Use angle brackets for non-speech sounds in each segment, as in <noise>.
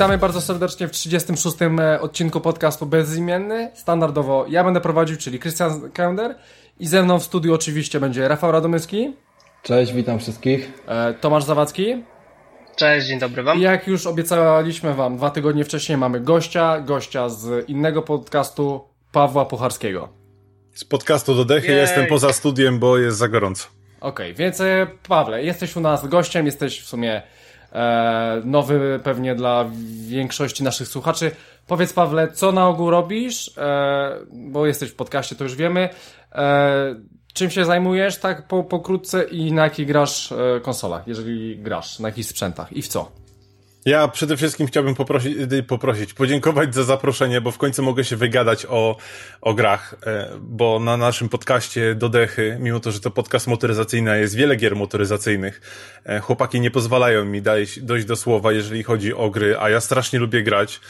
Witamy bardzo serdecznie w 36. E, odcinku podcastu Bezimienny. Standardowo ja będę prowadził, czyli Krystian Kender i ze mną w studiu oczywiście będzie Rafał Radomyski. Cześć, witam wszystkich. E, Tomasz Zawadzki. Cześć, dzień dobry wam. I jak już obiecaliśmy wam dwa tygodnie wcześniej mamy gościa, gościa z innego podcastu Pawła Pucharskiego. Z podcastu do dechy Jej. jestem poza studiem, bo jest za gorąco. Okej, okay, więc e, Pawle, jesteś u nas gościem, jesteś w sumie nowy pewnie dla większości naszych słuchaczy. Powiedz Pawle, co na ogół robisz, e, bo jesteś w podcaście, to już wiemy. E, czym się zajmujesz tak po, pokrótce i na jakich grasz e, konsolach, jeżeli grasz, na jakich sprzętach i w co? Ja przede wszystkim chciałbym poprosić, y, poprosić, podziękować za zaproszenie, bo w końcu mogę się wygadać o, o grach, e, bo na naszym podcaście Dodechy, mimo to, że to podcast motoryzacyjny, jest wiele gier motoryzacyjnych, e, chłopaki nie pozwalają mi dojść, dojść do słowa, jeżeli chodzi o gry, a ja strasznie lubię grać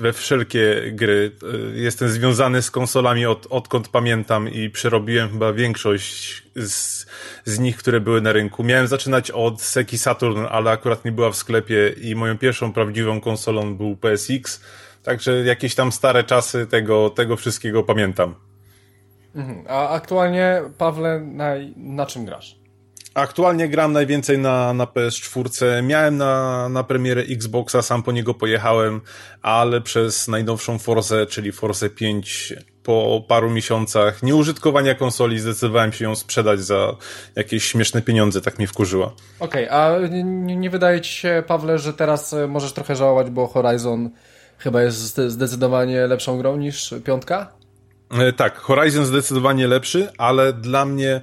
we wszelkie gry. E, jestem związany z konsolami od, odkąd pamiętam i przerobiłem chyba większość z, z nich, które były na rynku. Miałem zaczynać od Seki Saturn, ale akurat nie była w sklepie i moją pierwszą prawdziwą konsolą był PSX. Także jakieś tam stare czasy tego, tego wszystkiego pamiętam. Mhm. A aktualnie, Pawle, na, na czym grasz? Aktualnie gram najwięcej na, na PS4. Miałem na, na premierę Xboxa, sam po niego pojechałem, ale przez najnowszą Forze, czyli Forze 5, po paru miesiącach nieużytkowania konsoli zdecydowałem się ją sprzedać za jakieś śmieszne pieniądze, tak mnie wkurzyła. Okej, okay, a nie, nie wydaje ci się, Pawle, że teraz e, możesz trochę żałować, bo Horizon chyba jest zdecydowanie lepszą grą niż piątka? E, tak, Horizon zdecydowanie lepszy, ale dla mnie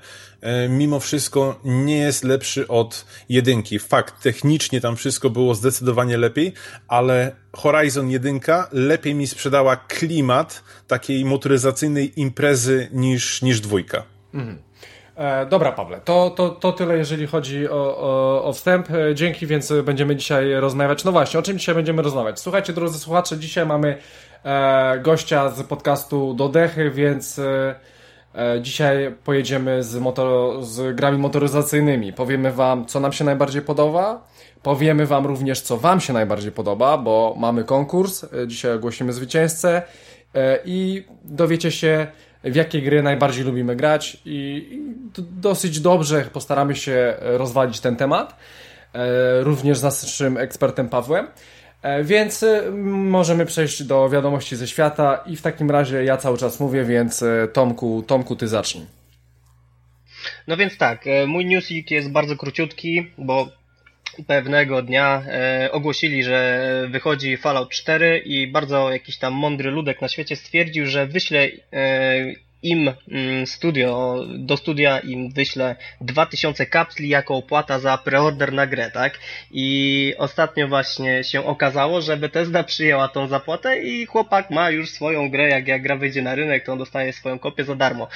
mimo wszystko nie jest lepszy od jedynki. Fakt, technicznie tam wszystko było zdecydowanie lepiej, ale Horizon jedynka lepiej mi sprzedała klimat takiej motoryzacyjnej imprezy niż, niż dwójka. Mhm. E, dobra, Pawle, to, to, to tyle, jeżeli chodzi o, o, o wstęp. E, dzięki, więc będziemy dzisiaj rozmawiać. No właśnie, o czym dzisiaj będziemy rozmawiać? Słuchajcie, drodzy słuchacze, dzisiaj mamy e, gościa z podcastu Dodechy, więc e, e, dzisiaj pojedziemy z, motor, z grami motoryzacyjnymi. Powiemy Wam, co nam się najbardziej podoba. Powiemy Wam również, co Wam się najbardziej podoba, bo mamy konkurs. E, dzisiaj ogłosimy zwycięzcę e, i dowiecie się, w jakie gry najbardziej lubimy grać i, dosyć dobrze postaramy się rozwalić ten temat, e, również z naszym ekspertem Pawłem. E, więc e, możemy przejść do wiadomości ze świata i w takim razie ja cały czas mówię, więc e, Tomku, Tomku ty zacznij. No więc tak, mój newsik jest bardzo króciutki, bo pewnego dnia e, ogłosili, że wychodzi Fallout 4 i bardzo jakiś tam mądry ludek na świecie stwierdził, że wyśle e, im mm, studio, do studia im wyślę 2000 kapsli jako opłata za preorder na grę, tak? I ostatnio właśnie się okazało, że Bethesda przyjęła tą zapłatę i chłopak ma już swoją grę, jak, jak gra wyjdzie na rynek, to on dostaje swoją kopię za darmo.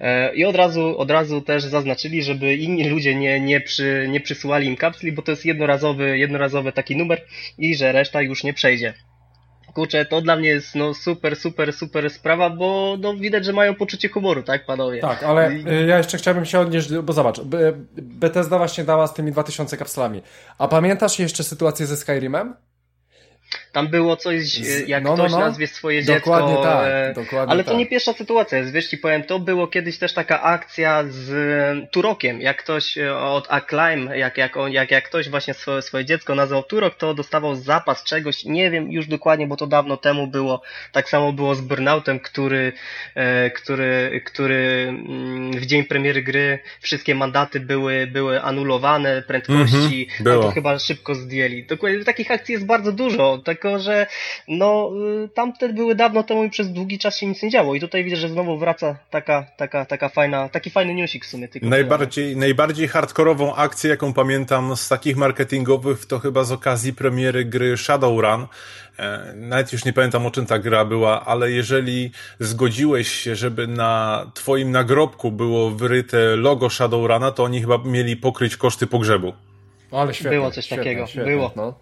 E, I od razu, od razu też zaznaczyli, żeby inni ludzie nie, nie, przy, nie przysyłali im kapsli, bo to jest jednorazowy, jednorazowy taki numer i że reszta już nie przejdzie kurczę, to dla mnie jest no super, super, super sprawa, bo no, widać, że mają poczucie humoru, tak panowie? Tak, ale I... ja jeszcze chciałbym się odnieść, bo zobacz, Bethesda właśnie dała z tymi 2000 kapslami. A pamiętasz jeszcze sytuację ze Skyrimem? Tam było coś, jak no, no ktoś no, no. nazwie swoje dokładnie dziecko. Tak, e, dokładnie ale to tak. nie pierwsza sytuacja jest, wiesz ci powiem, to było kiedyś też taka akcja z e, Turokiem. Jak ktoś e, od Acclaim, jak, jak, jak, jak ktoś właśnie swoje, swoje dziecko nazwał Turok, to dostawał zapas czegoś, nie wiem już dokładnie, bo to dawno temu było. Tak samo było z Burnoutem, który, który, który mm, w dzień premiery gry wszystkie mandaty były, były anulowane, prędkości, mm -hmm, to chyba szybko zdjęli. Dokładnie takich akcji jest bardzo dużo. Tak tylko że no y, tamte były dawno temu i przez długi czas się nic nie działo i tutaj widzę, że znowu wraca taka, taka, taka fajna, taki fajny newsik w sumie. Tylko najbardziej, najbardziej hardkorową akcję, jaką pamiętam z takich marketingowych, to chyba z okazji premiery gry Shadowrun. E, nawet już nie pamiętam o czym ta gra była, ale jeżeli zgodziłeś się, żeby na twoim nagrobku było wyryte logo Shadowruna, to oni chyba mieli pokryć koszty pogrzebu. Ale świetnie. Było coś świetnie, takiego, świetnie, było. No.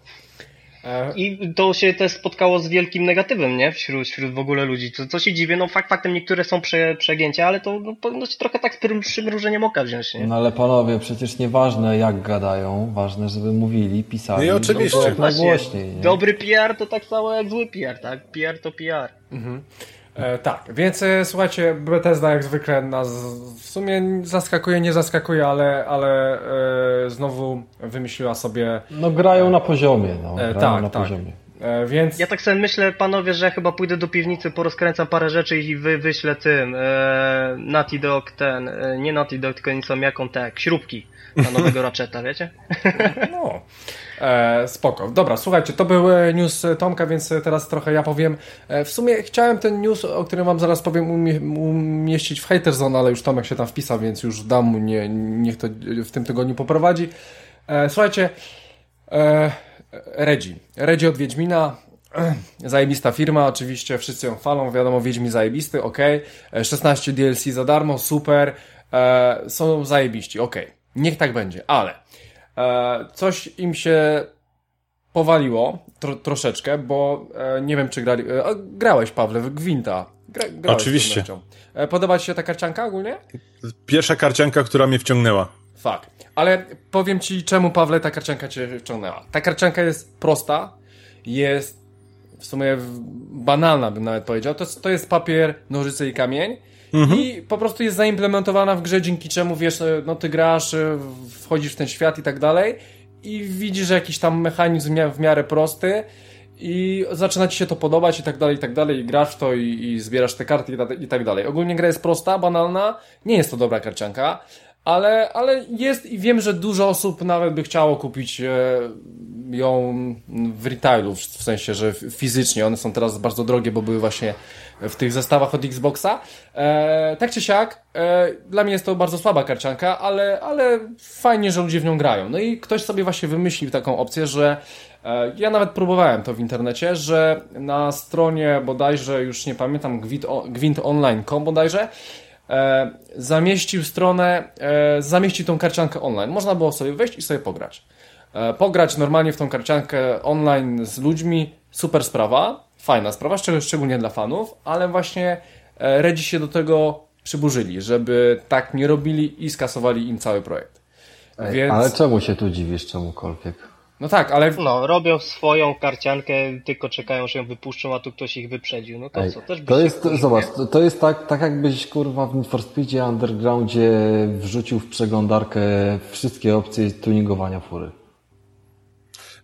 I to się też spotkało z wielkim negatywem, nie? Wśród, wśród w ogóle ludzi. Co, co się dziwię, no fakt faktem niektóre są prze, przegięcia, ale to no, powinno się trochę tak z przymrużeniem oka wziąć, nie? No ale panowie, przecież nieważne jak gadają, ważne, żeby mówili, pisali. No i oczywiście. Jak najgłośniej. Nie? Dobry PR to tak samo jak zły PR, tak? PR to PR. Mhm. E, tak, więc e, słuchajcie, Bethesda jak zwykle nas w sumie zaskakuje, nie zaskakuje, ale, ale e, znowu wymyśliła sobie... No grają na poziomie, no, e, grają tak, na tak. poziomie. E, więc... Ja tak sobie myślę, panowie, że chyba pójdę do piwnicy, porozkręcam parę rzeczy i wy, wyślę tym, e, Naughty Dog ten, e, nie Naughty Dog, tylko nieco jaką tak, śrubki na nowego <laughs> Ratcheta, wiecie? No, e, spoko. Dobra, słuchajcie, to był news Tomka, więc teraz trochę ja powiem. E, w sumie chciałem ten news, o którym wam zaraz powiem, umie, umieścić w Haterzone, ale już Tomek się tam wpisał, więc już dam mu, nie, niech to w tym tygodniu poprowadzi. E, słuchajcie, e, Redzi. Redzi od Wiedźmina. <clears throat> Zajebista firma, oczywiście wszyscy ją chwalą, wiadomo, Wiedźmi zajebisty, ok. 16 DLC za darmo, super. E, są zajebiści, ok. Niech tak będzie, ale coś im się powaliło tro, troszeczkę, bo e, nie wiem, czy grali. E, grałeś, Pawle, w Gwinta. Gra, grałeś Oczywiście. E, podoba Ci się ta karcianka ogólnie? Pierwsza karcianka, która mnie wciągnęła. Fakt. Ale powiem Ci, czemu, Pawle, ta karcianka Cię wciągnęła. Ta karcianka jest prosta, jest w sumie banalna, bym nawet powiedział. To, to jest papier, nożyce i kamień. Mhm. I po prostu jest zaimplementowana w grze, dzięki czemu wiesz, no ty grasz, wchodzisz w ten świat i tak dalej i widzisz jakiś tam mechanizm w miarę prosty i zaczyna ci się to podobać i tak dalej, i tak dalej, i grasz w to i, i zbierasz te karty i, tak dalej. Ogólnie gra jest prosta, banalna, nie jest to dobra karcianka, ale, ale jest i wiem, że dużo osób nawet by chciało kupić e, ją w retailu, w sensie, że fizycznie. One są teraz bardzo drogie, bo były właśnie w tych zestawach od Xboxa. E, tak czy siak, e, dla mnie jest to bardzo słaba karcianka, ale, ale fajnie, że ludzie w nią grają. No i ktoś sobie właśnie wymyślił taką opcję, że e, ja nawet próbowałem to w internecie, że na stronie bodajże, już nie pamiętam, gwint, gwintonline.com bodajże, e, zamieścił stronę, e, zamieścił tą karciankę online. Można było sobie wejść i sobie pograć. E, pograć normalnie w tą karciankę online z ludźmi, super sprawa, fajna sprawa, szczególnie dla fanów, ale właśnie e, Redzi się do tego przyburzyli, żeby tak nie robili i skasowali im cały projekt. Ej, Więc... Ale czemu się tu dziwisz czemukolwiek? No tak, ale... No, robią swoją karciankę, tylko czekają, że ją wypuszczą, a tu ktoś ich wyprzedził. No to Ej, co, też To jest, zobacz, to, to, jest tak, tak jakbyś kurwa w Need for Speedzie Undergroundzie wrzucił w przeglądarkę wszystkie opcje tuningowania fury.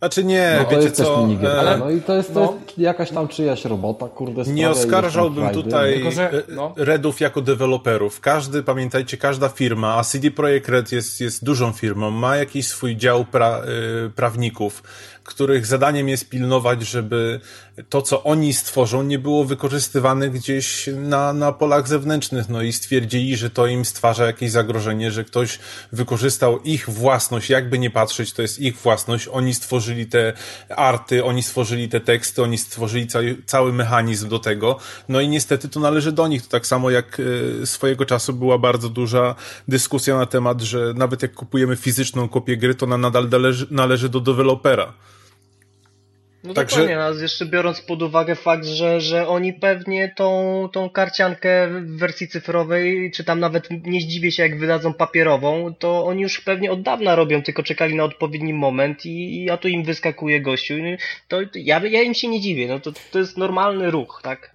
Znaczy nie, no, to wiecie jest co... Też minigier, ale... No i to jest, to no. jest jakaś tam czyjaś robota, kurde. Nie oskarżałbym tutaj Tylko, że, e, no. Redów jako deweloperów. Każdy, pamiętajcie, każda firma, a CD Projekt Red jest, jest dużą firmą, ma jakiś swój dział pra, y, prawników, których zadaniem jest pilnować, żeby to, co oni stworzą, nie było wykorzystywane gdzieś na, na polach zewnętrznych. No i stwierdzili, że to im stwarza jakieś zagrożenie, że ktoś wykorzystał ich własność, jakby nie patrzeć, to jest ich własność. Oni stworzyli te arty, oni stworzyli te teksty, oni stworzyli cały, cały mechanizm do tego. No i niestety to należy do nich. To tak samo jak e, swojego czasu była bardzo duża dyskusja na temat, że nawet jak kupujemy fizyczną kopię gry, to ona nadal należy, należy do dewelopera. No Także... dokładnie, a jeszcze biorąc pod uwagę fakt, że, że oni pewnie tą, tą karciankę w wersji cyfrowej, czy tam nawet nie zdziwię się jak wydadzą papierową, to oni już pewnie od dawna robią, tylko czekali na odpowiedni moment i, i a tu im wyskakuje gościu. To ja, ja im się nie dziwię, no to, to jest normalny ruch, tak?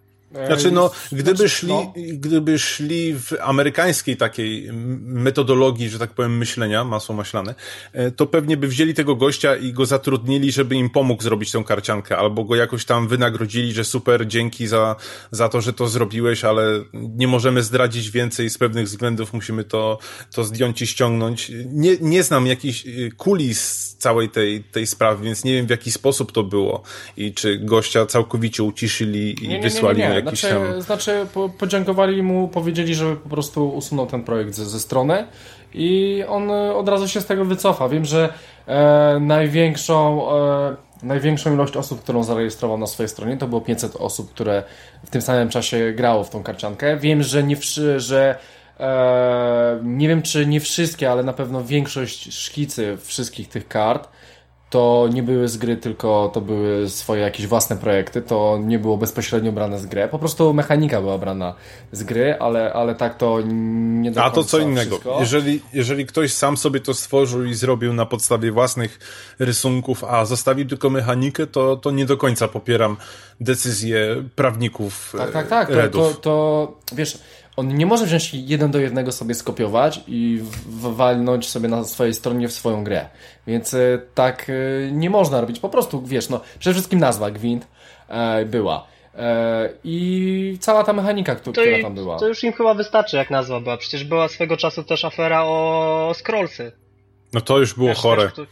Znaczy, no, gdyby znaczy, szli, no. gdyby szli w amerykańskiej takiej metodologii, że tak powiem, myślenia, masło maślane, e, to pewnie by wzięli tego gościa i go zatrudnili, żeby im pomógł zrobić tą karciankę, albo go jakoś tam wynagrodzili, że super, dzięki za, za to, że to zrobiłeś, ale nie możemy zdradzić więcej z pewnych względów, musimy to, to zdjąć i ściągnąć. Nie, nie znam jakichś y, kulis całej tej, tej sprawy, więc nie wiem w jaki sposób to było i czy gościa całkowicie uciszyli i nie, nie, wysłali nie, mu jakiś znaczy, tam... Znaczy po, podziękowali mu, powiedzieli, że po prostu usunął ten projekt ze, ze strony i on e, od razu się z tego wycofa. Wiem, że e, największą... E, największą ilość osób, którą zarejestrował na swojej stronie, to było 500 osób, które w tym samym czasie grało w tą karciankę. Wiem, że nie, że e, nie wiem, czy nie wszystkie, ale na pewno większość szkicy wszystkich tych kart to nie były z gry, tylko to były swoje jakieś własne projekty, to nie było bezpośrednio brane z gry. Po prostu mechanika była brana z gry, ale, ale tak to nie do A to co innego. Wszystko. Jeżeli, jeżeli ktoś sam sobie to stworzył i zrobił na podstawie własnych rysunków, a zostawił tylko mechanikę, to, to nie do końca popieram decyzję prawników. Tak, e, tak, tak. To, Redów. to, to wiesz, on nie może wziąć jeden do jednego sobie skopiować i wywalnąć sobie na swojej stronie w swoją grę. Więc e, tak e, nie można robić. Po prostu, wiesz, no, przede wszystkim nazwa Gwint e, była. E, I cała ta mechanika, To, która i- tam była. to już im chyba wystarczy, jak nazwa była. Przecież była swego czasu też afera o Scrollsy. No to już było Też- chore. też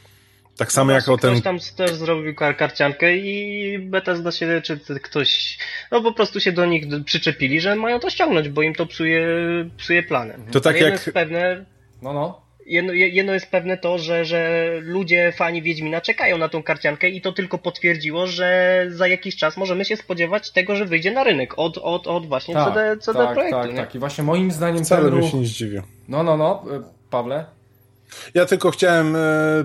Tak samo jak o ten Ktoś tam też zrobił kar karciankę i Bethesda się, czy czy ktoś, no po prostu się do nich przyczepili, że mają to ściągnąć, bo im to psuje, psuje plany. To tak jak- jest pewne, No, no. jedno, je- jedno jest pewne to, że, że ludzie, fani Wiedźmina czekają na tą karciankę i to tylko potwierdziło, że za jakiś czas możemy się spodziewać tego, że wyjdzie na rynek od, od, od właśnie CD, CD tak, Projektu. tak, nie? tak. I właśnie moim zdaniem Wcale bym ruch... się nie zdziwił. No, no, no, e, Pawle? Ja tylko chciałem e,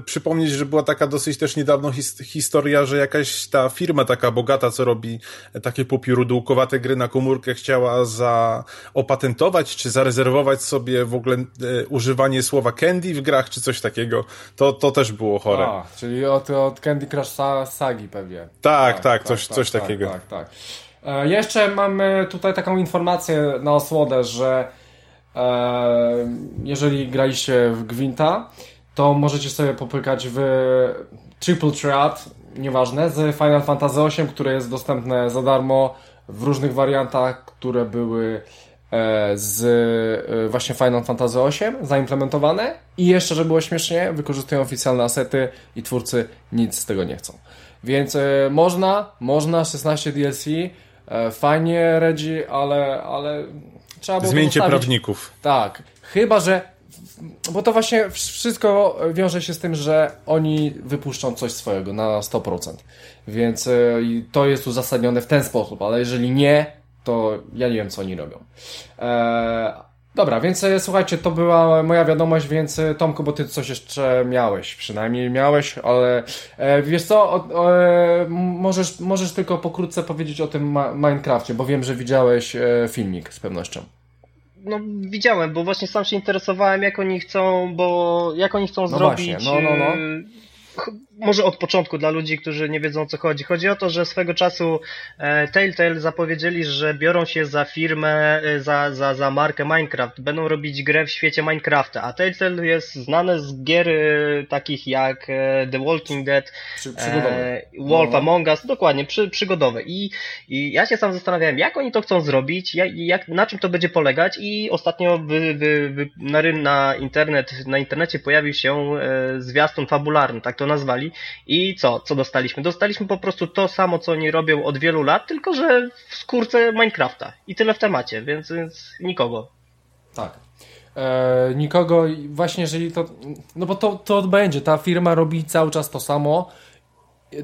przypomnieć, że była taka dosyć też niedawno his historia, że jakaś ta firma taka bogata, co robi takie popiórodółkowate gry na komórkę, chciała za opatentować czy zarezerwować sobie w ogóle e, używanie słowa candy w grach, czy coś takiego. To, to też było chore. A, czyli od, od Candy Crush sa Sagi pewnie. Tak, tak, coś- coś tak, takiego. Tak, tak. E, jeszcze mamy tutaj taką informację na osłodę, że e, jeżeli graliście w Gwinta, to możecie sobie popykać w Triple Threat, nieważne, z Final Fantasy VIII, które jest dostępne za darmo w różnych wariantach, które były e, z e, właśnie Final Fantasy VIII zaimplementowane i jeszcze, żeby było śmiesznie, wykorzystują oficjalne asety i twórcy nic z tego nie chcą. Więc e, można, można, 16 DLC, fajnie Redzi, ale, ale trzeba było Zmieńcie prawników. Tak, chyba że. Bo to właśnie wszystko wiąże się z tym, że oni wypuszczą coś swojego na 100%. Więc e, to jest uzasadnione w ten sposób, ale jeżeli nie, to ja nie wiem, co oni robią. E, dobra, więc e, słuchajcie, to była moja wiadomość, więc e, Tomku, bo ty coś jeszcze miałeś, przynajmniej miałeś, ale e, wiesz co, o, o, e, możesz, możesz tylko pokrótce powiedzieć o tym ma Minecrafcie, bo wiem, że widziałeś e, filmik z pewnością. No widziałem, bo właśnie sam się interesowałem, jak oni chcą, bo jak oni chcą No zrobić. właśnie, no, no, no. Ch- Może od początku dla ludzi, którzy nie wiedzą o co chodzi. Chodzi o to, że swego czasu e, Telltale zapowiedzieli, że biorą się za firmę, e, za, za, za markę Minecraft. Będą robić grę w świecie Minecrafta. A Telltale jest znane z gier e, takich jak e, The Walking Dead, Przy. E, Wolf No. Among Us, dokładnie, przy, przygodowe. I, I ja się sam zastanawiałem, jak oni to chcą zrobić, jak, jak, na czym to będzie polegać i ostatnio wy, wy, wy, na, ryn- na, internet, na internecie pojawił się e, zwiastun fabularny, tak to nazwali. I co? Co dostaliśmy? Dostaliśmy po prostu to samo, co oni robią od wielu lat, tylko że w skórce Minecrafta. I tyle w temacie, więc, więc nikogo. Tak. E, nikogo, właśnie jeżeli to. No bo to, to będzie. Ta firma robi cały czas to samo,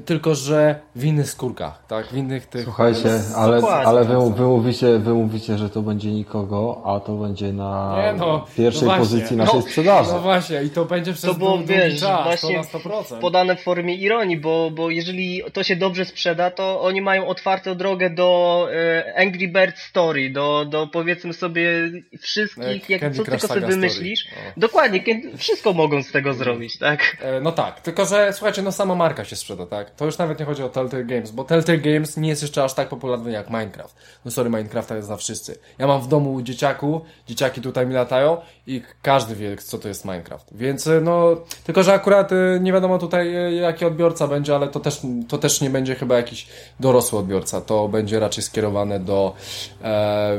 tylko że w innych skórkach, tak? W innych tych. Słuchajcie, ale, Dokładnie. ale wy, wy, mówicie, wy mówicie, że to będzie nikogo, a to będzie na Nie, no, pierwszej no pozycji naszej No, sprzedaży. No właśnie, i to będzie przez To było, długi wiesz, czas, właśnie to na 100%. podane w formie ironii, bo, bo jeżeli to się dobrze sprzeda, to oni mają otwartą drogę do e, Angry Bird Story, do, do powiedzmy sobie wszystkich, jak, Candy co tylko sobie wymyślisz. Dokładnie, wszystko mogą z tego zrobić, tak? E, No tak, tylko że słuchajcie, no sama marka się sprzeda, tak? To już nawet nie chodzi o Telltale Games, bo Telltale Games nie jest jeszcze aż tak popularny jak Minecraft. No sorry, Minecrafta jest za wszyscy. Ja mam w domu dzieciaku, dzieciaki tutaj mi latają i każdy wie, co to jest Minecraft. Więc e, no, tylko że akurat e, nie wiadomo tutaj e, jaki odbiorca będzie, ale to też, to też nie będzie chyba jakiś dorosły odbiorca. To będzie raczej skierowane do e,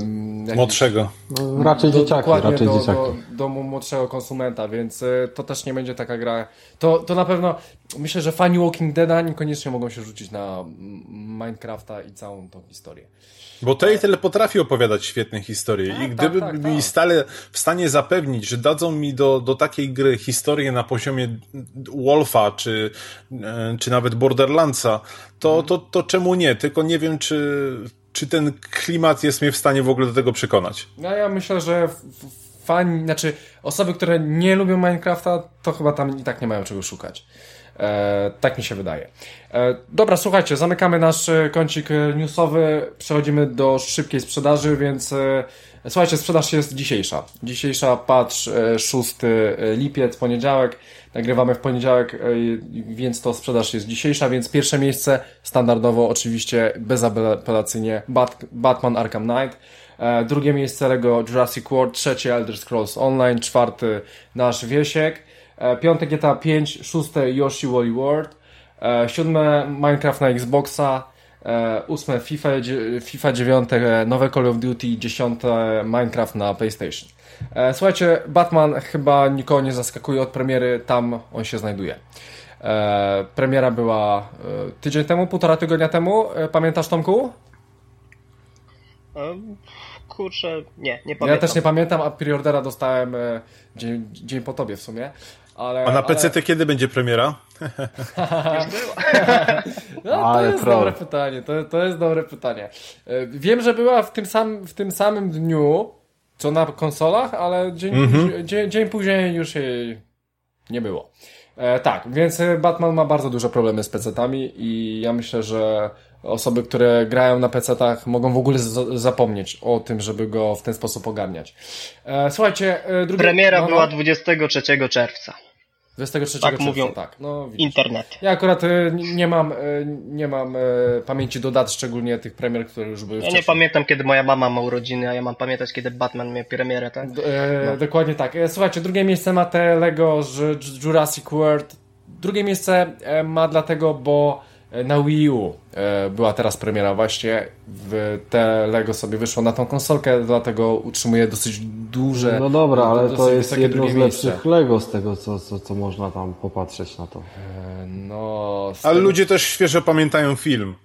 Młodszego. No, raczej do, dzieciaki, dokładnie raczej do, dzieciaki. do, do młodszego konsumenta, więc to też nie będzie taka gra. To, to na pewno myślę, że fani Walking Deada niekoniecznie mogą się rzucić na Minecrafta i całą tą historię. Bo Telltale potrafi opowiadać świetne historie i tak, gdyby tak, mi tak. stale w stanie zapewnić, że dadzą mi do, do takiej gry historię na poziomie Wolfa czy, e, czy nawet Borderlandsa, to, Mhm. to, to czemu nie? Tylko nie wiem, czy, czy ten klimat jest mnie w stanie w ogóle do tego przekonać. No ja myślę, że fani, znaczy osoby, które nie lubią Minecrafta, to chyba tam i tak nie mają czego szukać. E, tak mi się wydaje. E, dobra, słuchajcie, zamykamy nasz e, kącik e, newsowy, przechodzimy do szybkiej sprzedaży, więc e, słuchajcie, sprzedaż jest dzisiejsza. Dzisiejsza patch e, 6 lipiec, poniedziałek. Nagrywamy w poniedziałek, e, więc to sprzedaż jest dzisiejsza, więc pierwsze miejsce standardowo oczywiście bezapelacyjnie Bat Batman Arkham Knight. E, drugie miejsce Lego Jurassic World, trzecie Elder Scrolls Online, czwarty nasz Wiesiek, e, piąte GTA 5, szóste Yoshi Woolly World, e, siódme Minecraft na Xboxa, ósme FIFA, FIFA 9, nowe Call of Duty, dziesiąte Minecraft na PlayStation. Słuchajcie, Batman chyba nikogo nie zaskakuje od premiery, tam on się znajduje. Premiera była tydzień temu, półtora tygodnia temu. Pamiętasz Tomku? Kurczę, nie, nie pamiętam. Ja też nie pamiętam, a preordera dostałem e, dzień, dzień po tobie w sumie. Ale, a na PC ale... kiedy będzie premiera? <laughs> no, to jest pro. dobre pytanie. To, to jest dobre pytanie. E, wiem, że była w tym, sam, w tym samym dniu, co na konsolach, ale dzień, mm -hmm. dzień, dzień później już jej nie było. E, tak, więc Batman ma bardzo duże problemy z PC-tami i ja myślę, że osoby, które grają na PC-tach mogą w ogóle zapomnieć o tym, żeby go w ten sposób ogarniać. E, słuchajcie, e, drugi... Premiera no, no. była 23 czerwca. 23 tak czerwca, mówią tak. No, internet. Ja akurat e, nie mam, nie mam pamięci do dat, szczególnie tych premier, które już były Ja wcześniej. nie pamiętam, kiedy moja mama ma urodziny, a ja mam pamiętać, kiedy Batman miał premierę, tak? No. Dokładnie tak. Słuchajcie, drugie miejsce ma te Lego z Jurassic World. Drugie miejsce ma dlatego, bo E, na Wii U e, była teraz premiera właśnie. W te Lego sobie wyszło na tą konsolkę, dlatego utrzymuje dosyć duże. No dobra, ale to jest jedno z lepszych Lego z tego, co, co, co można tam popatrzeć na to. E, no. Ale ludzie też świeżo pamiętają film.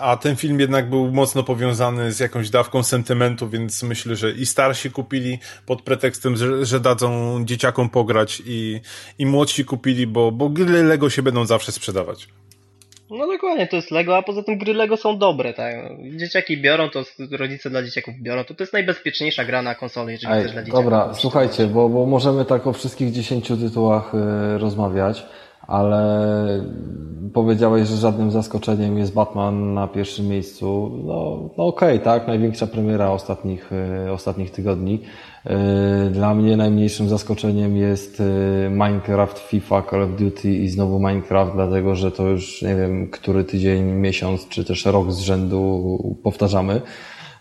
A ten film jednak był mocno powiązany z jakąś dawką sentymentu, więc myślę, że i starsi kupili pod pretekstem, że, że dadzą dzieciakom pograć i, i młodsi kupili, bo, bo gry Lego się będą zawsze sprzedawać. No dokładnie, to jest Lego, a poza tym gry Lego są dobre, tak. Dzieciaki biorą, to rodzice dla dzieciaków biorą, to to jest najbezpieczniejsza gra na konsoli, jeżeli Ej, chcesz dla dzieciaków. Dobra, słuchajcie, bo, bo możemy tak o wszystkich dziesięciu tytułach y, rozmawiać, ale powiedziałeś, że żadnym zaskoczeniem jest Batman na pierwszym miejscu. No, no okej, okay, tak, największa premiera ostatnich, y, ostatnich tygodni. E, dla mnie najmniejszym zaskoczeniem jest e, Minecraft, FIFA, Call of Duty i znowu Minecraft, dlatego że to już nie wiem, który tydzień, miesiąc czy też rok z rzędu powtarzamy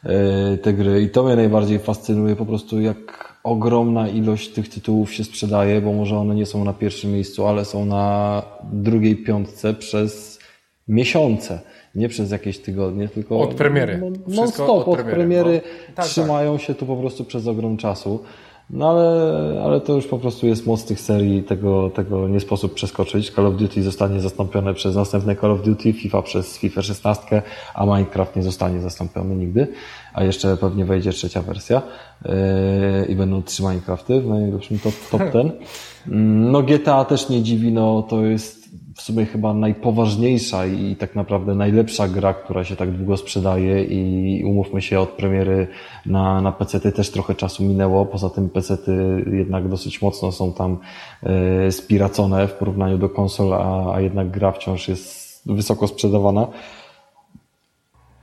e, te gry. I to mnie najbardziej fascynuje, po prostu jak ogromna ilość tych tytułów się sprzedaje, bo może one nie są na pierwszym miejscu, ale są na drugiej piątce przez miesiące nie przez jakieś tygodnie, tylko od premiery. No, non stop od, od premiery, premiery no. tak, trzymają tak. się tu po prostu przez ogrom czasu. No ale, ale to już po prostu jest moc tych serii, tego, tego nie sposób przeskoczyć. Call of Duty zostanie zastąpione przez następne Call of Duty, FIFA przez FIFA 16, a Minecraft nie zostanie zastąpiony nigdy, a jeszcze pewnie wejdzie trzecia wersja yy, i będą trzy Minecrafty w najlepszym top, top <laughs> ten. No GTA też nie dziwi, no to jest w sumie chyba najpoważniejsza i tak naprawdę najlepsza gra, która się tak długo sprzedaje i umówmy się, od premiery na, na PC też trochę czasu minęło. Poza tym PC jednak dosyć mocno są tam e, spiracone w porównaniu do konsol, a, a jednak gra wciąż jest wysoko sprzedawana.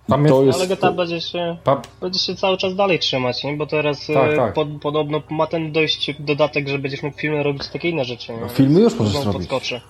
Tam jest, jest, ale GTA będzie się, będzie się cały czas dalej trzymać, nie? bo teraz tak, e, tak. Pod, podobno ma ten dość dodatek, że będziesz mógł filmy robić takie inne rzeczy. Nie? Filmy już możesz robić. Podskoczy.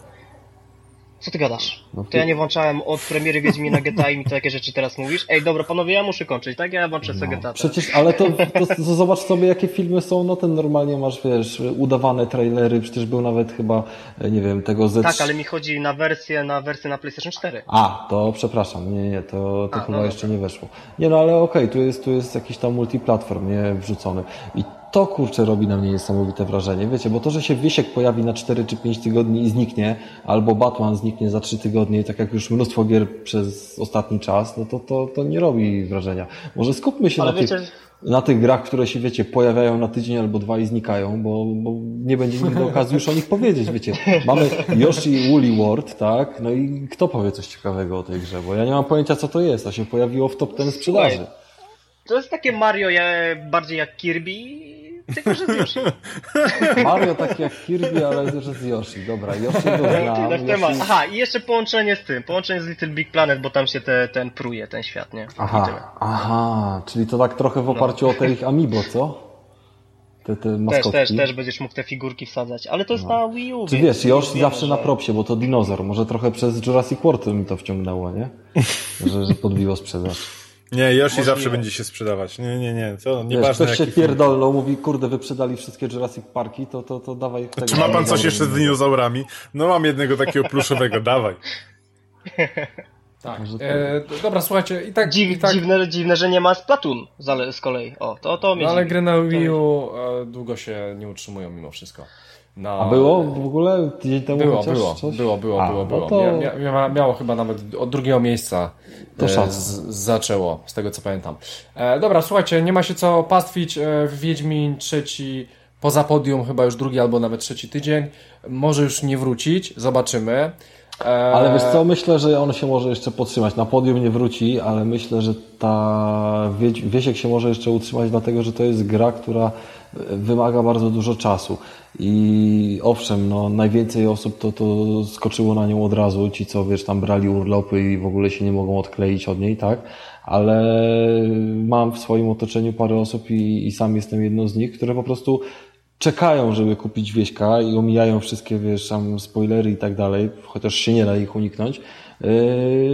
Co ty gadasz? No, to ja nie włączałem od premiery Wiedźmina GTA i mi takie rzeczy teraz mówisz. Ej, dobra, panowie, ja muszę kończyć, tak? Ja włączę no, sobie GTA. Przecież, ale to, to, to, zobacz sobie, jakie filmy są, no ten normalnie masz, wiesz, udawane trailery, przecież był nawet chyba, nie wiem, tego Z... Tak, ale mi chodzi na wersję, na wersję na PlayStation 4. A, to przepraszam, nie, nie, to, to A, chyba no jeszcze nie weszło. Nie, no ale okej, okay, tu jest, tu jest jakiś tam multiplatform, nie, wrzucony. I to kurczę robi na mnie niesamowite wrażenie. Wiecie, bo to, że się Wiesiek pojawi na 4 czy 5 tygodni i zniknie, albo Batman zniknie za 3 tygodnie, tak jak już mnóstwo gier przez ostatni czas, no to, to, to nie robi wrażenia. Może skupmy się na wiecie... tych, na tych grach, które się, wiecie, pojawiają na tydzień albo dwa i znikają, bo, bo nie będzie nigdy okazji już o nich powiedzieć, wiecie. Mamy Yoshi Woolly World, tak? No i kto powie coś ciekawego o tej grze? Bo ja nie mam pojęcia, co to jest, a się pojawiło w top ten sprzedaży. To jest takie Mario bardziej jak Kirby, tylko że z Yoshi. <laughs> Mario taki jak Kirby, ale że z Yoshi. Dobra, Yoshi to znam. Yoshi... Aha, i jeszcze połączenie z tym, połączenie z Little Big Planet, bo tam się te, ten pruje, ten świat, nie? Aha, aha, czyli to tak trochę w oparciu no. o te ich Amiibo, co? Te, te maskotki. Też, też, też będziesz mógł te figurki wsadzać, ale to jest no. na Wii U. Czy wiesz, Yoshi zawsze że... na propsie, bo to dinozaur. Może trochę przez Jurassic World mi to wciągnęło, nie? że, że podbiło sprzedaż. Nie, Yoshi zawsze będzie się sprzedawać. Nie, nie, nie. To nie Wiesz, ktoś się pierdolnął, mówi, kurde, wyprzedali wszystkie Jurassic Parki, to, to, to dawaj tego. Czy ma pan coś jeszcze z dinozaurami? No mam jednego takiego pluszowego, <laughs> dawaj. Tak. E, dobra, słuchajcie, i tak, Dziw, i tak... Dziwne, dziwne, że nie ma Splatoon z kolei. O, to, to mnie no, ale gry na Wii U e, długo się nie utrzymują mimo wszystko. No, A było w ogóle tydzień temu było, było, coś? było, było, A, było, było. No to... Mia, mia, miało chyba nawet od drugiego miejsca to e, z, zaczęło, z tego co pamiętam. E, dobra, słuchajcie, nie ma się co pastwić. E, Wiedźmin trzeci poza podium, chyba już drugi albo nawet trzeci tydzień. Może już nie wrócić, zobaczymy. E, ale wiesz co, myślę, że on się może jeszcze podtrzymać. Na podium nie wróci, ale myślę, że ta Wiesiek się może jeszcze utrzymać, dlatego że to jest gra, która wymaga bardzo dużo czasu. I owszem, no, najwięcej osób to, to skoczyło na nią od razu, ci co wiesz, tam brali urlopy i w ogóle się nie mogą odkleić od niej, tak? Ale mam w swoim otoczeniu parę osób i, i sam jestem jedną z nich, które po prostu czekają, żeby kupić wieśka i omijają wszystkie, wiesz, tam spoilery i tak dalej, chociaż się nie da ich uniknąć,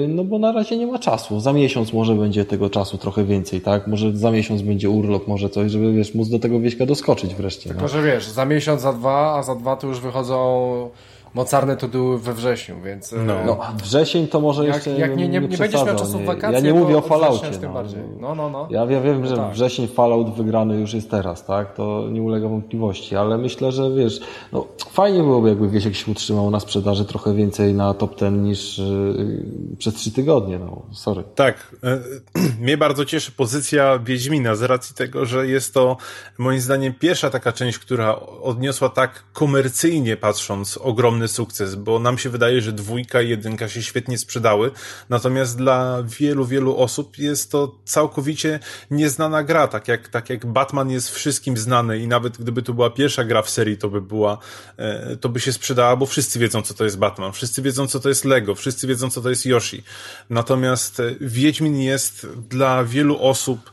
no bo na razie nie ma czasu. Za miesiąc może będzie tego czasu trochę więcej, tak? Może za miesiąc będzie urlop, może coś, żeby wiesz, móc do tego wieśka doskoczyć wreszcie. Tylko, no. że wiesz, za miesiąc, za dwa, a za dwa to już wychodzą mocarne tytuły we wrześniu, więc... No, e, no wrzesień to może jak, jeszcze jak nie, nie, nie, nie będziesz miał czasu wakacji, Ja nie mówię o Falloutie. No. bardziej. No, no, no. Ja, ja wiem, że no tak. wrzesień Fallout wygrany już jest teraz, tak? To nie ulega wątpliwości, ale myślę, że wiesz, no fajnie byłoby jakby Wiesiek się utrzymał na sprzedaży trochę więcej na top ten niż yy, przez trzy tygodnie, no sorry. Tak. E, <clears throat> mnie bardzo cieszy pozycja Wiedźmina z racji tego, że jest to moim zdaniem pierwsza taka część, która odniosła tak komercyjnie patrząc ogromny sukces, bo nam się wydaje, że dwójka i jedynka się świetnie sprzedały, natomiast dla wielu, wielu osób jest to całkowicie nieznana gra, tak jak, tak jak Batman jest wszystkim znany i nawet gdyby to była pierwsza gra w serii, to by była, e, to by się sprzedała, bo wszyscy wiedzą, co to jest Batman, wszyscy wiedzą, co to jest Lego, wszyscy wiedzą, co to jest Yoshi. Natomiast e, Wiedźmin jest dla wielu osób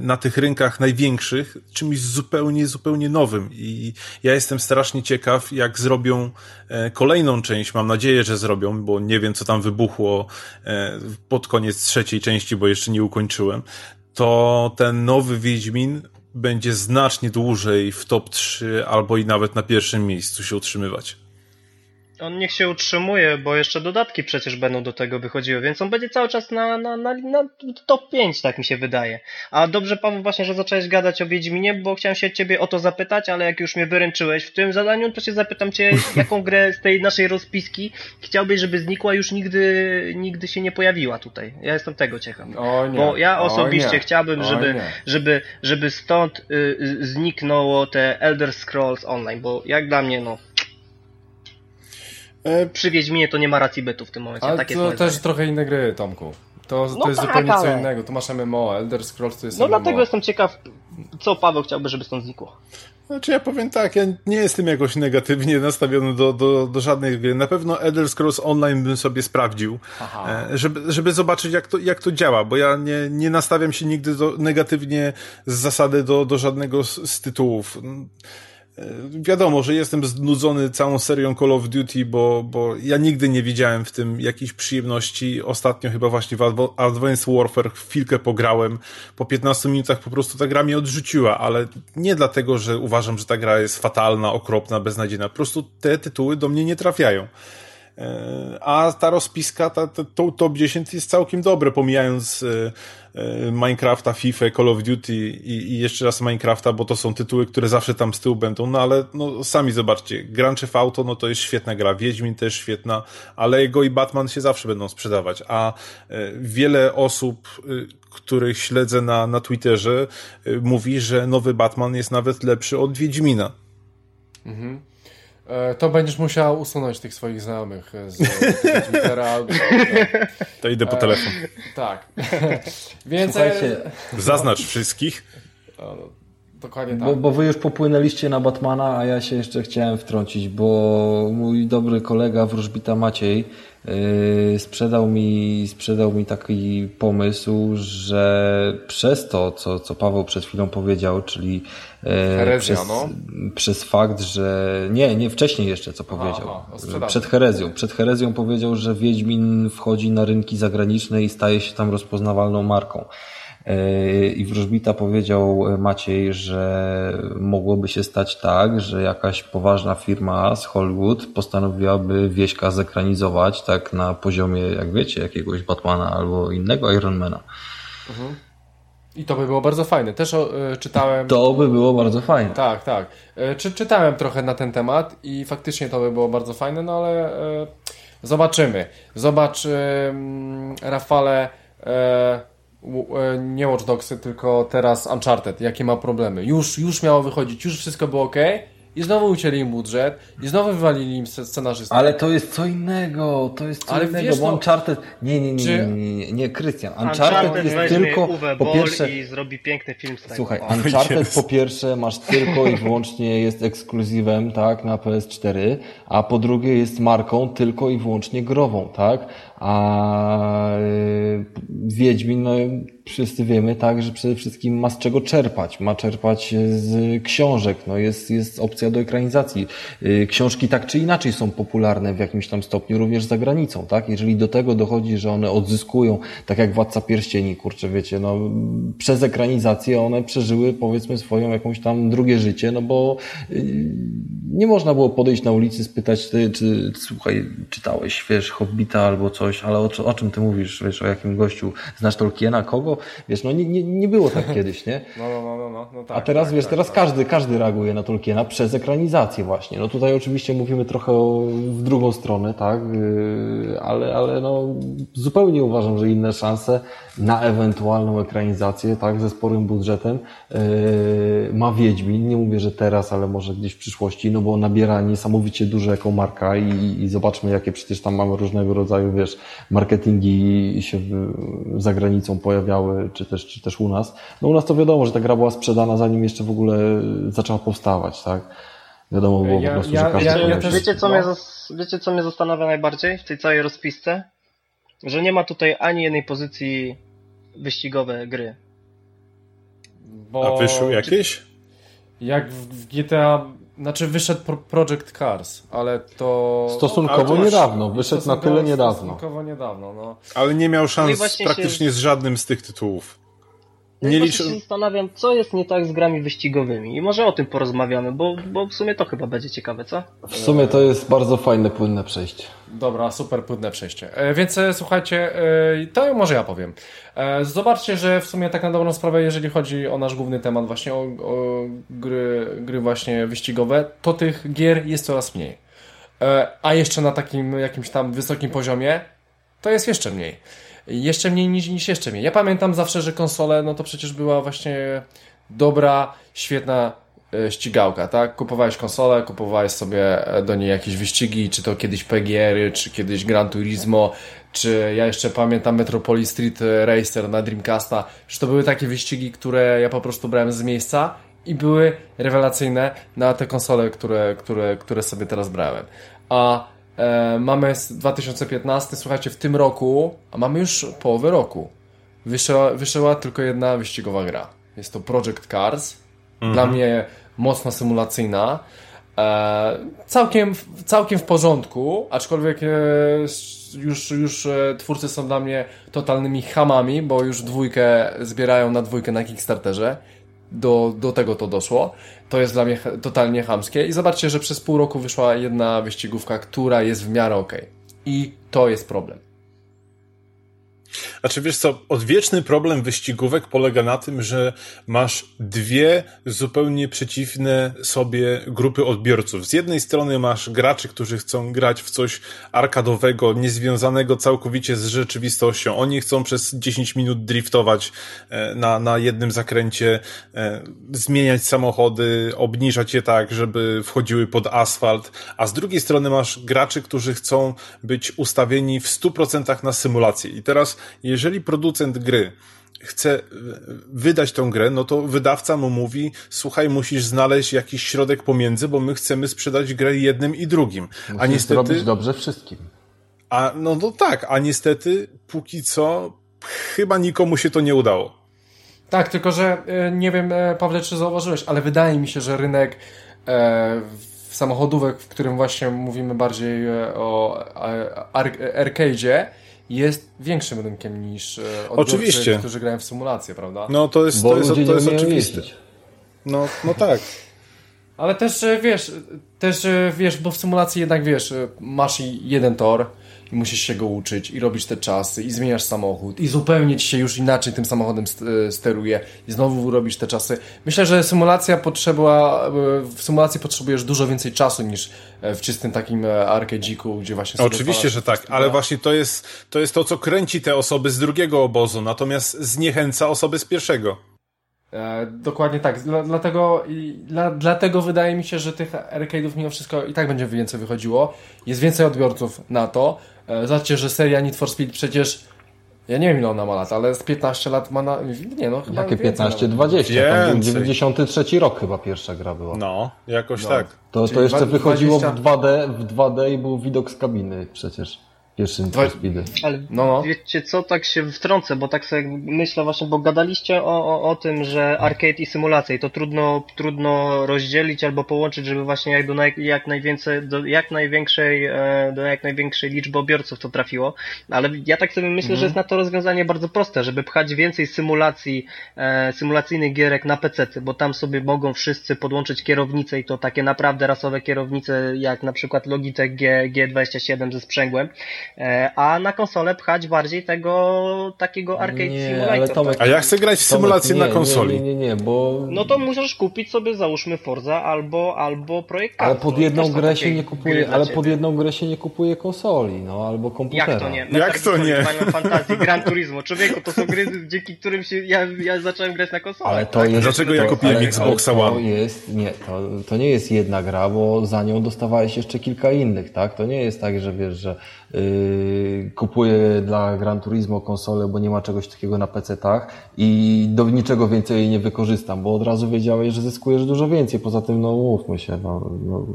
na tych rynkach największych czymś zupełnie, zupełnie nowym. I ja jestem strasznie ciekaw, jak zrobią e, kolejną część. Mam nadzieję, że zrobią, bo nie wiem, co tam wybuchło e, pod koniec trzeciej części, bo jeszcze nie ukończyłem. To ten nowy Wiedźmin będzie znacznie dłużej w top 3 albo i nawet na pierwszym miejscu się utrzymywać. On niech się utrzymuje, bo jeszcze dodatki przecież będą do tego wychodziły, więc on będzie cały czas na, na, na, na top 5, tak mi się wydaje. A dobrze, Paweł, właśnie, że zacząłeś gadać o Wiedźminie, bo chciałem się ciebie o to zapytać, ale jak już mnie wyręczyłeś w tym zadaniu, to się zapytam cię, <laughs> jaką grę z tej naszej rozpiski chciałbyś, żeby znikła już nigdy, nigdy się nie pojawiła tutaj. Ja jestem tego ciekaw. O nie. Bo ja osobiście chciałbym, żeby, żeby, żeby stąd y, y, zniknęło te Elder Scrolls Online, bo jak dla mnie, no, E, przy Wiedźminie to nie ma racji bytu w tym momencie. Ale tak to jest też trochę inne gry, Tomku. To, no to jest tak, zupełnie ale... co innego. Tu masz MMO, Elder Scrolls to jest No MMO. dlatego jestem ciekaw, co Paweł chciałby, żeby stąd znikło. Znaczy ja powiem tak, ja nie jestem jakoś negatywnie nastawiony do, do, do żadnej gry. Na pewno Elder Scrolls Online bym sobie sprawdził, e, żeby, żeby zobaczyć jak to, jak to działa, bo ja nie, nie nastawiam się nigdy do, negatywnie z zasady do, do żadnego z, z tytułów. E, wiadomo, że jestem znudzony całą serią Call of Duty, bo, bo ja nigdy nie widziałem w tym jakiejś przyjemności. Ostatnio chyba właśnie w Advanced Warfare chwilkę pograłem. Po 15 minutach po prostu ta gra mnie odrzuciła, ale nie dlatego, że uważam, że ta gra jest fatalna, okropna, beznadziejna. Po prostu te tytuły do mnie nie trafiają. E, a ta rozpiska, ta, ta, to top 10 jest całkiem dobre, pomijając e, Minecrafta, FIFA, Call of Duty i, i, jeszcze raz Minecrafta, bo to są tytuły, które zawsze tam z tyłu będą, no ale no, sami zobaczcie, Grand Theft Auto, no to jest świetna gra, Wiedźmin też świetna, ale jego i Batman się zawsze będą sprzedawać, a wiele osób, których śledzę na, na Twitterze, mówi, że nowy Batman jest nawet lepszy od Wiedźmina. Mhm. E, to będziesz musiał usunąć tych swoich znajomych z Twittera. <laughs> To idę po telefon. <laughs> E, tak. Więc Słuchajcie. Zaznacz wszystkich. Dokładnie tak. Bo, bo wy już popłynęliście na Batmana, a ja się jeszcze chciałem wtrącić, bo mój dobry kolega wróżbita Maciej yy, sprzedał, mi, sprzedał mi taki pomysł, że przez to, co, co Paweł przed chwilą powiedział, czyli yy, Herezja, przez, no. przez fakt, że nie, nie wcześniej jeszcze co powiedział. Aha, przed herezją. Przed herezją powiedział, że Wiedźmin wchodzi na rynki zagraniczne i staje się tam rozpoznawalną marką. E, I wróżbita powiedział Maciej, że mogłoby się stać tak, że jakaś poważna firma z Hollywood postanowiłaby wieśka zekranizować tak na poziomie, jak wiecie, jakiegoś Batmana albo innego Ironmana. Mhm. I to by było bardzo fajne. Też y, czytałem. To by było bardzo fajne. Tak, tak. Y, czy, czytałem trochę na ten temat i faktycznie to by było bardzo fajne, no ale y, zobaczymy. Zobacz, Rafale E, nie Watch Dogsy, tylko teraz Uncharted, jakie ma problemy. Już, już miało wychodzić, już wszystko było ok. I znowu ucięli im budżet, i znowu wywalili im scenarzystę. Ale to jest co innego, to jest co Ale innego, wiesz, bo Uncharted... Nie, nie, nie, nie, nie, nie, nie, Krystian. Uncharted, Uncharted jest tylko... Uwe po pierwsze... i zrobi piękny film z tego. Słuchaj, Uncharted po pierwsze masz tylko i wyłącznie jest ekskluzywem, tak, na PS4, a po drugie jest marką tylko i wyłącznie grową, tak? A y, Wiedźmin, no wszyscy wiemy, tak, że przede wszystkim ma z czego czerpać. Ma czerpać z książek. No jest, jest opcja do ekranizacji. Y, książki tak czy inaczej są popularne w jakimś tam stopniu również za granicą, tak? Jeżeli do tego dochodzi, że one odzyskują, tak jak Władca Pierścieni, kurczę, wiecie, no przez ekranizację one przeżyły powiedzmy swoją jakąś tam drugie życie, no bo y, nie można było podejść na ulicy, spytać, czy słuchaj, czytałeś, wiesz, Hobbita albo coś, ale o, o czym ty mówisz, wiesz, o jakim gościu, znasz Tolkiena, kogo? Wiesz, no nie, nie, nie było tak <laughs> kiedyś, nie? No, no, no, no, no, no tak, A teraz, tak, wiesz, tak, teraz tak. każdy, każdy reaguje na Tolkiena przez ekranizację właśnie. No tutaj oczywiście mówimy trochę w drugą stronę, tak? Yy, ale, ale no zupełnie uważam, że inne szanse na ewentualną ekranizację, tak, ze sporym budżetem yy, ma Wiedźmin. Nie mówię, że teraz, ale może gdzieś w przyszłości, no bo nabiera niesamowicie dużo jako marka i, i zobaczmy, jakie przecież tam mamy różnego rodzaju, wiesz, marketingi się w, za granicą pojawiały, czy też, czy też u nas. No u nas to wiadomo, że ta gra była sprzedana zanim jeszcze w ogóle zaczęła powstawać, tak? Wiadomo było ja, po prostu, ja, że każdy ja, ja też, wiecie, co no. mnie, wiecie, co mnie zastanawia najbardziej w tej całej rozpisce? Że nie ma tutaj ani jednej pozycji wyścigowe gry. Bo... A wyszły jakieś? Jak w, w GTA znaczy wyszedł Project Cars, ale to... Stosunkowo to niedawno, wyszedł na tyle niedawno. Stosunkowo niedawno, no. Ale nie miał szans no praktycznie się... z żadnym z tych tytułów. No nie liczę... się zastanawiam, co jest nie tak z grami wyścigowymi. I może o tym porozmawiamy, bo, bo w sumie to chyba będzie ciekawe, co? W sumie to jest bardzo fajne, płynne przejście. Dobra, super płynne przejście. E, więc e, słuchajcie, e, to może ja powiem. Zobaczcie, że w sumie tak na dobrą sprawę, jeżeli chodzi o nasz główny temat, właśnie o, o gry, gry właśnie wyścigowe, to tych gier jest coraz mniej. A jeszcze na takim jakimś tam wysokim poziomie, to jest jeszcze mniej. Jeszcze mniej niż, niż jeszcze mniej. Ja pamiętam zawsze, że konsole, no to przecież była właśnie dobra, świetna e, ścigałka, tak? Kupowałeś konsolę, kupowałeś sobie e, do niej jakieś wyścigi, czy to kiedyś PGR-y, czy kiedyś Gran Turismo, czy ja jeszcze pamiętam Metropolis Street Racer na Dreamcasta, że to były takie wyścigi, które ja po prostu brałem z miejsca i były rewelacyjne na te konsole, które, które, które sobie teraz brałem. A E, mamy 2015, słuchajcie, w tym roku, a mamy już połowę roku, wyszła, wyszła tylko jedna wyścigowa gra. Jest to Project Cars. Mhm. Dla mnie mocno symulacyjna. E, całkiem, całkiem w porządku, aczkolwiek e, już, już e, twórcy są dla mnie totalnymi hamami, bo już dwójkę zbierają na dwójkę na Kickstarterze do, do tego to doszło. To jest dla mnie totalnie chamskie. I zobaczcie, że przez pół roku wyszła jedna wyścigówka, która jest w miarę ok. I to jest problem. Znaczy wiesz co, odwieczny problem wyścigówek polega na tym, że masz dwie zupełnie przeciwne sobie grupy odbiorców. Z jednej strony masz graczy, którzy chcą grać w coś arkadowego, niezwiązanego całkowicie z rzeczywistością. Oni chcą przez 10 minut driftować e, na, na jednym zakręcie, e, zmieniać samochody, obniżać je tak, żeby wchodziły pod asfalt, a z drugiej strony masz graczy, którzy chcą być ustawieni w 100% na symulację. I teraz jeżeli producent gry chce wydać tą grę, no to wydawca mu mówi, słuchaj, musisz znaleźć jakiś środek pomiędzy, bo my chcemy sprzedać grę jednym i drugim. Musisz a niestety... zrobić dobrze wszystkim. A, no, no tak, a niestety póki co chyba nikomu się to nie udało. Tak, tylko że e, nie wiem, e, Pawle, czy zauważyłeś, ale wydaje mi się, że rynek e, samochodówek, w którym właśnie mówimy bardziej o arcade'zie, jest większym rynkiem niż odbiorcy, Oczywiście. którzy grają w symulację, prawda? No to jest, to jest, to jest oczywiste. No, no tak. Ale też wiesz, też wiesz, bo w symulacji jednak wiesz, masz jeden tor, i musisz się go uczyć i robisz te czasy i zmieniasz samochód i zupełnie ci się już inaczej tym samochodem e, steruje i znowu robisz te czasy. Myślę, że symulacja potrzeba, e, w symulacji potrzebujesz dużo więcej czasu niż e, w czystym takim arcade'iku, gdzie właśnie Oczywiście, że tak, ale właśnie to jest, to jest to, co kręci te osoby z drugiego obozu, natomiast zniechęca osoby z pierwszego. E, dokładnie tak. Dlatego, dla, dlatego wydaje mi się, że tych arcade'ów mimo wszystko i tak będzie więcej wychodziło. Jest więcej odbiorców na to. E, zobaczcie, że seria Need for Speed przecież ja nie wiem ile ona ma lat, ale z 15 lat ma na... Nie no, chyba Jakie 15? 20. Tam 93 rok chyba pierwsza gra była. No, jakoś no. tak. To, to jeszcze wychodziło 20... w 2D, w 2D i był widok z kabiny przecież pierwszym Dwa... Speedy. Ale no, no. wiecie co, tak się wtrącę, bo tak sobie myślę właśnie, bo gadaliście o, o, o tym, że arcade i symulacja i to trudno, trudno rozdzielić albo połączyć, żeby właśnie jak do naj, jak najwięcej, do jak największej, e, do jak największej liczby odbiorców to trafiło, ale ja tak sobie myślę, mm. że jest na to rozwiązanie bardzo proste, żeby pchać więcej symulacji, e, symulacyjnych gierek na PC, bo tam sobie mogą wszyscy podłączyć kierownice i to takie naprawdę rasowe kierownice, jak na przykład Logitech G, G27 ze sprzęgłem, a na konsolę pchać bardziej tego takiego arcade nie, simulator. Tomek, a ja chcę grać w symulację na konsoli. Nie, nie, nie, bo... No to musisz kupić sobie załóżmy Forza albo, albo Projekt Ale pod jedną grę się nie kupuje, ale pod jedną grę się nie kupuje konsoli, no albo komputera. Jak to nie? Jak to nie? Fantazji, Gran Turismo. Człowieku, to są gry, dzięki którym się ja, ja zacząłem grać na konsolę. Ale to tak? jest, Dlaczego ja kupiłem ale, Xboxa One? To jest, nie, to, to nie jest jedna gra, bo za nią dostawałeś jeszcze kilka innych, tak? To nie jest tak, że wiesz, że Yy, kupuję dla Gran Turismo konsolę, bo nie ma czegoś takiego na PC-tach i do niczego więcej jej nie wykorzystam, bo od razu wiedziałeś, że zyskujesz dużo więcej. Poza tym, no mówmy się, no, no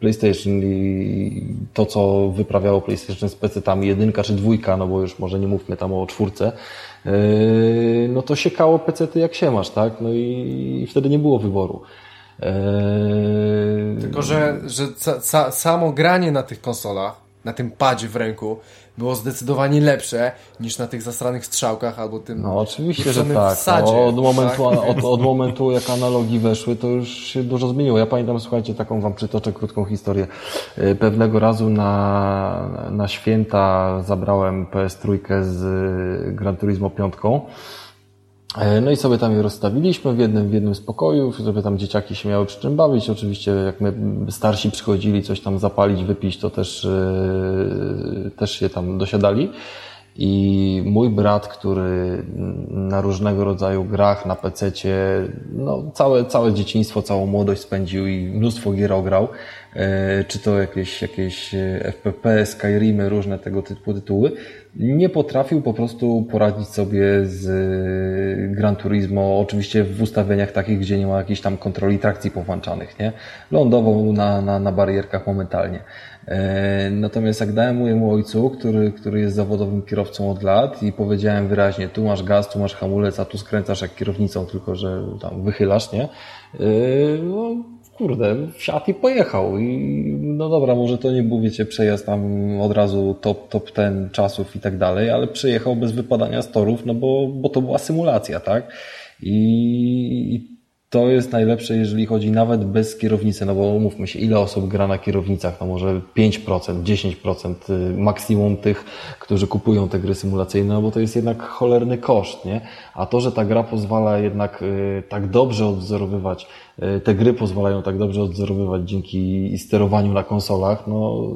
PlayStation i to, co wyprawiało PlayStation z PC-tami, jedynka czy dwójka, no bo już może nie mówmy tam o czwórce, yy, no to siekało PC-ty jak się masz, tak? No i, wtedy nie było wyboru. Yy, Tylko, że, że ca, samo granie na tych konsolach na tym padzie w ręku było zdecydowanie lepsze niż na tych zasranych strzałkach albo tym No oczywiście, że tak. Sadzie, no, od, momentu, tak? Od, od, momentu jak analogii weszły, to już się dużo zmieniło. Ja pamiętam, słuchajcie, taką wam przytoczę krótką historię. Y, pewnego razu na, na święta zabrałem PS3 z Gran Turismo 5 E, no i sobie tam je rozstawiliśmy w jednym, w jednym z pokojów, żeby tam dzieciaki się miały przy czym bawić. Oczywiście jak my starsi przychodzili coś tam zapalić, wypić, to też, yy, też się tam dosiadali. I mój brat, który na różnego rodzaju grach na PC-cie, no całe, całe dzieciństwo, całą młodość spędził i mnóstwo gier ograł, e, czy to jakieś, jakieś FPP, Skyrimy, różne tego typu tytuły, nie potrafił po prostu poradzić sobie z y, Gran Turismo, oczywiście w ustawieniach takich, gdzie nie ma jakichś tam kontroli trakcji powłączanych, nie? Lądował na, na, na barierkach momentalnie. E, natomiast jak dałem mojemu ojcu, który, który jest zawodowym kierowcą od lat i powiedziałem wyraźnie, tu masz gaz, tu masz hamulec, a tu skręcasz jak kierownicą, tylko że tam wychylasz, nie? E, no, kurde, wsiadł i pojechał. I no dobra, może to nie był, wiecie, przejazd tam od razu top, top ten czasów i tak dalej, ale przejechał bez wypadania z torów, no bo, bo to była symulacja, tak? I, to jest najlepsze, jeżeli chodzi nawet bez kierownicy, no bo umówmy się, ile osób gra na kierownicach, no może 5%, 10% y, maksimum tych, którzy kupują te gry symulacyjne, no bo to jest jednak cholerny koszt, nie? A to, że ta gra pozwala jednak y, tak dobrze odwzorowywać, y, te gry pozwalają tak dobrze odwzorowywać dzięki sterowaniu na konsolach, no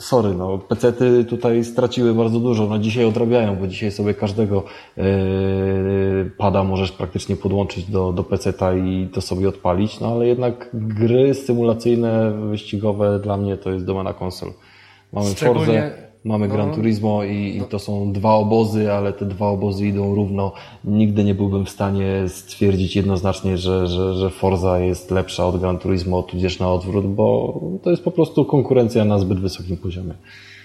sorry, no, pecety tutaj straciły bardzo dużo, no dzisiaj odrabiają, bo dzisiaj sobie każdego yy, pada możesz praktycznie podłączyć do, do peceta i to sobie odpalić, no ale jednak gry symulacyjne, wyścigowe dla mnie to jest domena konsol. Mamy Szczególnie... Mamy no. Gran Turismo i, i, to są dwa obozy, ale te dwa obozy idą równo. Nigdy nie byłbym w stanie stwierdzić jednoznacznie, że, że, że Forza jest lepsza od Gran Turismo, tudzież na odwrót, bo to jest po prostu konkurencja na zbyt wysokim poziomie.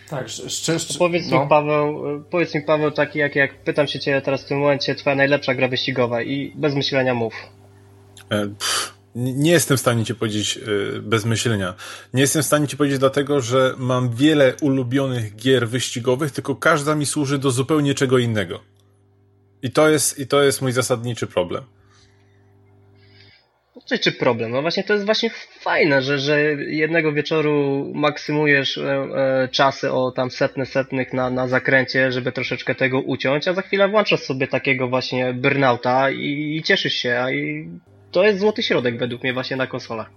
Tak, szczerze. Powiedz no. mi Paweł, powiedz mi Paweł, taki jak, jak pytam się Cię teraz w tym momencie, Twoja najlepsza gra wyścigowa i bez myślenia mów. E, nie jestem w stanie ci powiedzieć e, bez myślenia. Nie jestem w stanie ci powiedzieć dlatego, że mam wiele ulubionych gier wyścigowych, tylko każda mi służy do zupełnie czego innego. I to jest, i to jest mój zasadniczy problem. Czy, czy problem? No właśnie to jest właśnie fajne, że, że jednego wieczoru maksymujesz e, e, czasy o tam setne setnych na, na zakręcie, żeby troszeczkę tego uciąć, a za chwilę włączasz sobie takiego właśnie burnouta i, i cieszysz się, a i to jest złoty środek według mnie właśnie na konsolach.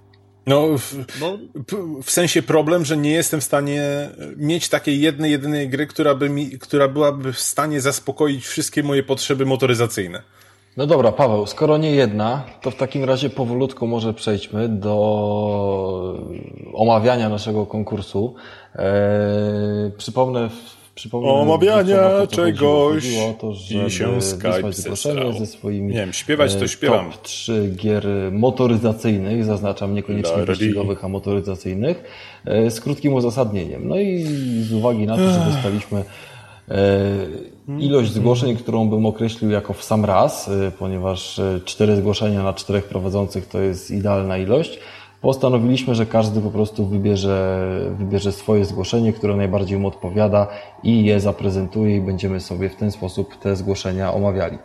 No, w, Bo... w, sensie problem, że nie jestem w stanie mieć takiej jednej, jedynej gry, która, by mi, która byłaby w stanie zaspokoić wszystkie moje potrzeby motoryzacyjne. No dobra, Paweł, skoro nie jedna, to w takim razie powolutku może przejdźmy do omawiania naszego konkursu. Eee, przypomnę, przypomnę omawiania czegoś to, i się Skype ze swoimi nie wiem, śpiewać to e, śpiewam. top 3 gier motoryzacyjnych, zaznaczam niekoniecznie wyścigowych, a motoryzacyjnych, e, z krótkim uzasadnieniem. No i z uwagi na to, że dostaliśmy E, ilość zgłoszeń, którą bym określił jako w sam raz, ponieważ cztery zgłoszenia na czterech prowadzących to jest idealna ilość, postanowiliśmy, że każdy po prostu wybierze, wybierze swoje zgłoszenie, które najbardziej mu odpowiada i je zaprezentuje i będziemy sobie w ten sposób te zgłoszenia omawiali.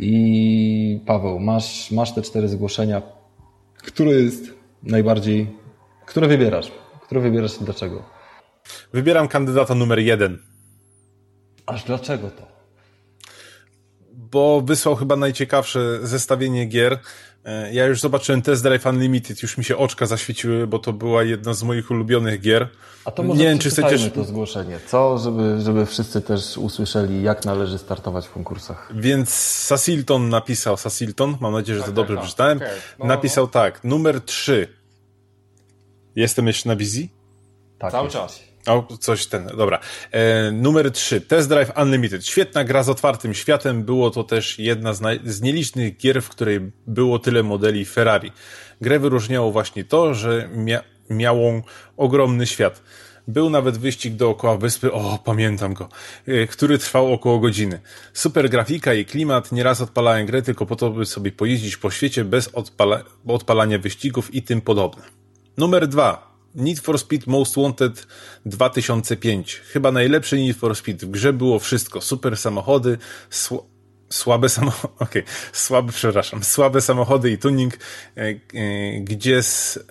I Paweł, masz, masz te cztery zgłoszenia. Które jest najbardziej, które wybierasz? Które wybierasz i dlaczego? Wybieram kandydata numer jeden. Aż dlaczego to? Bo wysłał chyba najciekawsze zestawienie gier. E, ja już zobaczyłem Test Drive Unlimited, już mi się oczka zaświeciły, bo to była jedna z moich ulubionych gier. A to może Nie wiem, czy chcecie... to zgłoszenie, co? Żeby, żeby wszyscy też usłyszeli, jak należy startować w konkursach. Więc Sasilton napisał, Sasilton, mam nadzieję, że tak, to dobrze tak, przeczytałem, okay. no, napisał tak, numer 3. Jestem jeszcze na wizji? Tak. Cały jest. czas. O, coś ten, dobra. E, numer 3. Test Drive Unlimited. Świetna gra z otwartym światem. Było to też jedna z, z nielicznych gier, w której było tyle modeli Ferrari. Grę wyróżniało właśnie to, że mia miało ogromny świat. Był nawet wyścig dookoła wyspy, o, pamiętam go, e, który trwał około godziny. Super grafika i klimat, nieraz odpalałem grę tylko po to, by sobie pojeździć po świecie bez odpala odpalania wyścigów i tym podobne. Numer dwa. Need for Speed Most Wanted 2005. Chyba najlepszy Need for Speed. W grze było wszystko. Super samochody, sł słabe samochody, <laughs> okay. słabe, przepraszam, słabe samochody i tuning, e, e, gdzie,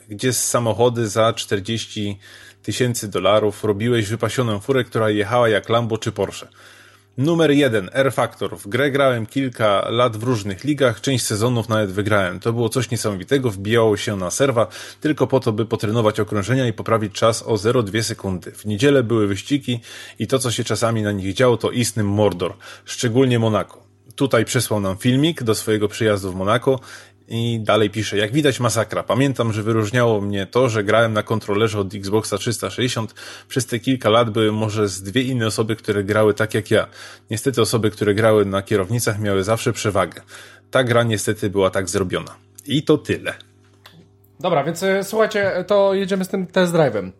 gdzie samochody za 40 tysięcy dolarów robiłeś wypasioną furę, która jechała jak Lambo czy Porsche. Numer jeden, R Factor. W grę grałem kilka lat w różnych ligach, część sezonów nawet wygrałem. To było coś niesamowitego, wbijało się na serwa tylko po to, by potrenować okrążenia i poprawić czas o 0,2 sekundy. W niedzielę były wyścigi i to, co się czasami na nich działo, to istny Mordor, szczególnie Monako. Tutaj przesłał nam filmik do swojego przyjazdu w Monako i dalej pisze, jak widać masakra. Pamiętam, że wyróżniało mnie to, że grałem na kontrolerze od Xboxa 360. Przez te kilka lat były może z dwie inne osoby, które grały tak jak ja. Niestety osoby, które grały na kierownicach miały zawsze przewagę. Ta gra niestety była tak zrobiona. I to tyle. Dobra, więc e, słuchajcie, to jedziemy z tym test drive'em.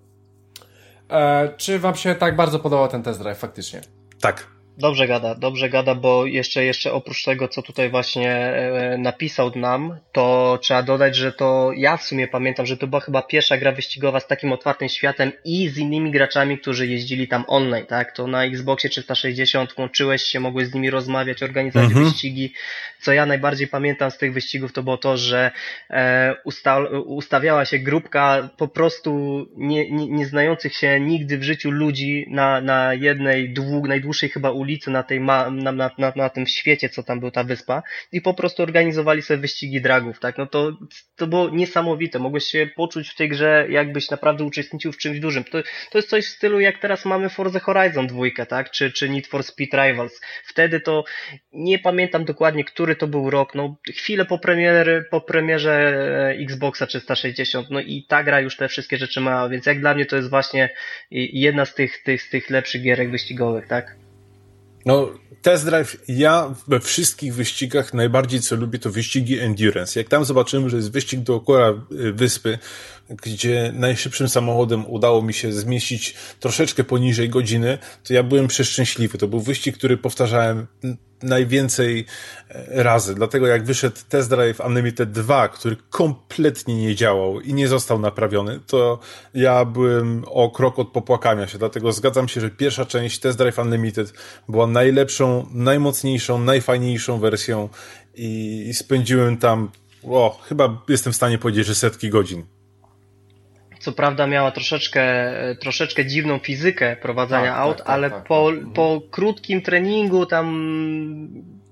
E, czy wam się tak bardzo podobał ten test drive faktycznie? Tak. Dobrze gada, dobrze gada, bo jeszcze, jeszcze oprócz tego, co tutaj właśnie e, napisał nam, to trzeba dodać, że to ja w sumie pamiętam, że to była chyba pierwsza gra wyścigowa z takim otwartym światem i z innymi graczami, którzy jeździli tam online, tak? To na Xboxie 360 łączyłeś się, mogłeś z nimi rozmawiać, organizować mhm. wyścigi. Co ja najbardziej pamiętam z tych wyścigów, to było to, że e, usta ustawiała się grupka po prostu nie, nie, nie znających się nigdy w życiu ludzi na, na jednej, dług, najdłuższej chyba ulicy na tej ma, na, na, na, na tym świecie, co tam był ta wyspa i po prostu organizowali sobie wyścigi dragów, tak? No to, to było niesamowite. Mogłeś się poczuć w tej grze, jakbyś naprawdę uczestniczył w czymś dużym. To, to jest coś w stylu, jak teraz mamy Forza Horizon 2, tak? Czy, czy Need for Speed Rivals. Wtedy to nie pamiętam dokładnie, który to był rok, no chwilę po, premiery, po premierze e, Xboxa 360, no i ta gra już te wszystkie rzeczy ma, więc jak dla mnie to jest właśnie jedna z tych, tych, z tych lepszych gierek wyścigowych, tak? No, test drive, ja we wszystkich wyścigach najbardziej co lubię to wyścigi endurance. Jak tam zobaczymy, że jest wyścig dookoła y, wyspy, gdzie najszybszym samochodem udało mi się zmieścić troszeczkę poniżej godziny, to ja byłem przeszczęśliwy. To był wyścig, który powtarzałem najwięcej e, razy. Dlatego jak wyszedł Test Drive Unlimited 2, który kompletnie nie działał i nie został naprawiony, to ja byłem o krok od popłakania się. Dlatego zgadzam się, że pierwsza część Test Drive Unlimited była najlepszą, najmocniejszą, najfajniejszą wersją i, spędziłem tam, o, chyba jestem w stanie powiedzieć, że setki godzin co prawda miała troszeczkę, troszeczkę dziwną fizykę prowadzenia tak, aut, tak, tak, ale tak, po, tak. po krótkim treningu tam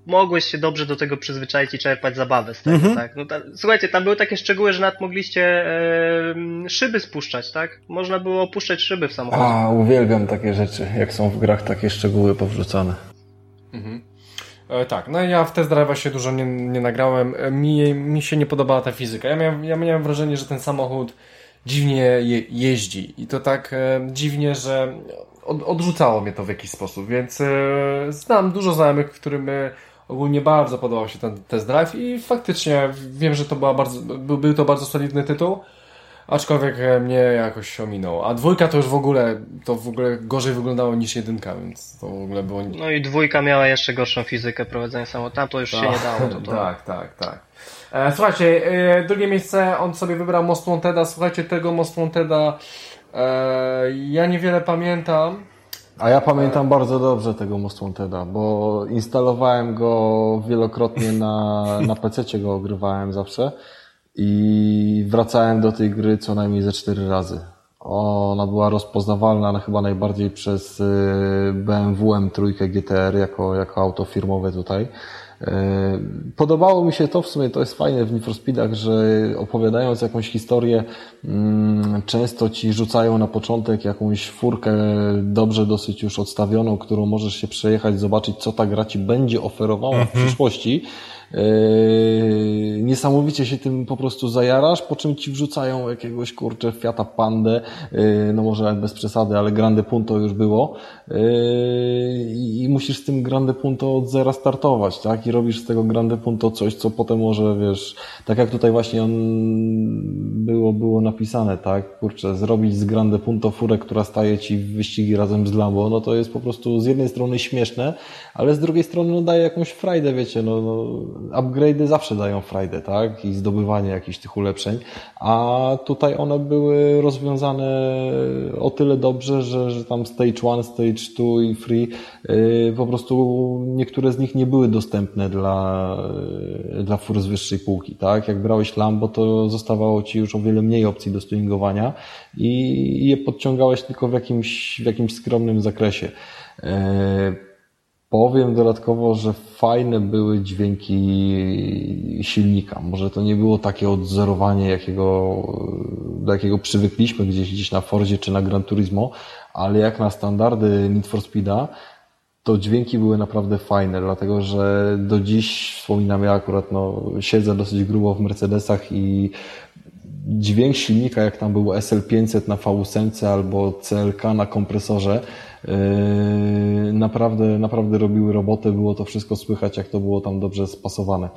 mogłeś się dobrze do tego przyzwyczaić i czerpać zabawę z tego, mhm. tak? No ta, słuchajcie, tam były takie szczegóły, że nawet mogliście e, szyby spuszczać, tak? Można było opuszczać szyby w samochodzie. A, uwielbiam takie rzeczy, jak są w grach takie szczegóły powrzucane. Mhm. E, tak, no ja w test drive'a się dużo nie, nie nagrałem. E, mi, mi się nie podobała ta fizyka. Ja miałem, ja miałem wrażenie, że ten samochód dziwnie je, jeździ. I to tak e, dziwnie, że od, odrzucało mnie to w jakiś sposób. Więc e, znam dużo znajomych, którym e, ogólnie bardzo podobał się ten test drive i faktycznie wiem, że to była bardzo, był, był to bardzo solidny tytuł. Aczkolwiek e, mnie jakoś ominął. A dwójka to już w ogóle, to w ogóle gorzej wyglądało niż jedynka, więc to w ogóle było... No i dwójka miała jeszcze gorszą fizykę prowadzenia samochodu. Tam to już się nie dało. To to... <laughs> tak, tak, tak. E, słuchajcie, e, drugie miejsce, on sobie wybrał Most Wanteda. Słuchajcie, tego Most Wanteda e, ja niewiele pamiętam. A ja pamiętam bardzo dobrze tego Most Wanteda, bo instalowałem go wielokrotnie na, na PC, go ogrywałem zawsze i wracałem do tej gry co najmniej ze cztery razy. Ona była rozpoznawalna chyba najbardziej przez BMW M3 GTR jako, jako auto firmowe tutaj. E, podobało mi się to, w sumie to jest fajne w Need for Speedach, że opowiadając jakąś historię, mm, często ci rzucają na początek jakąś furkę dobrze dosyć już odstawioną, którą możesz się przejechać, zobaczyć co ta gra ci będzie oferowała w mhm. przyszłości. Yy, niesamowicie się tym po prostu zajarasz, po czym ci wrzucają jakiegoś kurczę Fiata Pandę, yy, no może bez przesady, ale Grande Punto już było i musisz z tym Grande Punto od zera startować, tak? I robisz z tego Grande Punto coś, co potem może, wiesz, tak jak tutaj właśnie on było, było napisane, tak? Kurczę, zrobić z Grande Punto furę, która staje ci w wyścigi razem z Lambo, no to jest po prostu z jednej strony śmieszne, ale z drugiej strony no, daje jakąś frajdę, wiecie, no, no upgrade'y zawsze dają frajdę, tak? I zdobywanie jakichś tych ulepszeń, a tutaj one były rozwiązane o tyle dobrze, że, że tam stage 1, stage 2 i free yy, po prostu niektóre z nich nie były dostępne dla, yy, dla fur z wyższej półki, tak? Jak brałeś Lambo, to zostawało Ci już o wiele mniej opcji do tuningowania i je podciągałeś tylko w jakimś, w jakimś skromnym zakresie. Yy, Powiem dodatkowo, że fajne były dźwięki silnika. Może to nie było takie odzorowanie, jakiego, do jakiego przywykliśmy gdzieś, gdzieś na Forzie czy na Gran Turismo, ale jak na standardy Need for Speeda, to dźwięki były naprawdę fajne, dlatego że do dziś wspominam, ja akurat no, siedzę dosyć grubo w Mercedesach i dźwięk silnika, jak tam był SL500 na V8 albo CLK na kompresorze, Yy, naprawdę, naprawdę robiły robotę, było to wszystko słychać, jak to było tam dobrze spasowane.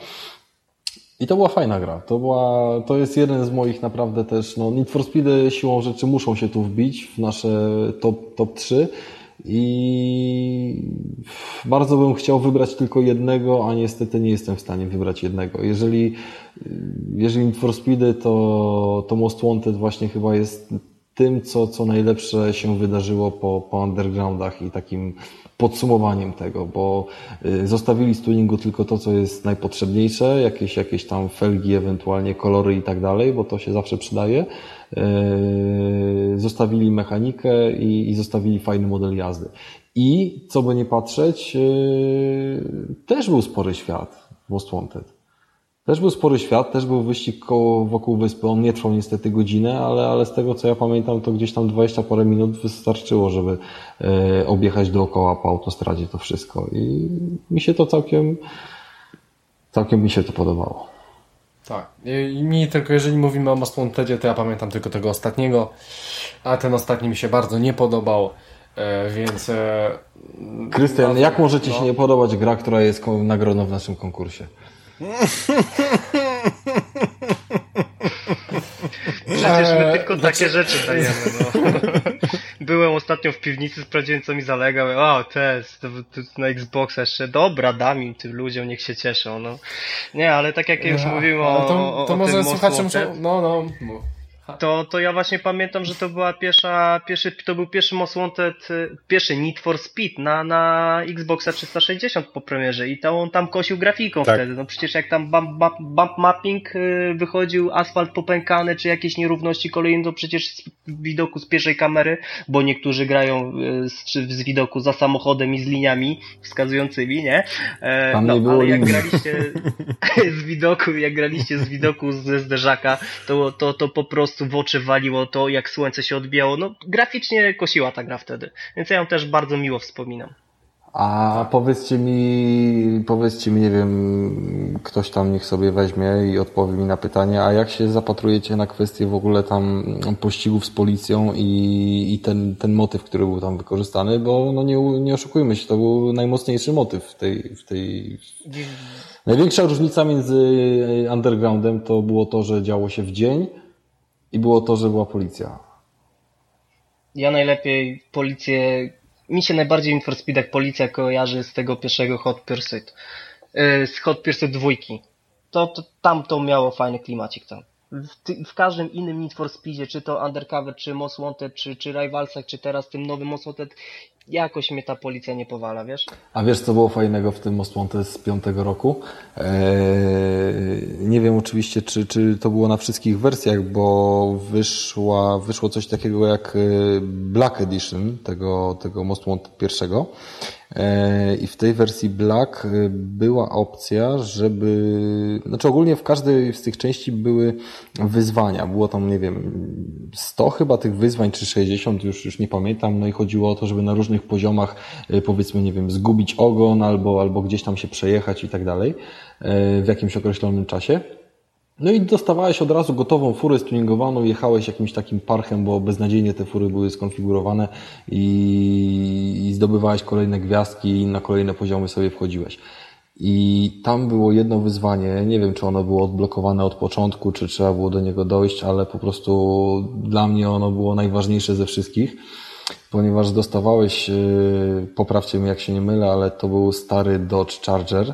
I to była fajna gra. To, była, to jest jeden z moich naprawdę też, no Need for Speedy siłą rzeczy muszą się tu wbić w nasze top, top 3 i bardzo bym chciał wybrać tylko jednego, a niestety nie jestem w stanie wybrać jednego. Jeżeli, jeżeli Need for Speedy, to, to Most Wanted właśnie chyba jest tym, co, co najlepsze się wydarzyło po, po undergroundach i takim podsumowaniem tego, bo y, zostawili z tuningu tylko to, co jest najpotrzebniejsze, jakieś, jakieś tam felgi, ewentualnie kolory i tak dalej, bo to się zawsze przydaje. zostawili mechanikę i, i zostawili fajny model jazdy. I co by nie patrzeć, też był spory świat Most Wanted. Też był spory świat, też był wyścig koło, wokół wyspy. On nie trwał niestety godzinę, ale, ale z tego co ja pamiętam, to gdzieś tam 20 parę minut wystarczyło, żeby e, objechać dookoła po autostradzie to wszystko. I mi się to całkiem, całkiem mi się to podobało. Tak. I mi tylko, jeżeli mówimy o Most Wantedzie, to ja pamiętam tylko tego ostatniego, a ten ostatni mi się bardzo nie podobał, e, więc... E, Krystian, jak może Ci no. się nie podobać gra, która jest nagrodą w naszym konkursie? Przecież my eee, tylko takie rzeczy dajemy. No. <laughs> Byłem ostatnio w piwnicy, sprawdziłem co mi zalega. O, test, to, to na Xboxa jeszcze. Dobra, dam im tym ludziom, niech się cieszą. No. Nie, ale tak jak już mówiłem o, to, to o może słuchacze muszą... No, no, to, to ja właśnie pamiętam, że to była pierwsza, pierwszy, to był pierwszy Most Wanted, y, pierwszy Need for Speed na, na Xboxa 360 po premierze i to on tam kosił grafiką tak. wtedy. No przecież jak tam bump, bump, bump mapping y, wychodził, asfalt popękany czy jakieś nierówności kolejne, to przecież z widoku z pierwszej kamery, bo niektórzy grają y, z, z widoku za samochodem i z liniami wskazującymi, nie? E, tam no, nie było ale jak graliście <laughs> <laughs> z widoku, jak graliście z widoku ze zderzaka, to, to, to po prostu prostu w oczy waliło to, jak słońce się odbijało. No, graficznie kosiła ta gra wtedy. Więc ja ją też bardzo miło wspominam. A powiedzcie mi, powiedzcie mi, nie wiem, ktoś tam niech sobie weźmie i odpowie mi na pytanie, a jak się zapatrujecie na kwestię w ogóle tam pościgów z policją i, i ten, ten motyw, który był tam wykorzystany, bo no nie, nie oszukujmy się, to był najmocniejszy motyw w tej, w tej... Największa różnica między Undergroundem to było to, że działo się w dzień, i było to, że była policja. Ja najlepiej policję, mi się najbardziej w For Speedach policja kojarzy z tego pierwszego Hot Pursuit, yy, z Hot Pursuit dwójki. To, to, tam to miało fajny klimacik tam. W, w, każdym innym Need for Speedzie, czy to Undercover, czy Most Wanted, czy, czy Rivalsach, czy teraz tym nowym Most Wanted, jakoś mnie ta policja nie powala, wiesz? A wiesz, co było fajnego w tym Most Wanted z piątego roku? Eee, nie wiem oczywiście, czy, czy to było na wszystkich wersjach, bo wyszła, wyszło coś takiego jak e, Black Edition tego, tego Most Wanted pierwszego. E, I w tej wersji Black e, była opcja, żeby, znaczy ogólnie w każdej z tych części były wyzwania. Było tam, nie wiem, 100 chyba tych wyzwań, czy 60, już, już nie pamiętam. No i chodziło o to, żeby na różnych poziomach, e, powiedzmy, nie wiem, zgubić ogon albo, albo gdzieś tam się przejechać i tak dalej w jakimś określonym czasie. No i dostawałeś od razu gotową furę stuningowaną, jechałeś jakimś takim parchem, bo beznadziejnie te fury były skonfigurowane i, i zdobywałeś kolejne gwiazdki i na kolejne poziomy sobie wchodziłeś. I tam było jedno wyzwanie, nie wiem czy ono było odblokowane od początku, czy trzeba było do niego dojść, ale po prostu dla mnie ono było najważniejsze ze wszystkich, ponieważ dostawałeś, yy, poprawcie mnie jak się nie mylę, ale to był stary Dodge Charger,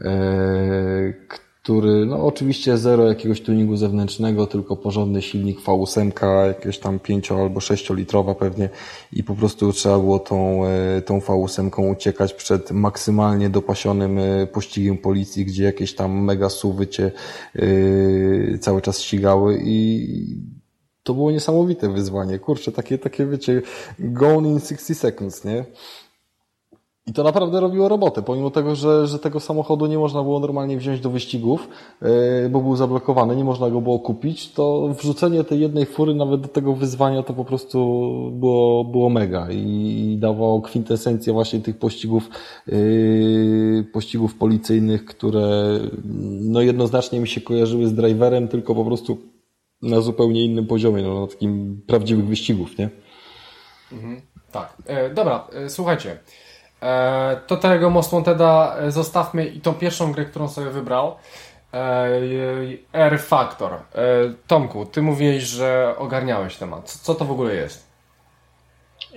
yy, który, no oczywiście zero jakiegoś tuningu zewnętrznego, tylko porządny silnik V8, jakieś tam 5 albo 6 litrowa pewnie i po prostu trzeba było tą, e, tą V8 uciekać przed maksymalnie dopasionym pościgiem policji, gdzie jakieś tam mega suwy cię yy, cały czas ścigały i to było niesamowite wyzwanie. Kurczę, takie, takie wiecie, gone in 60 seconds, nie? I to naprawdę robiło robotę, pomimo tego, że, że tego samochodu nie można było normalnie wziąć do wyścigów, yy, bo był zablokowany, nie można go było kupić, to wrzucenie tej jednej fury nawet do tego wyzwania to po prostu było, było mega i dawało kwintesencję właśnie tych pościgów, yy, pościgów policyjnych, które no jednoznacznie mi się kojarzyły z driverem, tylko po prostu na zupełnie innym poziomie, no, na takim prawdziwych wyścigów, nie? Mhm, tak. E, dobra, e, słuchajcie. E, to tego Most Wanteda e, zostawmy i tą pierwszą grę, którą sobie wybrał. E, R Factor. Tomku, ty mówiłeś, że ogarniałeś temat. Co to w ogóle jest?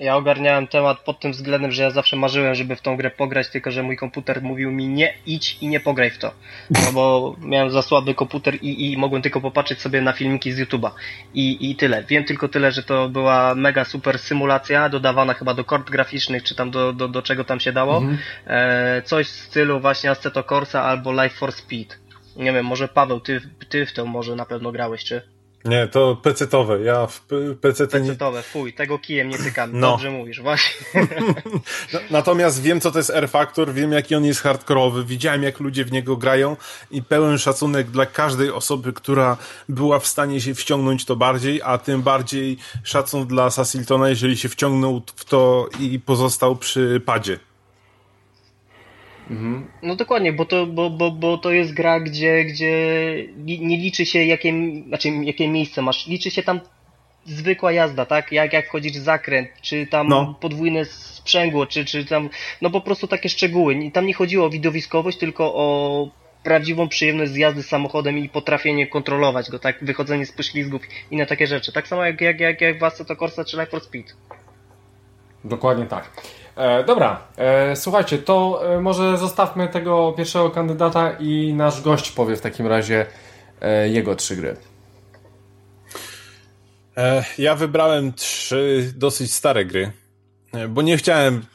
Ja ogarniałem temat pod tym względem, że ja zawsze marzyłem, żeby w tą grę pograć, tylko że mój komputer mówił mi nie idź i nie pograj w to. No bo miałem za słaby komputer i, i mogłem tylko popatrzeć sobie na filmiki z YouTube'a. I, I tyle. Wiem tylko tyle, że to była mega super symulacja, dodawana chyba do kort graficznych, czy tam do, do, do czego tam się dało. Mhm. E, coś w stylu właśnie Assetto Corsa albo Life for Speed. Nie wiem, może Paweł, ty, ty w to może na pewno grałeś, czy? Nie, to pecetowe. Ja w PC Pecetowe, fuj, tego kijem nie tykam. No. Dobrze mówisz, właśnie. <laughs> No, natomiast wiem, co to jest R-Factor, wiem, jaki on jest hardkorowy, widziałem, jak ludzie w niego grają i pełen szacunek dla każdej osoby, która była w stanie się wciągnąć to bardziej, a tym bardziej szacun dla Sassiltona, jeżeli się wciągnął w to i pozostał przy padzie. Mhm. No dokładnie, bo to, bo, bo, bo to jest gra, gdzie, gdzie nie liczy się jakie, znaczy jakie miejsce masz, liczy się tam zwykła jazda, tak? Jak, jak wchodzisz w zakręt, czy tam no. podwójne sprzęgło, czy, czy tam, no po prostu takie szczegóły. Tam nie chodziło o widowiskowość, tylko o prawdziwą przyjemność z jazdy samochodem i potrafienie kontrolować go, tak? Wychodzenie z poślizgów i na takie rzeczy. Tak samo jak, jak, jak, jak w Assetto Corsa czy Life for Speed. Dokładnie tak. E, dobra, e, słuchajcie, to e, może zostawmy tego pierwszego kandydata i nasz gość powie w takim razie e, jego trzy gry. E, ja wybrałem trzy dosyć stare gry, e, bo nie chciałem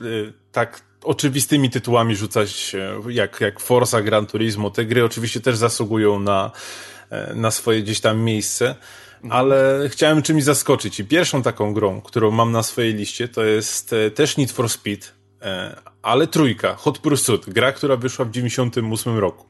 tak oczywistymi tytułami rzucać jak, jak Forza, Gran Turismo. Te gry oczywiście też zasługują na, na swoje gdzieś tam miejsce ale chciałem czymś zaskoczyć i pierwszą taką grą, którą mam na swojej liście, to jest e, też Need for Speed, e, ale trójka, Hot Pursuit, gra, która wyszła w 98 roku.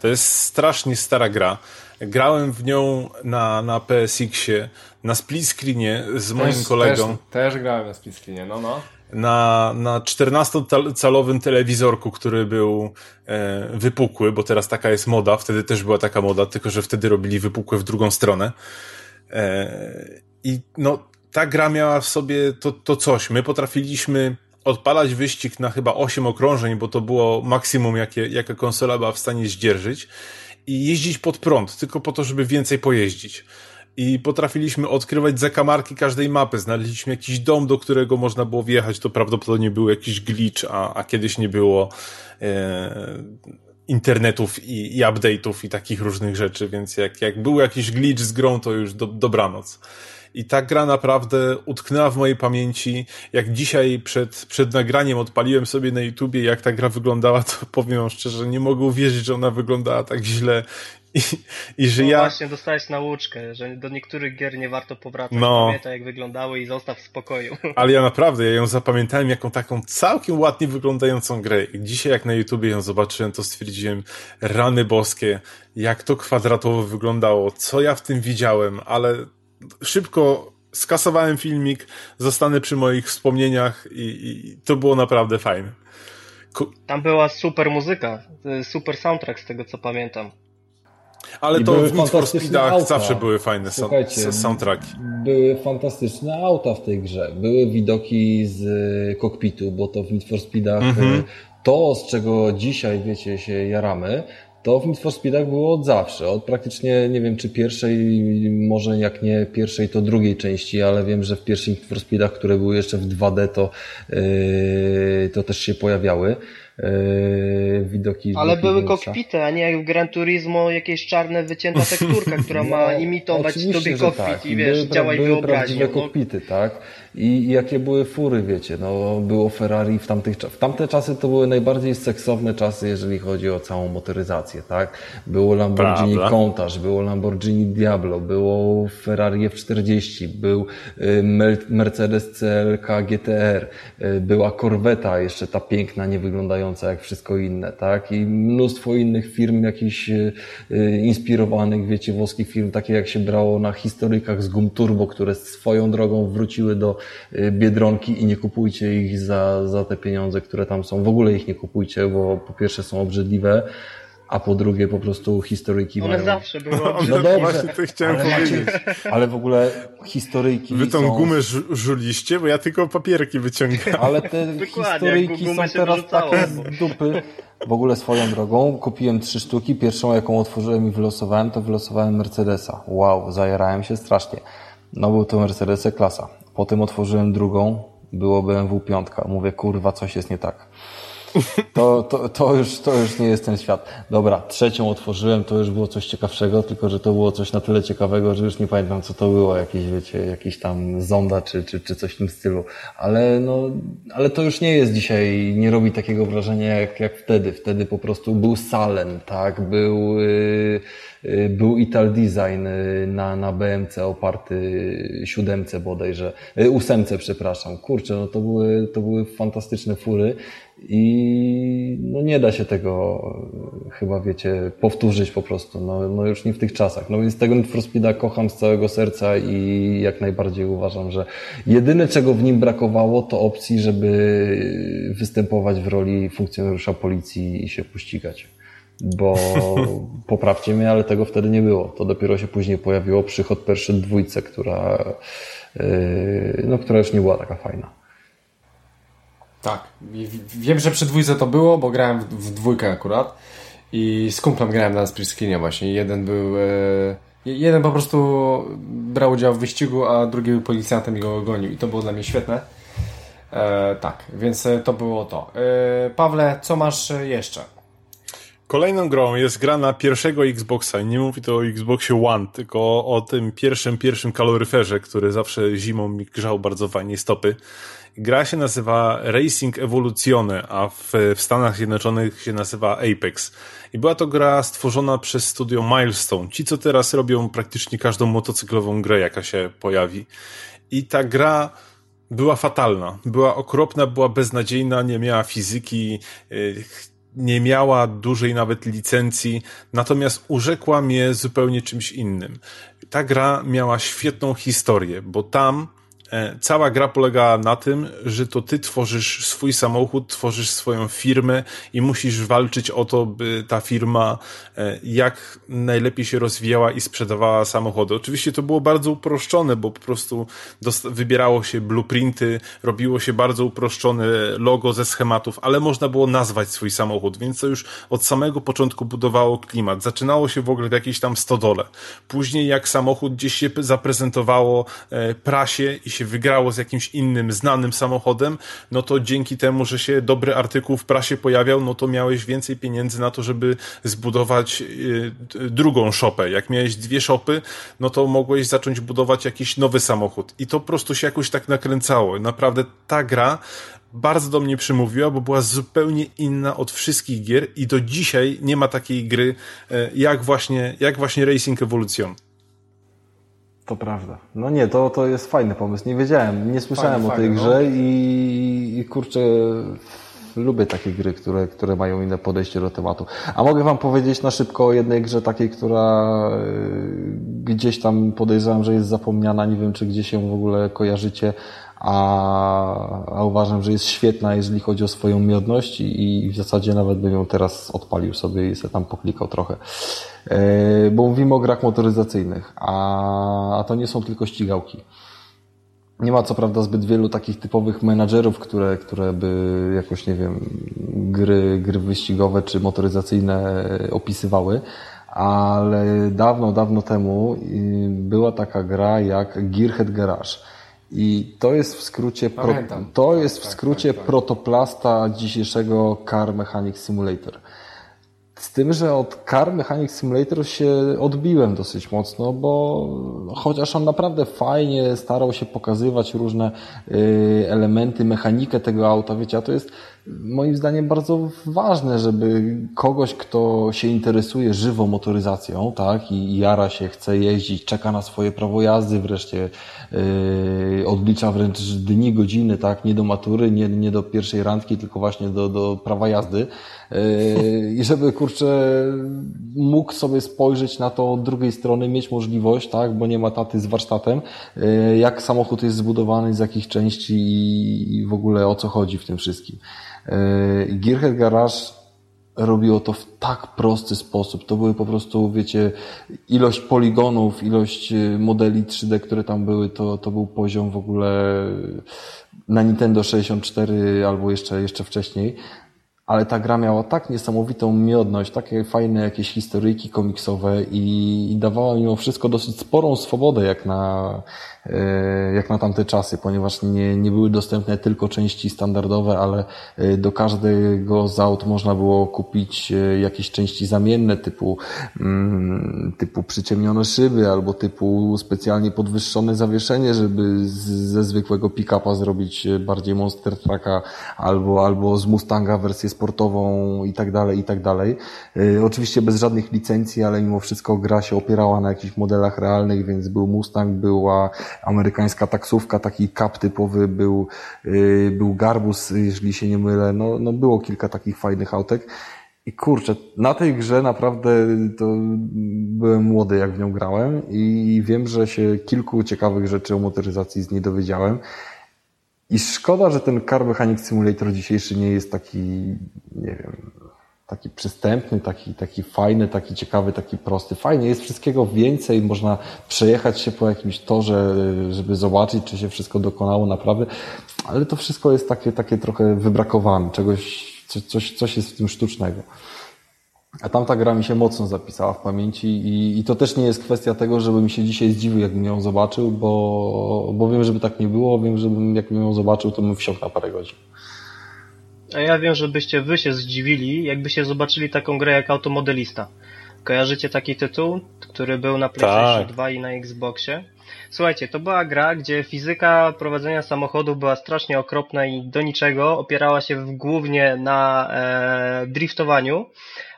To jest strasznie stara gra. Grałem w nią na, na PSX-ie, na split screenie z też, moim kolegą. Też, też grałem na split screenie, no no na, na 14-calowym telewizorku, który był e, wypukły, bo teraz taka jest moda, wtedy też była taka moda, tylko że wtedy robili wypukłe w drugą stronę. E, I no, ta gra miała w sobie to, to coś. My potrafiliśmy odpalać wyścig na chyba 8 okrążeń, bo to było maksimum, jakie, jaka konsola była w stanie zdzierżyć i jeździć pod prąd, tylko po to, żeby więcej pojeździć. I potrafiliśmy odkrywać zakamarki każdej mapy. Znaleźliśmy jakiś dom, do którego można było wjechać. To prawdopodobnie był jakiś glitch, a, a kiedyś nie było e, internetów i, i update'ów i takich różnych rzeczy, więc jak, jak był jakiś glitch z grą, to już do, dobranoc. I ta gra naprawdę utknęła w mojej pamięci. Jak dzisiaj przed, przed nagraniem odpaliłem sobie na YouTubie, jak ta gra wyglądała, to powiem szczerze, nie mogę uwierzyć, że ona wyglądała tak źle i, i że no ja... właśnie, dostałeś nauczkę, że do niektórych gier nie warto powracać. No. Pamiętaj, jak wyglądały i zostaw w spokoju. <laughs> Ale ja naprawdę, ja ją zapamiętałem jako taką całkiem ładnie wyglądającą grę. I dzisiaj, jak na YouTubie ją zobaczyłem, to stwierdziłem, rany boskie, jak to kwadratowo wyglądało, co ja w tym widziałem, ale szybko skasowałem filmik, zostanę przy moich wspomnieniach i, i to było naprawdę fajne. Tam była super muzyka, super soundtrack z tego co pamiętam. Ale I to w Need for Speedach zawsze były fajne Słuchajcie, soundtracki. Były fantastyczne auta w tej grze. Były widoki z kokpitu, bo to w Need for Speedach mm-hmm. to, z czego dzisiaj, wiecie, się jaramy, to w Need for Speedach było od zawsze. Od praktycznie, nie wiem, czy pierwszej, może jak nie pierwszej, to drugiej części, ale wiem, że w pierwszych Need for Speedach, które były jeszcze w 2D, to, yy, to też się pojawiały. Yy, widoki. Ale były kokpity, a nie jak w Gran Turismo jakieś czarne wycięta <laughs> teksturka, która no, ma imitować tobie kokpit tak. i wiesz, były, były wyobraźnią. Były no. kokpity, tak? I jakie były fury, wiecie, no było Ferrari w tamtych w tamte czasy to były najbardziej seksowne czasy, jeżeli chodzi o całą motoryzację, tak? Było Lamborghini Prawda. Countach, było Lamborghini Diablo, było Ferrari F40, był y, Mercedes CLK GTR, y, była Corvetta, jeszcze ta piękna, nie wyglądająca jak wszystko inne, tak? I mnóstwo innych firm jakichś y, inspirowanych, wiecie, włoskich firm, takie jak się brało na historykach z Gum Turbo, które swoją drogą wróciły do biedronki i nie kupujcie ich za, za te pieniądze, które tam są. W ogóle ich nie kupujcie, bo po pierwsze są obrzydliwe, a po drugie po prostu historyjki One mają... zawsze były <laughs> No dobrze, Właśnie to chciałem ale, powiedzieć. ale w ogóle historyjki Wy tą są... gumę żuliście, bo ja tylko papierki wyciągam. Ale te <laughs> historyjki są teraz takie z dupy. W ogóle swoją drogą kupiłem trzy sztuki. Pierwszą jaką otworzyłem i wylosowałem, to wylosowałem Mercedesa. Wow, zajarałem się strasznie. No był to Mercedes klasa. Potem otworzyłem drugą, było BMW 5. Mówię, kurwa, coś jest nie tak. To, to, to, już, to już nie jest ten świat. Dobra, trzecią otworzyłem, to już było coś ciekawszego, tylko że to było coś na tyle ciekawego, że już nie pamiętam co to było, jakieś wiecie, jakiś tam zonda czy, czy, czy coś w tym stylu. Ale no, ale to już nie jest dzisiaj, nie robi takiego wrażenia jak, jak wtedy. Wtedy po prostu był Salen, tak, był, yy, był Ital Design y, na, na BMC oparty siódemce bodajże, y, ósemce przepraszam. Kurczę, no to były, to były fantastyczne fury i no nie da się tego chyba wiecie powtórzyć po prostu, no, no już nie w tych czasach. No więc tego Need for Speeda kocham z całego serca i jak najbardziej uważam, że jedyne czego w nim brakowało to opcji, żeby występować w roli funkcjonariusza policji i się pościgać bo <laughs> poprawcie mnie, ale tego wtedy nie było. To dopiero się później pojawiło przy Hot Pursuit dwójce, która, yy, no, która już nie była taka fajna. Tak. Wiem, że przy dwójce to było, bo grałem w, dwójkę akurat i z kumplem grałem na split właśnie. Jeden był... Yy, jeden po prostu brał udział w wyścigu, a drugi był policjantem i go gonił. I to było dla mnie świetne. E, tak, więc to było to. E, Pawle, co masz jeszcze? Kolejną grą jest gra na pierwszego Xboxa. Nie mówi to o Xboxie One, tylko o tym pierwszym, pierwszym kaloryferze, który zawsze zimą mi grzał bardzo fajnie stopy. Gra się nazywa Racing Evoluzione, a w, w Stanach Zjednoczonych się nazywa Apex. I była to gra stworzona przez studio Milestone. Ci, co teraz robią praktycznie każdą motocyklową grę, jaka się pojawi. I ta gra była fatalna. Była okropna, była beznadziejna, nie miała fizyki, yy, nie miała dużej nawet licencji, natomiast urzekła mnie zupełnie czymś innym. Ta gra miała świetną historię, bo tam cała gra polegała na tym, że to ty tworzysz swój samochód, tworzysz swoją firmę i musisz walczyć o to, by ta firma e, jak najlepiej się rozwijała i sprzedawała samochody. Oczywiście to było bardzo uproszczone, bo po prostu wybierało się blueprinty, robiło się bardzo uproszczone logo ze schematów, ale można było nazwać swój samochód, więc to już od samego początku budowało klimat. Zaczynało się w ogóle w jakiejś tam stodole. Później jak samochód gdzieś się zaprezentowało e, prasie i się wygrało z jakimś innym znanym samochodem, no to dzięki temu, że się dobry artykuł w prasie pojawiał, no to miałeś więcej pieniędzy na to, żeby zbudować y, drugą szopę. Jak miałeś dwie szopy, no to mogłeś zacząć budować jakiś nowy samochód. I to po prostu się jakoś tak nakręcało. Naprawdę ta gra bardzo do mnie przymówiła, bo była zupełnie inna od wszystkich gier i do dzisiaj nie ma takiej gry e, jak właśnie, jak właśnie Racing Evolution. To prawda. No nie, to, to jest fajny pomysł. Nie wiedziałem, nie słyszałem fajny, o tej fajny, grze no. i, i kurczę, lubię takie gry, które, które mają inne podejście do tematu. A mogę Wam powiedzieć na szybko o jednej grze takiej, która e, gdzieś tam podejrzewam, że jest zapomniana. Nie wiem, czy gdzieś ją w ogóle kojarzycie, a, a uważam, że jest świetna, jeżeli chodzi o swoją miodność i, i w zasadzie nawet bym ją teraz odpalił sobie i sobie tam poklikał trochę. E, bo mówimy o grach motoryzacyjnych, a, a to nie są tylko ścigałki. Nie ma co prawda zbyt wielu takich typowych menadżerów, które, które by jakoś, nie wiem, gry, gry wyścigowe czy motoryzacyjne opisywały, ale dawno, dawno temu y, była taka gra jak Gearhead Garage. I to jest w skrócie, pro, to tak, jest w tak, skrócie tak, tak, protoplasta dzisiejszego Car Mechanic Simulator. Z tym, że od Car Mechanic Simulator się odbiłem dosyć mocno, bo chociaż on naprawdę fajnie starał się pokazywać różne y, elementy, mechanikę tego auta, wiecie, a to jest moim zdaniem bardzo ważne, żeby kogoś, kto się interesuje żywo motoryzacją, tak, i jara się, chce jeździć, czeka na swoje prawo jazdy, wreszcie yy, odlicza wręcz dni, godziny, tak, nie do matury, nie, nie do pierwszej randki, tylko właśnie do, do prawa jazdy. Yy, I żeby, kurczę, mógł sobie spojrzeć na to od drugiej strony, mieć możliwość, tak, bo nie ma taty z warsztatem, yy, jak samochód jest zbudowany, z jakich części i w ogóle o co chodzi w tym wszystkim. Yy, Gearhead Garage robiło to w tak prosty sposób. To były po prostu, wiecie, ilość poligonów, ilość yy, modeli 3D, które tam były, to, to był poziom w ogóle na Nintendo 64 albo jeszcze, jeszcze wcześniej. ale ta gra miała tak niesamowitą miodność, takie fajne jakieś historyjki komiksowe i, i dawała mimo wszystko dosyć sporą swobodę jak na, jak na tamte czasy, ponieważ nie, nie były dostępne tylko części standardowe, ale e, do każdego z aut można było kupić e, jakieś części zamienne typu, mm, typu przyciemnione szyby albo typu specjalnie podwyższone zawieszenie, żeby ze zwykłego pick-upa zrobić bardziej Monster Trucka albo, albo z Mustanga wersję sportową i tak dalej, i tak dalej. Oczywiście bez żadnych licencji, ale mimo wszystko gra się opierała na jakichś modelach realnych, więc był Mustang, była amerykańska taksówka, taki kap typowy, był, y, był Garbus, jeżeli się nie mylę, no, no było kilka takich fajnych autek. I kurczę, na tej grze naprawdę to byłem młody, jak w nią grałem i wiem, że się kilku ciekawych rzeczy o motoryzacji z niej dowiedziałem. I szkoda, że ten Car Mechanic Simulator dzisiejszy nie jest taki, nie wiem, taki przystępny, taki, taki fajny, taki ciekawy, taki prosty. Fajnie, jest wszystkiego więcej, można przejechać się po jakimś torze, żeby zobaczyć, czy się wszystko dokonało naprawdę, ale to wszystko jest takie, takie trochę wybrakowane, czegoś, coś, coś jest w tym sztucznego. A tamta gra mi się mocno zapisała w pamięci i, i to też nie jest kwestia tego, żebym się dzisiaj zdziwił, jakbym ją zobaczył, bo, bo wiem, żeby tak nie było, wiem, żebym jakbym ją zobaczył, to bym wsiąkł na parę godzin. A ja wiem, żebyście wy się zdziwili, jakbyście zobaczyli taką grę jak Automodelista. Kojarzycie taki tytuł, który był na PlayStation tak. 2 i na Xboxie? Słuchajcie, to była gra, gdzie fizyka prowadzenia samochodu była strasznie okropna i do niczego, opierała się głównie na e, driftowaniu,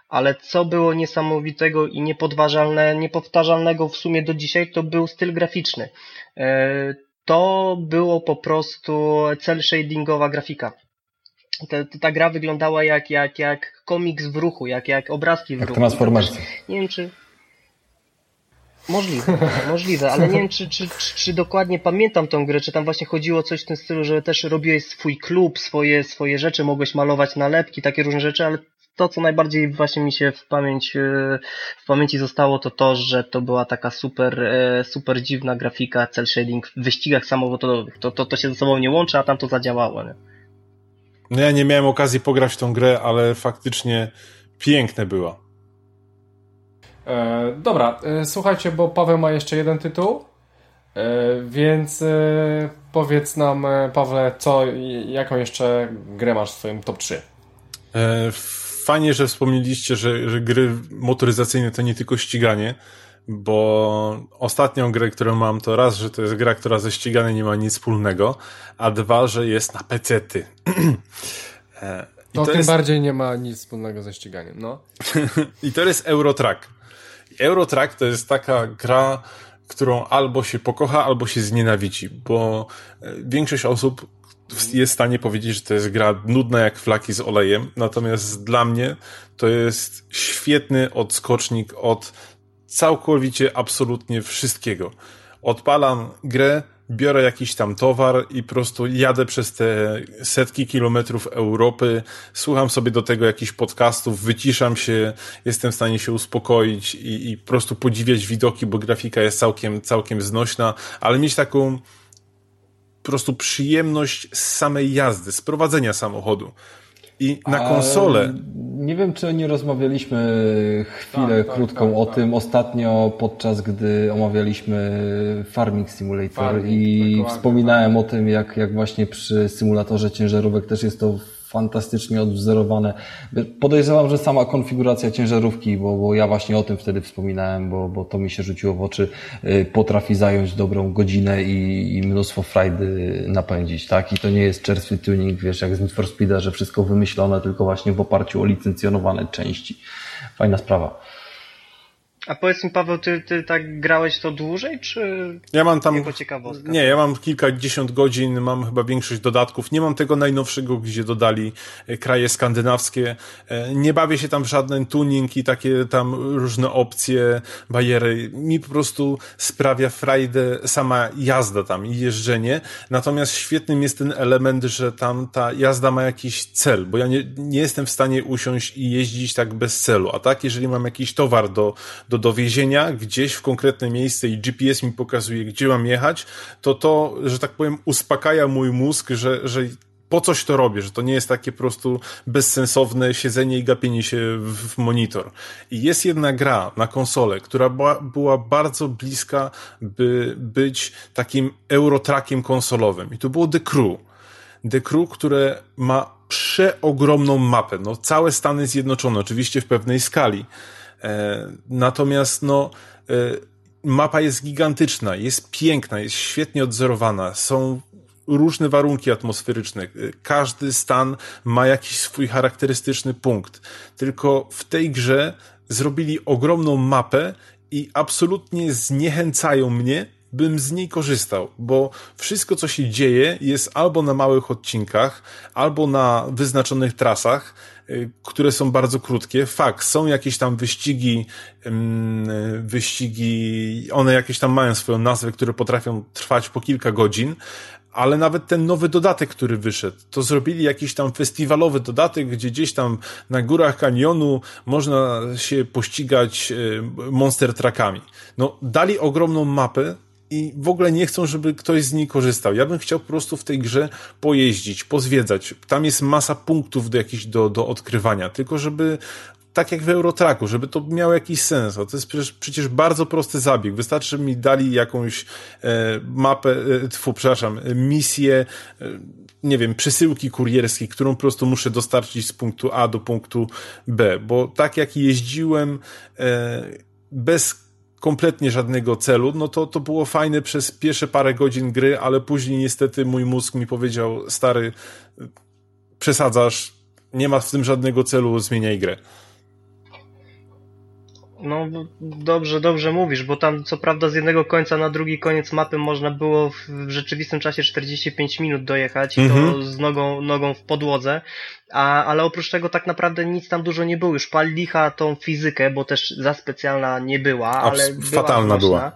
ale co było niesamowitego i niepodważalne, niepowtarzalnego w sumie do dzisiaj, to był styl graficzny. E, to było po prostu cel shadingowa grafika. Ta, ta gra wyglądała jak, jak, jak komiks w ruchu, jak, jak obrazki w jak ruchu. Transformersy. Nie wiem, czy... Możliwe, <laughs> możliwe, ale nie wiem, czy, czy, czy, czy, dokładnie pamiętam tą grę, czy tam właśnie chodziło coś w tym stylu, że też robiłeś swój klub, swoje, swoje rzeczy, mogłeś malować nalepki, takie różne rzeczy, ale to, co najbardziej właśnie mi się w pamięć, e, w pamięci zostało, to to, że to była taka super, e, super dziwna grafika, cel shading w wyścigach samochodowych. To, to, to się ze sobą nie łączy, a tam to zadziałało, nie? No ja nie miałem okazji pograć w tą grę, ale faktycznie piękne była. E, dobra, e, słuchajcie, bo Paweł ma jeszcze jeden tytuł, e, więc e, powiedz nam, Pawle, co, jaką jeszcze grę masz w swoim top 3? fajnie, że wspomnieliście, że, że gry motoryzacyjne to nie tylko ściganie, bo ostatnią grę, którą mam, to raz, że to jest gra, która ze ściganiem nie ma nic wspólnego, a dwa, że jest na pecety. <clears throat> E, to, to tym jest... bardziej nie ma nic wspólnego ze ściganiem, no. <laughs> I to jest Eurotrack. Eurotrack to jest taka gra, którą albo się pokocha, albo się znienawidzi, bo e, większość osób jest w stanie powiedzieć, że to jest gra nudna jak flaki z olejem, natomiast dla mnie to jest świetny odskocznik od całkowicie, absolutnie wszystkiego. Odpalam grę, biorę jakiś tam towar i po prostu jadę przez te setki kilometrów Europy, słucham sobie do tego jakichś podcastów, wyciszam się, jestem w stanie się uspokoić i, i po prostu podziwiać widoki, bo grafika jest całkiem, całkiem znośna, ale mieć taką po prostu przyjemność z samej jazdy, z prowadzenia samochodu. I na konsolę. Nie wiem, czy nie rozmawialiśmy chwilę tak, tak krótką tak, o tak. tym ostatnio, podczas gdy omawialiśmy Farming Simulator Farming, i wspominałem o tym, jak, jak właśnie przy symulatorze ciężarówek też jest to fantastycznie odwzorowane. Podejrzewam, że sama konfiguracja ciężarówki, bo, bo ja właśnie o tym wtedy wspominałem, bo, bo to mi się rzuciło w oczy, y, potrafi zająć dobrą godzinę i, i mnóstwo frajdy napędzić, tak? I to nie jest czerstwy tuning, wiesz, jak z Need for Speeda, że wszystko wymyślone tylko właśnie w oparciu o licencjonowane części. Fajna sprawa. A powiedz mi, Paweł, ty, ty tak grałeś to dłużej, czy ja mam tam, jako ciekawostka? Nie, ja mam kilkadziesiąt godzin, mam chyba większość dodatków. Nie mam tego najnowszego, gdzie dodali e, kraje skandynawskie. E, nie bawię się tam w żaden tuning i takie tam różne opcje, bariery. Mi po prostu sprawia frajdę sama jazda tam i jeżdżenie. Natomiast świetnym jest ten element, że tam ta jazda ma jakiś cel, bo ja nie, nie jestem w stanie usiąść i jeździć tak bez celu. A tak, jeżeli mam jakiś towar do, do do dowiezienia gdzieś w konkretne miejsce i GPS mi pokazuje, gdzie mam jechać, to to, że tak powiem, uspokaja mój mózg, że, że po coś to robię, że to nie jest takie po prostu bezsensowne siedzenie i gapienie się w, monitor. I jest jedna gra na konsolę, która była, była bardzo bliska, by być takim eurotrakiem konsolowym. I to było The Crew. The Crew, które ma przeogromną mapę. No, całe Stany Zjednoczone, oczywiście w pewnej skali. E, natomiast, no, e, mapa jest gigantyczna, jest piękna, jest świetnie odzorowana, są różne warunki atmosferyczne. Każdy stan ma jakiś swój charakterystyczny punkt. Tylko w tej grze zrobili ogromną mapę i absolutnie zniechęcają mnie, bym z niej korzystał, bo wszystko, co się dzieje, jest albo na małych odcinkach, albo na wyznaczonych trasach, które są bardzo krótkie. Fakt, są jakieś tam wyścigi, wyścigi, one jakieś tam mają swoją nazwę, które potrafią trwać po kilka godzin, ale nawet ten nowy dodatek, który wyszedł, to zrobili jakiś tam festiwalowy dodatek, gdzie gdzieś tam na górach kanionu można się pościgać y, monster trackami. No, dali ogromną mapę, i w ogóle nie chcą, żeby ktoś z niej korzystał. Ja bym chciał po prostu w tej grze pojeździć, pozwiedzać. Tam jest masa punktów do jakichś do, do odkrywania, tylko żeby tak jak w Eurotraku, żeby to miało jakiś sens. A to jest przecież, przecież bardzo prosty zabieg. Wystarczy, mi dali jakąś e, mapę, e, tfu, przepraszam, misję, e, nie wiem, przesyłki kurierskiej, którą po prostu muszę dostarczyć z punktu A do punktu B, bo tak jak jeździłem e, bez kompletnie żadnego celu, no to, to było fajne przez pierwsze parę godzin gry, ale później niestety mój mózg mi powiedział, stary, przesadzasz, nie ma w tym żadnego celu, zmieniaj grę. No dobrze, dobrze mówisz, bo tam co prawda z jednego końca na drugi koniec mapy można było w rzeczywistym czasie 45 minut dojechać i to mhm. z nogą, nogą w podłodze, a, ale oprócz tego tak naprawdę nic tam dużo nie było. Już pal licha tą fizykę, bo też za specjalna nie była, ale była fatalna była.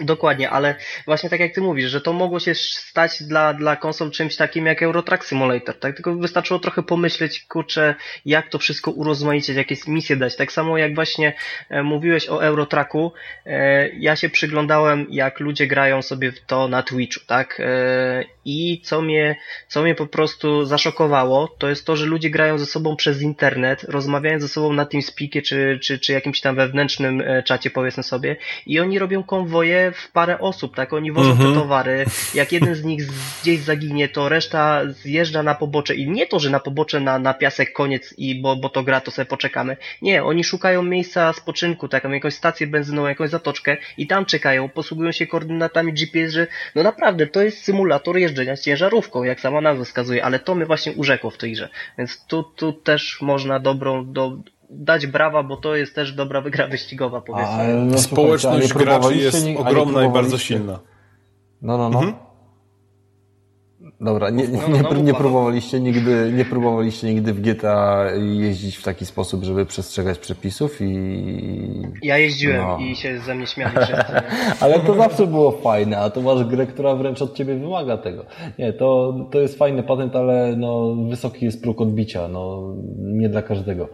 Dokładnie, ale właśnie tak jak ty mówisz, że to mogło się stać dla, dla konsol czymś takim jak Eurotrack Simulator, tak? Tylko wystarczyło trochę pomyśleć, kurczę, jak to wszystko urozmaicić, jakieś misje dać. Tak samo jak właśnie e, mówiłeś o Eurotracku, e, ja się przyglądałem, jak ludzie grają sobie w to na Twitchu, tak? E, I co mnie, co mnie po prostu zaszokowało, to jest to, że ludzie grają ze sobą przez internet, rozmawiają ze sobą na TeamSpeakie czy, czy, czy jakimś tam wewnętrznym czacie, powiedzmy sobie, i oni robią konwoje w parę osób, tak? Oni wożą mhm. te towary. Jak jeden z nich gdzieś zaginie, to reszta zjeżdża na pobocze i nie to, że na pobocze na, na piasek koniec i bo, bo to gra, to sobie poczekamy. Nie, oni szukają miejsca spoczynku, taką jakąś stację benzynową, jakąś zatoczkę i tam czekają, posługują się koordynatami GPS, że no naprawdę to jest symulator jeżdżenia z ciężarówką, jak sama nazwa wskazuje, ale to mnie właśnie urzekło w tej grze. Więc tu, tu też można dobrą, do, dać brawa, bo to jest też dobra wygra wyścigowa, powiedzmy. A, no, Społeczność graczy jest ogromna i bardzo silna. No, no, no. Mhm. Dobra, nie, nie, no, no, no, nie, próbowaliście nigdy, nie próbowaliście nigdy w GTA jeździć w taki sposób, żeby przestrzegać przepisów i... Ja jeździłem no. i się ze mnie śmiali że <laughs> Ale to zawsze było fajne, a tu masz grę, która wręcz od ciebie wymaga tego. Nie, to, to jest fajny patent, ale no, wysoki jest próg odbicia, no, nie dla każdego.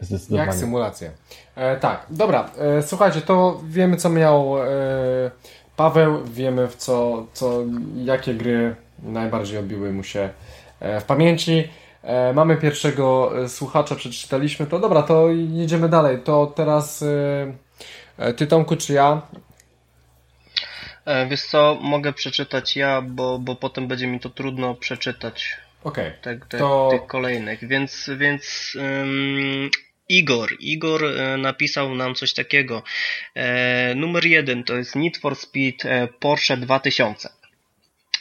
Zdecydowanie. Jak symulacje. E, tak, dobra. E, słuchajcie, to wiemy, co miał e, Paweł, wiemy, w co, co, jakie gry najbardziej obiły mu się e, w pamięci. E, mamy pierwszego e, słuchacza, przeczytaliśmy to. Dobra, to jedziemy dalej. To teraz ty, Tomku, czy ja? Wiesz co, mogę przeczytać ja, bo, bo potem będzie mi to trudno przeczytać. Okej. Okay, tak, te, to... Tych kolejnych, więc, więc ym, Igor. Igor e, napisał nam coś takiego. E, numer jeden to jest Need for Speed e, Porsche 2000.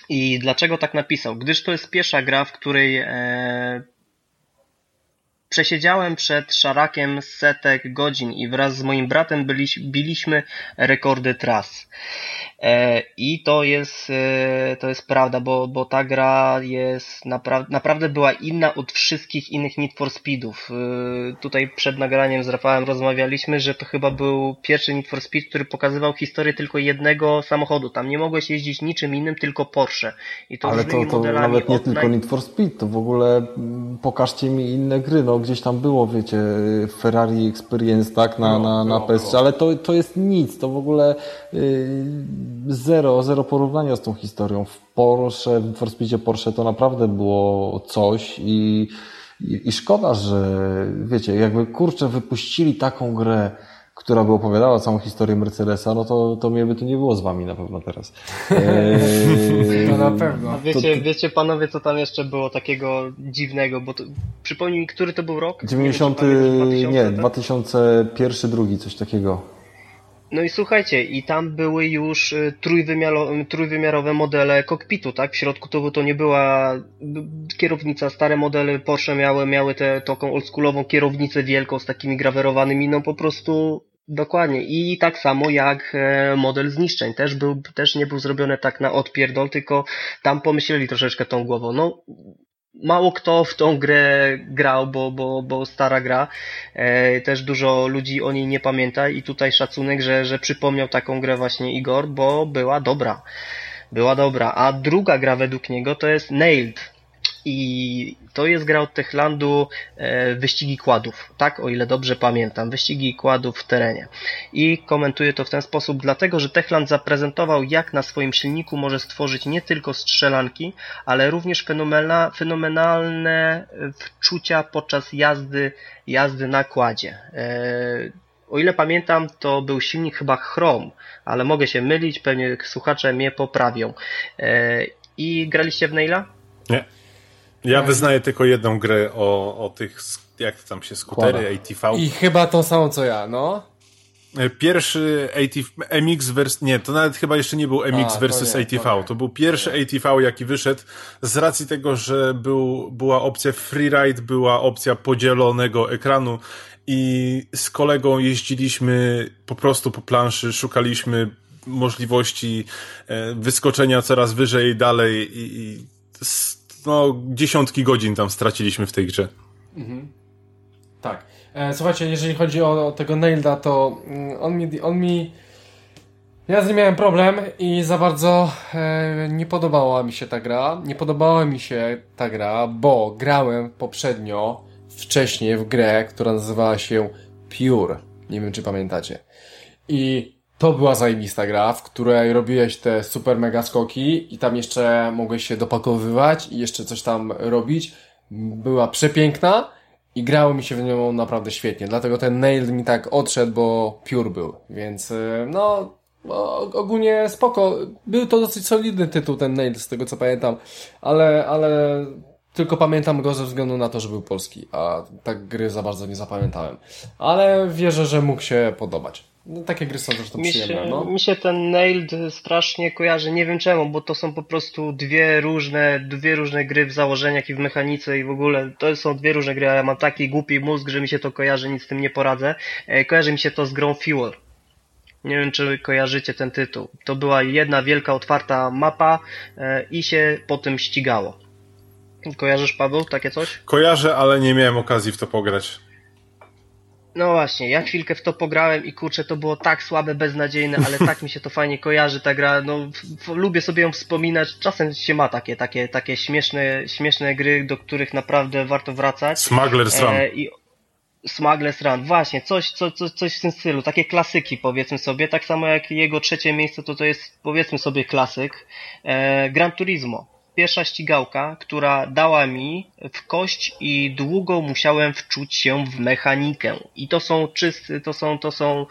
I dlaczego tak napisał? Gdyż to jest pierwsza gra, w której przesiedziałem przed szarakiem setek godzin i wraz z moim bratem byliś, biliśmy rekordy tras. E, I to jest, e, to jest prawda, bo, bo ta gra jest napra naprawdę była inna od wszystkich innych Need for Speedów. E, tutaj przed nagraniem z Rafałem rozmawialiśmy, że to chyba był pierwszy Need for Speed, który pokazywał historię tylko jednego samochodu. Tam nie mogłeś jeździć niczym innym, tylko Porsche. I to Ale to, to nawet nie tylko. Need for Speed, to w ogóle mm, pokażcie mi inne gry. No gdzieś tam było, wiecie, Ferrari Experience, tak, na, no, na, na PS3, ale to, to jest nic. To w ogóle yy, zero, zero porównania z tą historią. W Porsche, w Forspeedzie Porsche to naprawdę było coś i, i, i szkoda, że wiecie, jakby kurczę wypuścili taką grę, która by opowiadała całą historię Mercedesa, no to, to mnie by tu nie było z wami na pewno teraz. <laughs> Eee, no na pewno. A wiecie, to, wiecie panowie, co tam jeszcze było takiego dziwnego, bo to, przypomnij mi, który to był rok? 90, nie, 2000, nie 2001, drugi, coś takiego. No i słuchajcie, i tam były już y, trójwymiarowe, modele kokpitu, tak? W środku to, to nie była kierownica, stare modele Porsche miały, miały tę taką oldschoolową kierownicę wielką z takimi grawerowanymi, no po prostu Dokładnie. I tak samo jak e, model zniszczeń. Też, był, też nie był zrobiony tak na odpierdol, tylko tam pomyśleli troszeczkę tą głową. No, mało kto w tą grę grał, bo, bo, bo stara gra. E, też dużo ludzi o niej nie pamięta i tutaj szacunek, że, że przypomniał taką grę właśnie Igor, bo była dobra. Była dobra. A druga gra według niego to jest Nailed. I to jest gra od Techlandu e, wyścigi kładów, tak? O ile dobrze pamiętam, wyścigi kładów w terenie. I komentuję to w ten sposób, dlatego że Techland zaprezentował, jak na swoim silniku może stworzyć nie tylko strzelanki, ale również fenomenalne wczucia podczas jazdy, jazdy na kładzie. E, o ile pamiętam, to był silnik chyba Chrome, ale mogę się mylić, pewnie słuchacze mnie poprawią. E, I graliście w Naila? Nie. Ja wyznaję tylko jedną grę o, o tych, jak tam się, skutery, ATV. I chyba tą samą co ja, no. E, pierwszy ATV, MX vs. Nie, to nawet chyba jeszcze nie był MX A, versus nie, ATV. To, to, był pierwszy ATV, jaki wyszedł z racji tego, że był, była opcja freeride, była opcja podzielonego ekranu i z kolegą jeździliśmy po prostu po planszy, szukaliśmy możliwości e, wyskoczenia coraz wyżej dalej i, i no, dziesiątki godzin tam straciliśmy w tej grze. Mhm. Tak. E, słuchajcie, jeżeli chodzi o, o tego Nailda, to mm, on mi, on mi ja z nim miałem problem i za bardzo e, nie podobała mi się ta gra. Nie podobała mi się ta gra, bo grałem poprzednio, wcześniej w grę, która nazywała się Pure. Nie wiem, czy pamiętacie. I to była zajebista gra, w której robiłeś te super mega skoki i tam jeszcze mogłeś się dopakowywać i jeszcze coś tam robić. Była przepiękna i grało mi się w nią naprawdę świetnie. Dlatego ten Nailed mi tak odszedł, bo pure był. Więc y, no, ogólnie spoko. Był to dosyć solidny tytuł ten Nailed, z tego co pamiętam, ale, ale tylko pamiętam go ze względu na to, że był polski, a tak gry za bardzo nie zapamiętałem. Ale wierzę, że mógł się podobać. No, takie gry są zresztą mi przyjemne. Się, no. Mi się ten Nailed strasznie kojarzy, nie wiem czemu, bo to są po prostu dwie różne, dwie różne gry w założeniach i w mechanice i w ogóle to są dwie różne gry, a ja mam taki głupi mózg, że mi się to kojarzy, nic z tym nie poradzę. E, kojarzy mi się to z grą Fuel. Nie wiem, czy kojarzycie ten tytuł. To była jedna wielka, otwarta mapa e, i się po tym ścigało. Kojarzysz, Paweł, takie coś? Kojarzę, ale nie miałem okazji w to pograć. No właśnie, ja chwilkę w to pograłem i kurczę, to było tak słabe, beznadziejne, ale <laughs> tak mi się to fajnie kojarzy, ta gra, no lubię sobie ją wspominać, czasem się ma takie, takie, takie śmieszne, śmieszne gry, do których naprawdę warto wracać. Smuggler's Run. E, i... Smuggler's Run, właśnie, coś, coś, coś, coś w tym stylu, takie klasyki powiedzmy sobie, tak samo jak jego trzecie miejsce, to to jest powiedzmy sobie klasyk, e, Gran Turismo pierwsza ścigałka, która dała mi w kość i długo musiałem wczuć się w mechanikę. I to są czysty, to są, to są,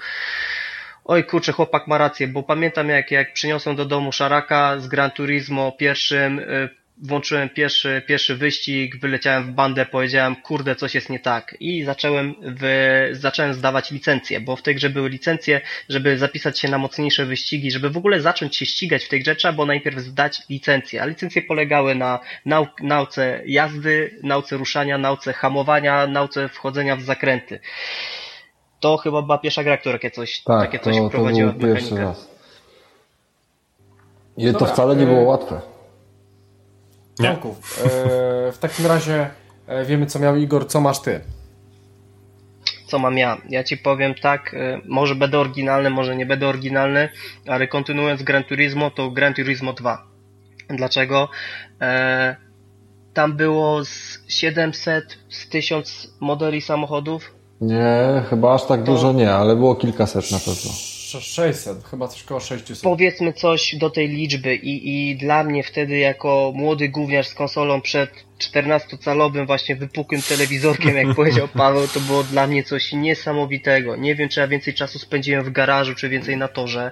oj kurczę, chłopak ma rację, bo pamiętam jak, jak przyniosłem do domu Szaraka z Gran Turismo pierwszym, y, włączyłem pierwszy, pierwszy wyścig, wyleciałem w bandę, powiedziałem, kurde, coś jest nie tak. I zacząłem, w, zacząłem zdawać licencje, bo w tej grze były licencje, żeby zapisać się na mocniejsze wyścigi, żeby w ogóle zacząć się ścigać w tej grze, trzeba było najpierw zdać licencje. A licencje polegały na nau nauce jazdy, nauce ruszania, nauce hamowania, nauce wchodzenia w zakręty. To chyba była pierwsza gra, która takie coś, tak, takie coś to, wprowadziła to był w mechanikę. Pierwszy raz. I to wcale nie było łatwe. Nie. E, w takim razie e, wiemy, co miał Igor, co masz ty? Co mam ja? Ja ci powiem tak, e, może będę oryginalny, może nie będę oryginalny, ale kontynuując Gran Turismo, to Gran Turismo 2. Dlaczego? E, tam było z 700, z 1000 modeli samochodów. Nie, chyba aż tak to... dużo nie, ale było kilkaset na pewno. 600, chyba coś koło 600. Powiedzmy coś do tej liczby i, i dla mnie wtedy jako młody gówniarz z konsolą przed 14-calowym właśnie wypukłym telewizorkiem, jak <laughs> powiedział Paweł, to było dla mnie coś niesamowitego. Nie wiem, czy ja więcej czasu spędziłem w garażu, czy więcej na torze.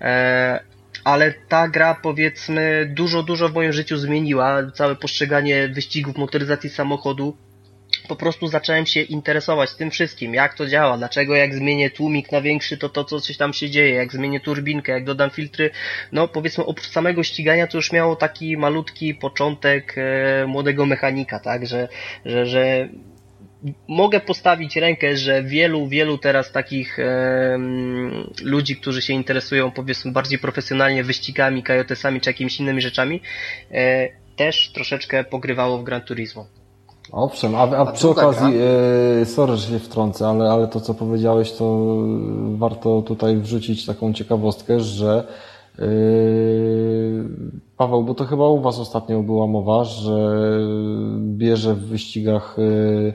E, ale ta gra powiedzmy dużo, dużo w moim życiu zmieniła. Całe postrzeganie wyścigów, motoryzacji samochodu po prostu zacząłem się interesować tym wszystkim, jak to działa, dlaczego jak zmienię tłumik na większy, to to co coś tam się dzieje, jak zmienię turbinkę, jak dodam filtry, no powiedzmy oprócz samego ścigania to już miało taki malutki początek e, młodego mechanika, tak, że, że, że mogę postawić rękę, że wielu, wielu teraz takich e, ludzi, którzy się interesują powiedzmy bardziej profesjonalnie wyścigami, kajotesami czy jakimiś innymi rzeczami, e, też troszeczkę pogrywało w Gran Turismo. Owszem, a, a, a przy okazji, e, sorry, że się wtrącę, ale, ale to co powiedziałeś, to warto tutaj wrzucić taką ciekawostkę, że e, Paweł, bo to chyba u Was ostatnio była mowa, że bierze w wyścigach e,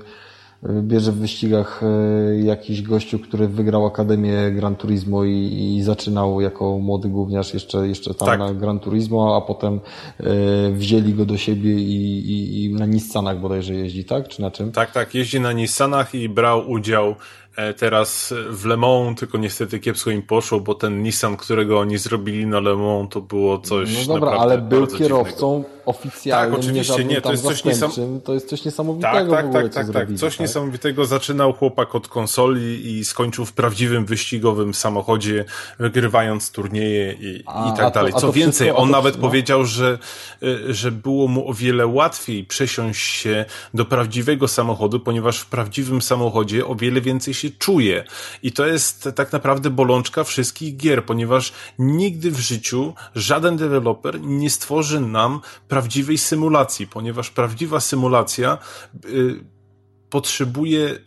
bierze w wyścigach e, jakiś gościu, który wygrał Akademię Gran Turismo i, i zaczynał jako młody gówniarz jeszcze, jeszcze tam tak. na Gran Turismo, a potem e, wzięli go do siebie i, i, i na Nissanach bodajże jeździ, tak? Czy na czym? Tak, tak, jeździ na Nissanach i brał udział E, teraz w Le Mans, tylko niestety kiepsko im poszło, bo ten Nissan, którego oni zrobili na Le Mans, to było coś No dobra, ale był kierowcą dziwnego. Oficjalnym, tak, oczywiście, nie, to jest coś niesam... to jest coś niesamowitego tak, tak, ogóle, tak, tak, tak, coś tak? niesamowitego. Zaczynał chłopak od konsoli i skończył w prawdziwym wyścigowym samochodzie, wygrywając turnieje i, a, i tak dalej. Co więcej, wszystko, on nawet no? powiedział, że, e, że było mu o wiele łatwiej przesiąść się do prawdziwego samochodu, ponieważ w prawdziwym samochodzie o wiele więcej się czuje. I to jest tak naprawdę bolączka wszystkich gier, ponieważ nigdy w życiu żaden deweloper nie stworzy nam prawdziwej symulacji, ponieważ prawdziwa symulacja yy, potrzebuje e,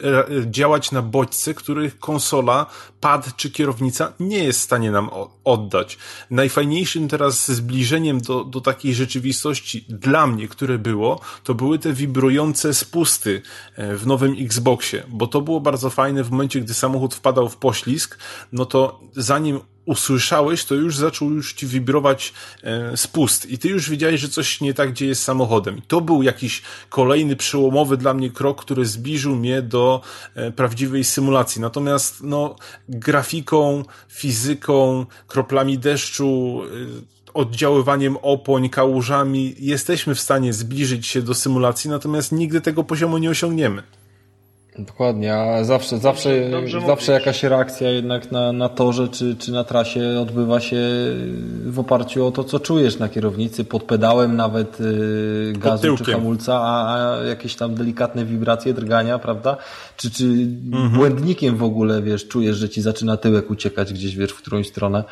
działać na bodźce, których konsola, pad czy kierownica nie jest w stanie nam oddać. Najfajniejszym teraz zbliżeniem do, do takiej rzeczywistości dla mnie, które było, to były te wibrujące spusty e, w nowym Xboxie, bo to było bardzo fajne w momencie, gdy samochód wpadał w poślizg, no to zanim usłyszałeś, to już zaczął już ci wibrować e, spust i ty już wiedziałeś, że coś nie tak dzieje z samochodem. I to był jakiś kolejny przełomowy dla mnie krok, który zbliżył mnie do e, prawdziwej symulacji. Natomiast no, grafiką, fizyką, kroplami deszczu, e, oddziaływaniem opoń, kałużami jesteśmy w stanie zbliżyć się do symulacji, natomiast nigdy tego poziomu nie osiągniemy. Dokładnie, a zawsze, zawsze, Dobrze zawsze jakaś reakcja jednak na, na torze czy, czy na trasie odbywa się w oparciu o to, co czujesz na kierownicy, pod pedałem nawet y, gazu czy hamulca, a, a jakieś tam delikatne wibracje, drgania, prawda? Czy, czy mhm. błędnikiem w ogóle, wiesz, czujesz, że ci zaczyna tyłek uciekać gdzieś, wiesz, w którąś stronę.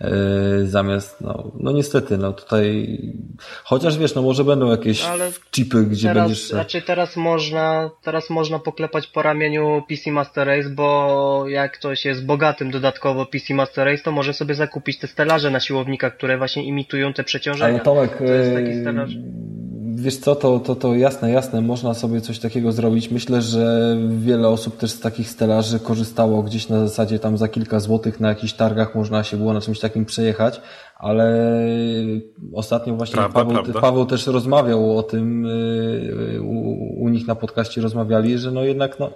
Yy, zamiast, no, no niestety, no tutaj, chociaż wiesz, no może będą jakieś Ale chipy, gdzie teraz, będziesz... Znaczy teraz można, teraz można poklepać po ramieniu PC Master Race, bo jak ktoś jest bogatym dodatkowo PC Master Race, to może sobie zakupić te stelaże na siłownikach, które właśnie imitują te przeciążenia. Ale Tomek, to jest taki yy, stelaż wiesz co, to, to, to jasne, jasne, można sobie coś takiego zrobić. Myślę, że wiele osób też z takich stelaży korzystało gdzieś na zasadzie tam za kilka złotych na jakichś targach można się było na czymś takim przejechać, ale ostatnio właśnie prawda, Paweł, prawda. Paweł też rozmawiał o tym, y, u, u nich na podcaście rozmawiali, że no jednak no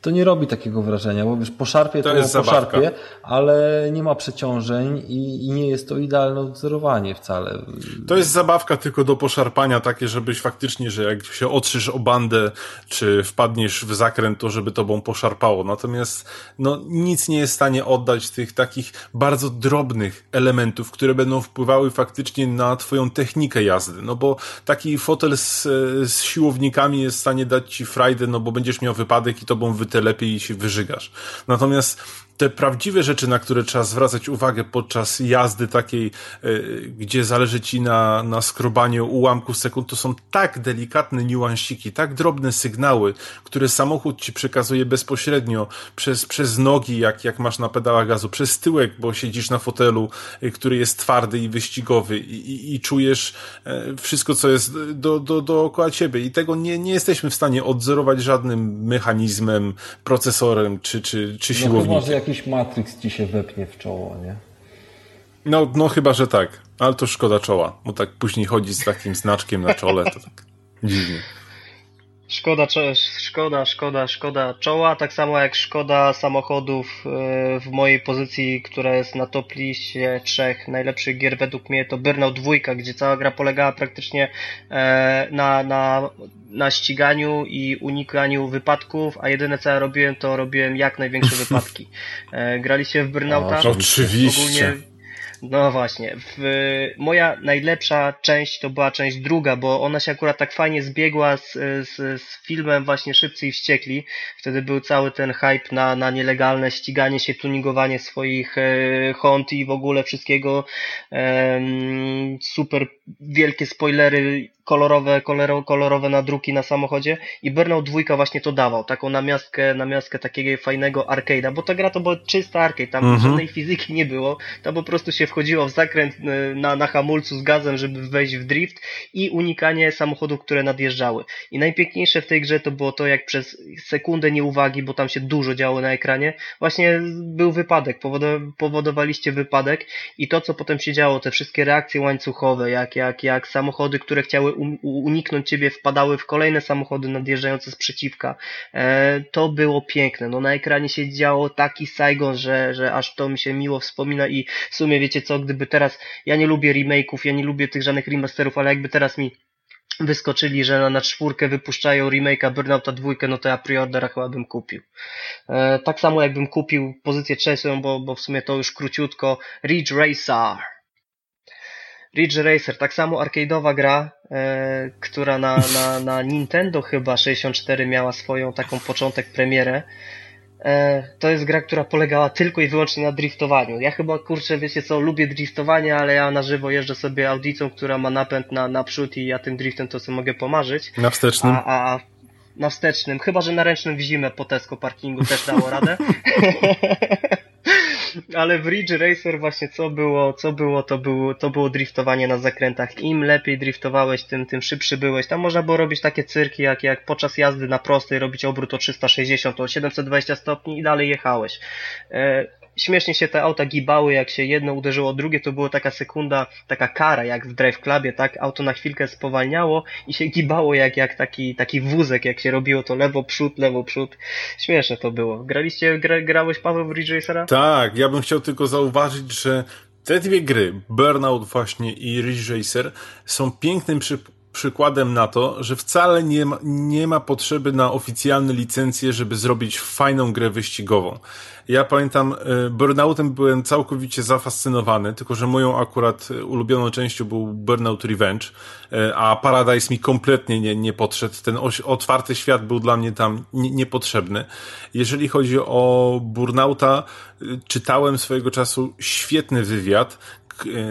to nie robi takiego wrażenia, bo wiesz, poszarpie to, to poszarpie, ale nie ma przeciążeń i, i, nie jest to idealne odzorowanie wcale. To jest zabawka tylko do poszarpania takie, żebyś faktycznie, że jak się otrzysz o bandę, czy wpadniesz w zakręt, to żeby tobą poszarpało. Natomiast no, nic nie jest w stanie oddać tych takich bardzo drobnych elementów, które będą wpływały faktycznie na twoją technikę jazdy. No bo taki fotel z, z siłownikami jest w stanie dać ci frajdę, no bo będziesz miał wypadek i tobą wy te lepiej się wyżygasz. Natomiast te prawdziwe rzeczy, na które trzeba zwracać uwagę podczas jazdy takiej, y, gdzie zależy ci na, na skrobaniu ułamku sekund, to są tak delikatne niuansiki, tak drobne sygnały, które samochód ci przekazuje bezpośrednio przez, przez nogi, jak, jak masz na pedałach gazu, przez tyłek, bo siedzisz na fotelu, y, który jest twardy i wyścigowy i, i, i czujesz y, wszystko, co jest do, do, dookoła ciebie i tego nie, nie jesteśmy w stanie odzorować żadnym mechanizmem, procesorem czy, czy, czy no siłownikiem. No jakiś Matrix ci się wepnie w czoło, nie? No, no chyba, że tak. Ale to szkoda czoła, bo tak później chodzi z takim znaczkiem na czole, to tak dziwnie. Szkoda, szkoda, szkoda, szkoda czoła, tak samo jak szkoda samochodów e, w mojej pozycji, która jest na top liście trzech najlepszych gier według mnie to Burnout 2, gdzie cała gra polegała praktycznie e, na, na, na ściganiu i unikaniu wypadków, a jedyne co ja robiłem to robiłem jak największe <laughs> wypadki. E, graliście w Burnouta? Oczywiście. Ogólnie no właśnie. W, moja najlepsza część to była część druga, bo ona się akurat tak fajnie zbiegła z, z, z filmem właśnie Szybcy i Wściekli. Wtedy był cały ten hype na, na nielegalne ściganie się, tuningowanie swoich e, Hont i w ogóle wszystkiego. E, super wielkie spoilery kolorowe, koloro, kolorowe nadruki na samochodzie i Burnout 2 właśnie to dawał, taką namiastkę, namiastkę takiego fajnego arcade'a, bo ta gra to była czysta arcade, tam -hmm. żadnej fizyki nie było, tam po prostu się wchodziło w zakręt y, na, na hamulcu z gazem, żeby wejść w drift i unikanie samochodów, które nadjeżdżały. I najpiękniejsze w tej grze to było to, jak przez sekundę nieuwagi, bo tam się dużo działo na ekranie, właśnie był wypadek, powodowaliście wypadek i to, co potem się działo, te wszystkie reakcje łańcuchowe, jak, jak, jak samochody, które chciały uniknąć ciebie, wpadały w kolejne samochody nadjeżdżające z przeciwka. E, to było piękne. No na ekranie się działo taki Saigon, że, że aż to mi się miło wspomina i w sumie wiecie co, gdyby teraz, ja nie lubię remake'ów, ja nie lubię tych żadnych remasterów, ale jakby teraz mi wyskoczyli, że na, na czwórkę wypuszczają remake'a Burnouta dwójkę, no to ja preordera chyba bym kupił. E, tak samo jakbym kupił pozycję trzecią, bo, bo w sumie to już króciutko, Ridge Racer. Ridge Racer, tak samo arcade'owa gra, e, która na, na, na Nintendo chyba 64 miała swoją taką początek premierę. E, to jest gra, która polegała tylko i wyłącznie na driftowaniu. Ja chyba, kurczę, wiecie co, lubię driftowanie, ale ja na żywo jeżdżę sobie audicą, która ma napęd na, naprzód i ja tym driftem to sobie mogę pomarzyć. Na wstecznym? A, a, na wstecznym, chyba, że na ręcznym w zimę po Tesco parkingu też dało radę. <laughs> ale w Ridge Racer właśnie co było, co było, to było, to było driftowanie na zakrętach. Im lepiej driftowałeś, tym, tym szybszy byłeś. Tam można było robić takie cyrki, jak, jak podczas jazdy na prostej robić obrót o 360, o 720 stopni i dalej jechałeś. E, śmiesznie się te auta gibały, jak się jedno uderzyło drugie, to była taka sekunda, taka kara, jak w Drive Clubie, tak? Auto na chwilkę spowalniało i się gibało jak, jak taki, taki wózek, jak się robiło to lewo, przód, lewo, przód. Śmieszne to było. Graliście, gra, grałeś Paweł w Ridge Racera? Tak, ja bym chciał tylko zauważyć, że te dwie gry, Burnout właśnie i Ridge Racer, są pięknym przy przykładem na to, że wcale nie ma, nie ma potrzeby na oficjalne licencje, żeby zrobić fajną grę wyścigową. Ja pamiętam, e, Burnoutem byłem całkowicie zafascynowany, tylko że moją akurat ulubioną częścią był Burnout Revenge, e, a Paradise mi kompletnie nie, nie podszedł. Ten otwarty świat był dla mnie tam niepotrzebny. Jeżeli chodzi o Burnouta, czytałem swojego czasu świetny wywiad,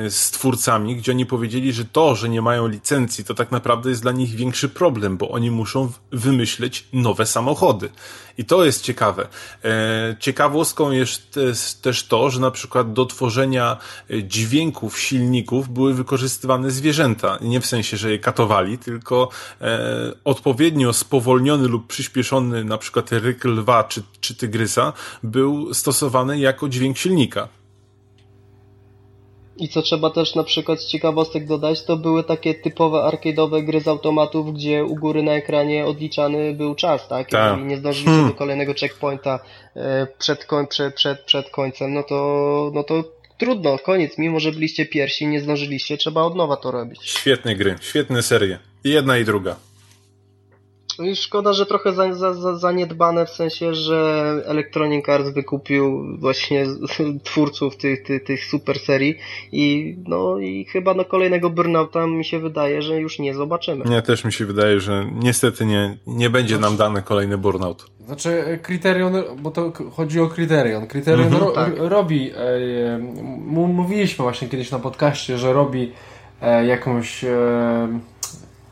z twórcami, gdzie oni powiedzieli, że to, że nie mają licencji, to tak naprawdę jest dla nich większy problem, bo oni muszą wymyśleć nowe samochody. I to jest ciekawe. E, ciekawostką jest też to, że na przykład do tworzenia e, dźwięków silników były wykorzystywane zwierzęta. Nie w sensie, że je katowali, tylko odpowiednio spowolniony lub przyspieszony na przykład ryk lwa czy, czy tygrysa był stosowany jako dźwięk silnika. I co trzeba też na przykład z ciekawostek dodać, to były takie typowe arcade'owe gry z automatów, gdzie u góry na ekranie odliczany był czas, tak? tak. Jeżeli nie zdążyliście hmm. do kolejnego checkpointa e, przed, koń, przed, przed, przed końcem, no to, no to trudno, koniec. Mimo, że byliście pierwsi, nie zdążyliście, trzeba od nowa to robić. Świetne gry, świetne serie. I jedna i druga. No i szkoda, że trochę za, za, za, zaniedbane w sensie, że Electronic Arts wykupił właśnie twórców tych, tych, tych super serii i no i chyba na kolejnego Burnouta mi się wydaje, że już nie zobaczymy. Nie, też mi się wydaje, że niestety nie, nie będzie nam dany kolejny Burnout. Znaczy Criterion, bo to chodzi o Criterion. Criterion mhm, ro, tak. robi, e, mówiliśmy właśnie kiedyś na podcaście, że robi e, jakąś e,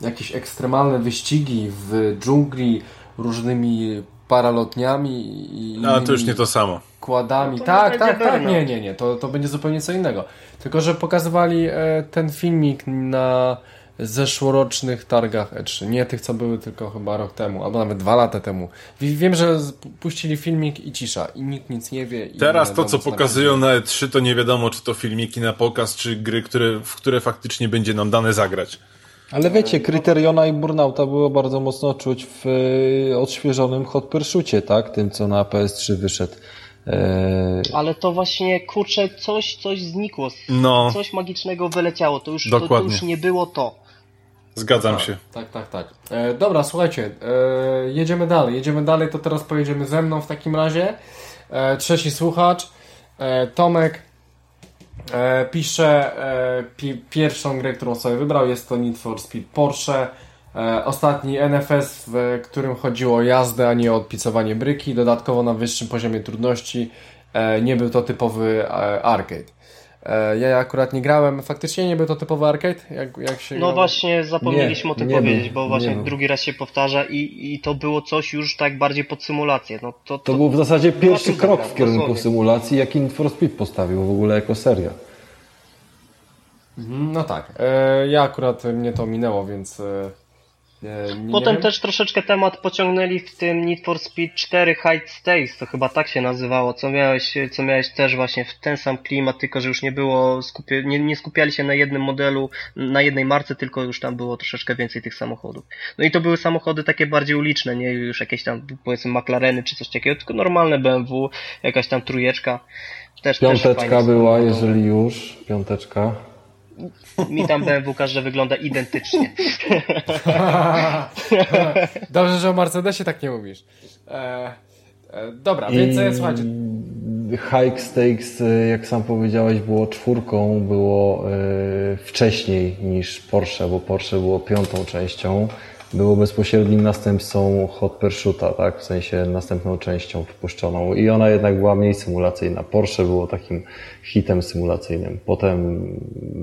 jakieś ekstremalne wyścigi w dżungli różnymi paralotniami i No, to już nie to samo. Kładami. No tak, tak, tak. Nie, nie, nie. To, to będzie zupełnie co innego. Tylko, że pokazywali e, ten filmik na zeszłorocznych targach E3. Nie tych, co były tylko chyba rok temu, albo nawet dwa lata temu. Wiem, że puścili filmik i cisza i nikt nic nie wie. Teraz to, co pokazują na E3, to nie wiadomo, czy to filmiki na pokaz, czy gry, które, w które faktycznie będzie nam dane zagrać. Ale wiecie, Kryteriona i Burnouta było bardzo mocno czuć w e, odświeżonym Hot Pursuitie, tak? Tym, co na PS3 wyszedł. E, Ale to właśnie, kurczę, coś, coś znikło. No. Coś magicznego wyleciało. To już, to, to już nie było to. Zgadzam tak, się. Tak, tak, tak. E, dobra, słuchajcie, e, jedziemy dalej. Jedziemy dalej, to teraz pojedziemy ze mną w takim razie. E, trzeci słuchacz, e, Tomek, e, pisze pi pierwszą grę, którą sobie wybrał. Jest to Need for Speed Porsche. E, ostatni NFS, w którym chodziło o jazdę, a nie o odpicowanie bryki. Dodatkowo na wyższym poziomie trudności. E, nie był to typowy e, arcade. Ja akurat nie grałem, faktycznie nie był to typowy arcade? Jak, jak się no grało? właśnie zapomnieliśmy nie, o tym powiedzieć, był, bo właśnie drugi raz się powtarza i, i to było coś już tak bardziej pod symulację. No to, to, to był w zasadzie pierwszy krok w kierunku dosłownie. symulacji, jaki Need for Speed postawił w ogóle jako seria. Mhm, no tak. Ja akurat mnie to minęło, więc nie, Potem nie też troszeczkę temat pociągnęli w tym Need for Speed 4 High Stakes, to chyba tak się nazywało, co miałeś, co miałeś też właśnie w ten sam klimat, tylko że już nie było, skupia, nie, nie skupiali się na jednym modelu, na jednej marce, tylko już tam było troszeczkę więcej tych samochodów. No i to były samochody takie bardziej uliczne, nie już jakieś tam powiedzmy McLareny czy coś takiego, tylko normalne BMW, jakaś tam trójeczka. Też, Piąteczka też była, jeżeli już, piąteczka mi tam BMW każdy wygląda identycznie. <laughs> Dobrze, że o Mercedesie tak nie mówisz. E, e, dobra, więc I... słuchajcie. Hike Stakes, e, jak sam powiedziałeś, było czwórką, było e, wcześniej niż Porsche, bo Porsche było piątą częścią było bezpośrednim następcą Hot Pursuita, tak? W sensie następną częścią wpuszczoną. I ona jednak była mniej symulacyjna. Porsche było takim hitem symulacyjnym. Potem,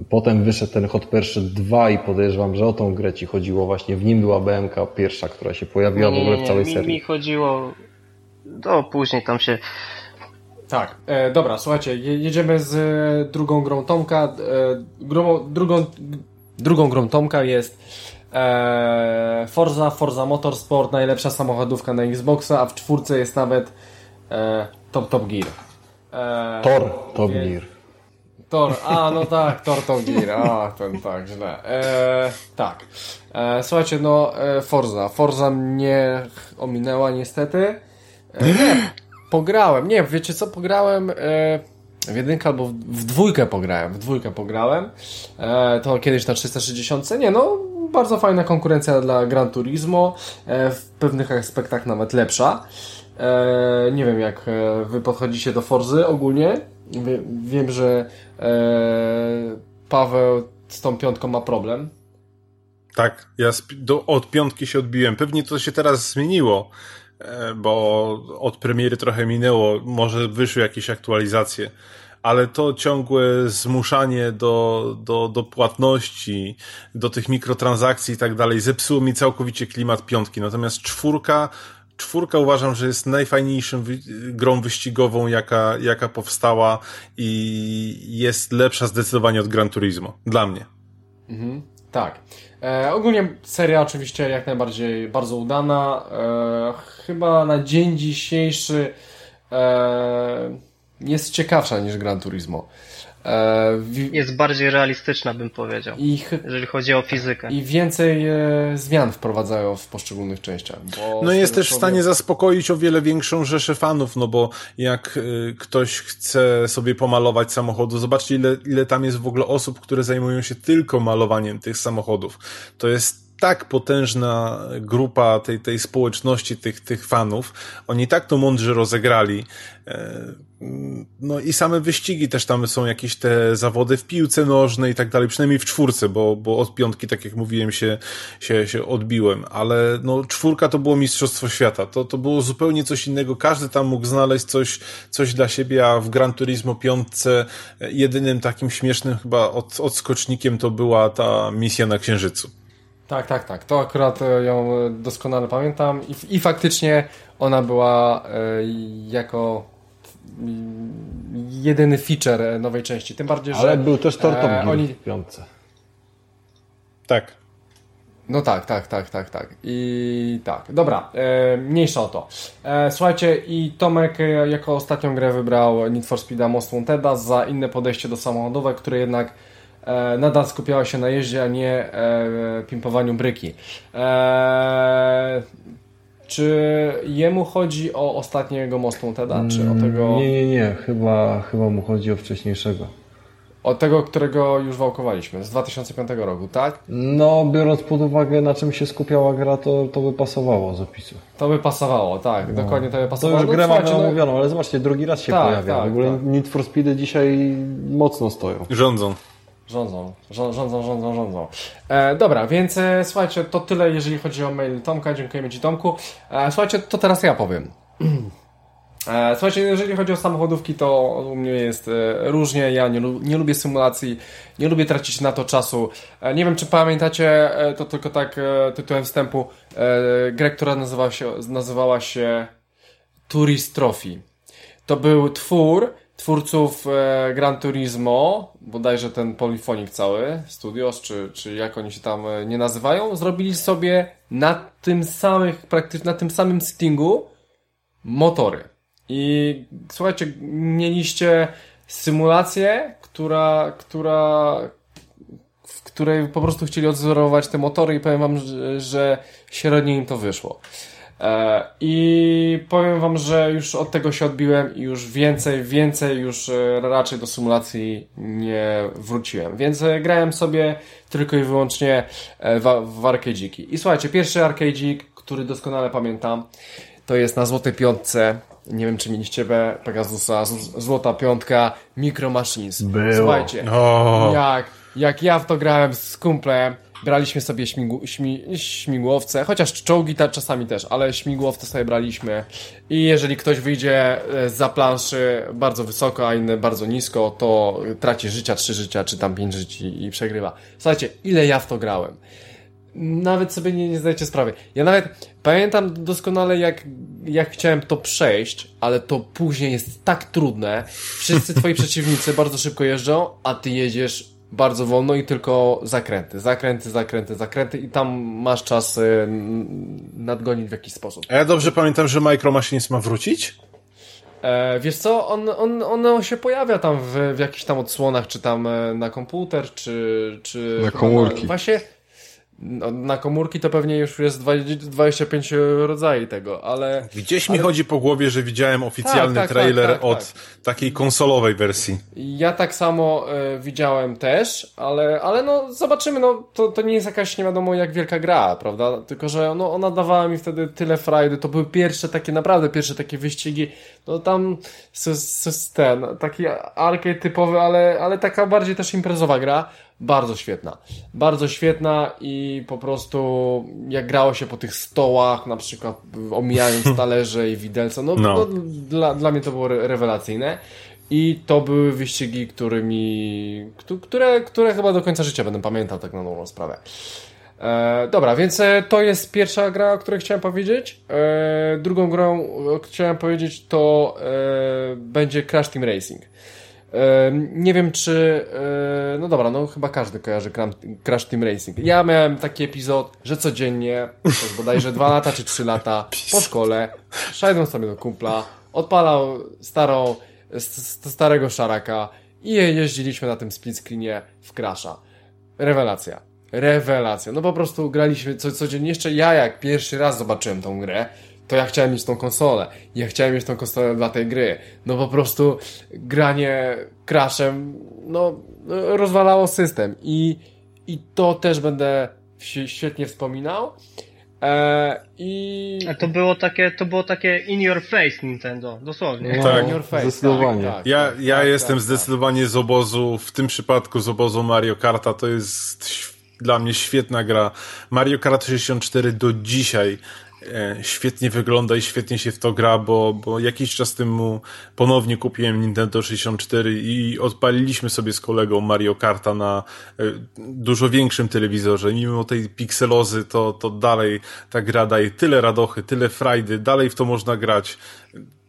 potem wyszedł ten Hot Pursuit 2 i podejrzewam, że o tą grę ci chodziło właśnie. W nim była BMK pierwsza, która się pojawiła nie, w ogóle w całej mi, serii. Mi chodziło... To później tam się... Tak, e, dobra, słuchajcie, jedziemy z e, drugą grą Tomka. E, grą, drugą, drugą grą Tomka jest e, Forza, Forza Motorsport, najlepsza samochodówka na Xboxa, a w czwórce jest nawet e, Top Top Gear. E, Tor Top wie, Gear. Tor, a no tak, Tor Top Gear, a ten tak, źle. E, tak. Słuchajcie, no Forza. Forza mnie ominęła niestety. Nie, pograłem, nie, wiecie co, pograłem... W jedynkę albo w dwójkę pograłem, w dwójkę pograłem. To kiedyś na 360. Nie no, bardzo fajna konkurencja dla Gran Turismo, e, w pewnych aspektach nawet lepsza. E, nie wiem, jak e, wy podchodzicie do Forzy ogólnie. Wiem, że Paweł z tą piątką ma problem. Tak, ja do, od piątki się odbiłem. Pewnie to się teraz zmieniło, bo od premiery trochę minęło. Może wyszły jakieś aktualizacje ale to ciągłe zmuszanie do, do, do płatności, do tych mikrotransakcji i tak dalej, zepsuło mi całkowicie klimat piątki. Natomiast czwórka, czwórka uważam, że jest najfajniejszą wy grą wyścigową, jaka, jaka powstała i jest lepsza zdecydowanie od Gran Turismo. Dla mnie. Mhm, tak. E, ogólnie seria oczywiście jak najbardziej bardzo udana. E, chyba na dzień dzisiejszy e, jest ciekawsza niż Gran Turismo. E, jest bardziej realistyczna, bym powiedział, I, jeżeli chodzi o fizykę. I więcej e, zmian wprowadzają w poszczególnych częściach. no jest też w stanie zaspokoić o wiele większą rzeszę fanów, no bo jak e, ktoś chce sobie pomalować samochodu, zobaczcie ile, ile tam jest w ogóle osób, które zajmują się tylko malowaniem tych samochodów. To jest tak potężna grupa tej, tej społeczności, tych, tych fanów. Oni tak to mądrze rozegrali. E, no i same wyścigi też tam są jakieś te zawody w piłce nożnej i tak dalej, przynajmniej w czwórce, bo, bo od piątki, tak jak mówiłem, się, się, się odbiłem. Ale no czwórka to było Mistrzostwo Świata. To, to było zupełnie coś innego. Każdy tam mógł znaleźć coś, coś dla siebie, a w Gran Turismo piątce jedynym takim śmiesznym chyba od, odskocznikiem to była ta misja na Księżycu. Tak, tak, tak. To akurat e, ją doskonale pamiętam i, i faktycznie ona była e, jako jedyny feature nowej części. Tym bardziej, Ale że. był też tortowy e, oni... w piątce. Tak. No tak, tak, tak, tak, tak. I tak, dobra, e, mniejsza o to. E, słuchajcie, i Tomek e, jako ostatnią grę wybrał Need for Speed'a Most Wanted'a za inne podejście do samochodówek, które jednak e, nadal skupiała się na jeździe, a nie e, pimpowaniu bryki. E, czy jemu chodzi o ostatniego Most Wanted'a, czy o tego... Nie, nie, nie, chyba, chyba mu chodzi o wcześniejszego. Od tego, którego już wałkowaliśmy, z 2005 roku, tak? No, biorąc pod uwagę, na czym się skupiała gra, to, to by pasowało z opisu. To by pasowało, tak, no. dokładnie to by pasowało. To już no, grę mamy no... omówioną, ale zobaczcie, drugi raz się tak, pojawia. Tak, w ogóle tak. Need for Speedy dzisiaj mocno stoją. Rządzą. Rządzą, rządzą, rządzą, rządzą. E, dobra, więc e, słuchajcie, to tyle, jeżeli chodzi o mail Tomka. Dziękujemy Ci, Tomku. E, słuchajcie, to teraz ja powiem. <clears throat> E, słuchajcie, jeżeli chodzi o samochodówki, to u mnie jest e, różnie. Ja nie, nie lubię symulacji, nie lubię tracić na to czasu. E, nie wiem, czy pamiętacie, to tylko tak tytułem wstępu, grę, która nazywała się, nazywała się Tourist Trophy. To był twór twórców Gran Turismo, bodajże ten Polyphonic cały, Studios, czy, czy jak oni się tam nie nazywają, zrobili sobie na tym samych, praktycznie na tym samym Stingu motory. I słuchajcie, mieliście symulację, która, która, w której po prostu chcieli odzorować te motory i powiem wam, że, że średnio im to wyszło. E, I powiem wam, że już od tego się odbiłem i już więcej, więcej już e, raczej do symulacji nie wróciłem. Więc e, grałem sobie tylko i wyłącznie w, w arcade'iki. I słuchajcie, pierwszy arcade'ik, który doskonale pamiętam, to jest na Złotej Piątce nie wiem, czy mieliście Pegasusa, Złota Piątka, Micro Machines. Było. Słuchajcie, jak, jak ja w to grałem z kumplem, braliśmy sobie śmigu, śmi, śmigłowce, chociaż czołgi ta, czasami też, ale śmigłowce sobie braliśmy i jeżeli ktoś wyjdzie e, za planszy bardzo wysoko, a inny bardzo nisko, to traci życia, trzy życia, czy tam pięć życi i przegrywa. Słuchajcie, ile ja w to grałem nawet sobie nie, nie zdajecie sprawy. Ja nawet pamiętam doskonale, jak, jak chciałem to przejść, ale to później jest tak trudne. Wszyscy twoi <laughs> przeciwnicy bardzo szybko jeżdżą, a ty jedziesz bardzo wolno i tylko zakręty, zakręty, zakręty, zakręty i tam masz czas y, nadgonić w jakiś sposób. A ja dobrze pamiętam, że Micro Machines ma wrócić? E, wiesz co, on, on, on się pojawia tam w, w jakichś tam odsłonach, czy tam e, na komputer, czy... czy na komórki. Właśnie no, na komórki to pewnie już jest 25 rodzajów tego, ale... Gdzieś mi chodzi po głowie, że widziałem oficjalny tak, tak, trailer tak, tak od tak. takiej konsolowej wersji. Ja tak samo y, widziałem też, ale, ale no zobaczymy, no to, to nie jest jakaś nie wiadomo jak wielka gra, prawda? Tylko, że no, ona dawała mi wtedy tyle frajdy, to były pierwsze takie, naprawdę pierwsze takie wyścigi, no tam ten, taki arcade typowy, ale, ale taka bardziej też imprezowa gra, bardzo świetna. Bardzo świetna i po prostu jak grało się po tych stołach, na przykład omijając <laughs> talerze i widelce, no, no. no dla, dla mnie to było rewelacyjne. I to były wyścigi, którymi, które, które chyba do końca życia będę pamiętał, tak na nową sprawę. E, dobra, więc e, to jest pierwsza gra, o której chciałem powiedzieć. E, drugą grą, o której chciałem powiedzieć, to e, będzie Crash Team Racing. Nie wiem, czy. E, no dobra, no chyba każdy kojarzy Crash Team Racing. Ja miałem taki epizod, że codziennie, to jest bodajże dwa lata czy trzy lata po szkole, szedłem sobie do kumpla, odpalał starą, starego szaraka i jeździliśmy na tym split screenie w Crasha. Rewelacja. Rewelacja. No po prostu graliśmy co, codziennie. Jeszcze ja, jak pierwszy raz zobaczyłem tą grę, to ja chciałem mieć tą konsolę. Ja chciałem mieć tą konsolę dla tej gry. No po prostu granie crashem, no rozwalało system i, i to też będę świetnie wspominał. E, I... A to było takie, to było takie in your face Nintendo, dosłownie. No, tak, in your face, zdecydowanie. Tak, tak, ja ja tak, jestem tak, zdecydowanie z obozu, w tym przypadku z obozu Mario Karta, to jest dla mnie świetna gra. Mario Kart 64 do dzisiaj świetnie wygląda i świetnie się w to gra, bo, bo jakiś czas temu ponownie kupiłem Nintendo 64 i odpaliliśmy sobie z kolegą Mario Karta na e, dużo większym telewizorze. Mimo tej pikselozy, to, to dalej ta gra daje tyle radochy, tyle frajdy, dalej w to można grać.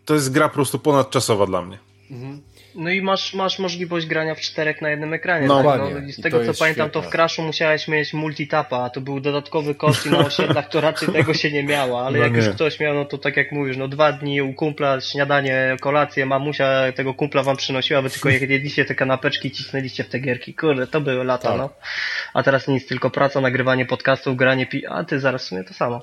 To jest gra po prostu ponadczasowa dla mnie. Mhm. No i masz, masz możliwość grania w czterech na jednym ekranie. No, tak? no, z tego co pamiętam, to w Crashu musiałeś mieć multitapa, a to był dodatkowy koszt i na osiedlach to raczej tego się nie miało, ale no jak nie. już ktoś miał, no to tak jak mówisz, no dwa dni u kumpla, śniadanie, kolację, mamusia tego kumpla wam przynosiła, wy tylko jedliście te kanapeczki i cisnęliście w te gierki. Kurde, to były lata, tak. no. A teraz nic, tylko praca, nagrywanie podcastów, granie pi... A ty zaraz w sumie to samo.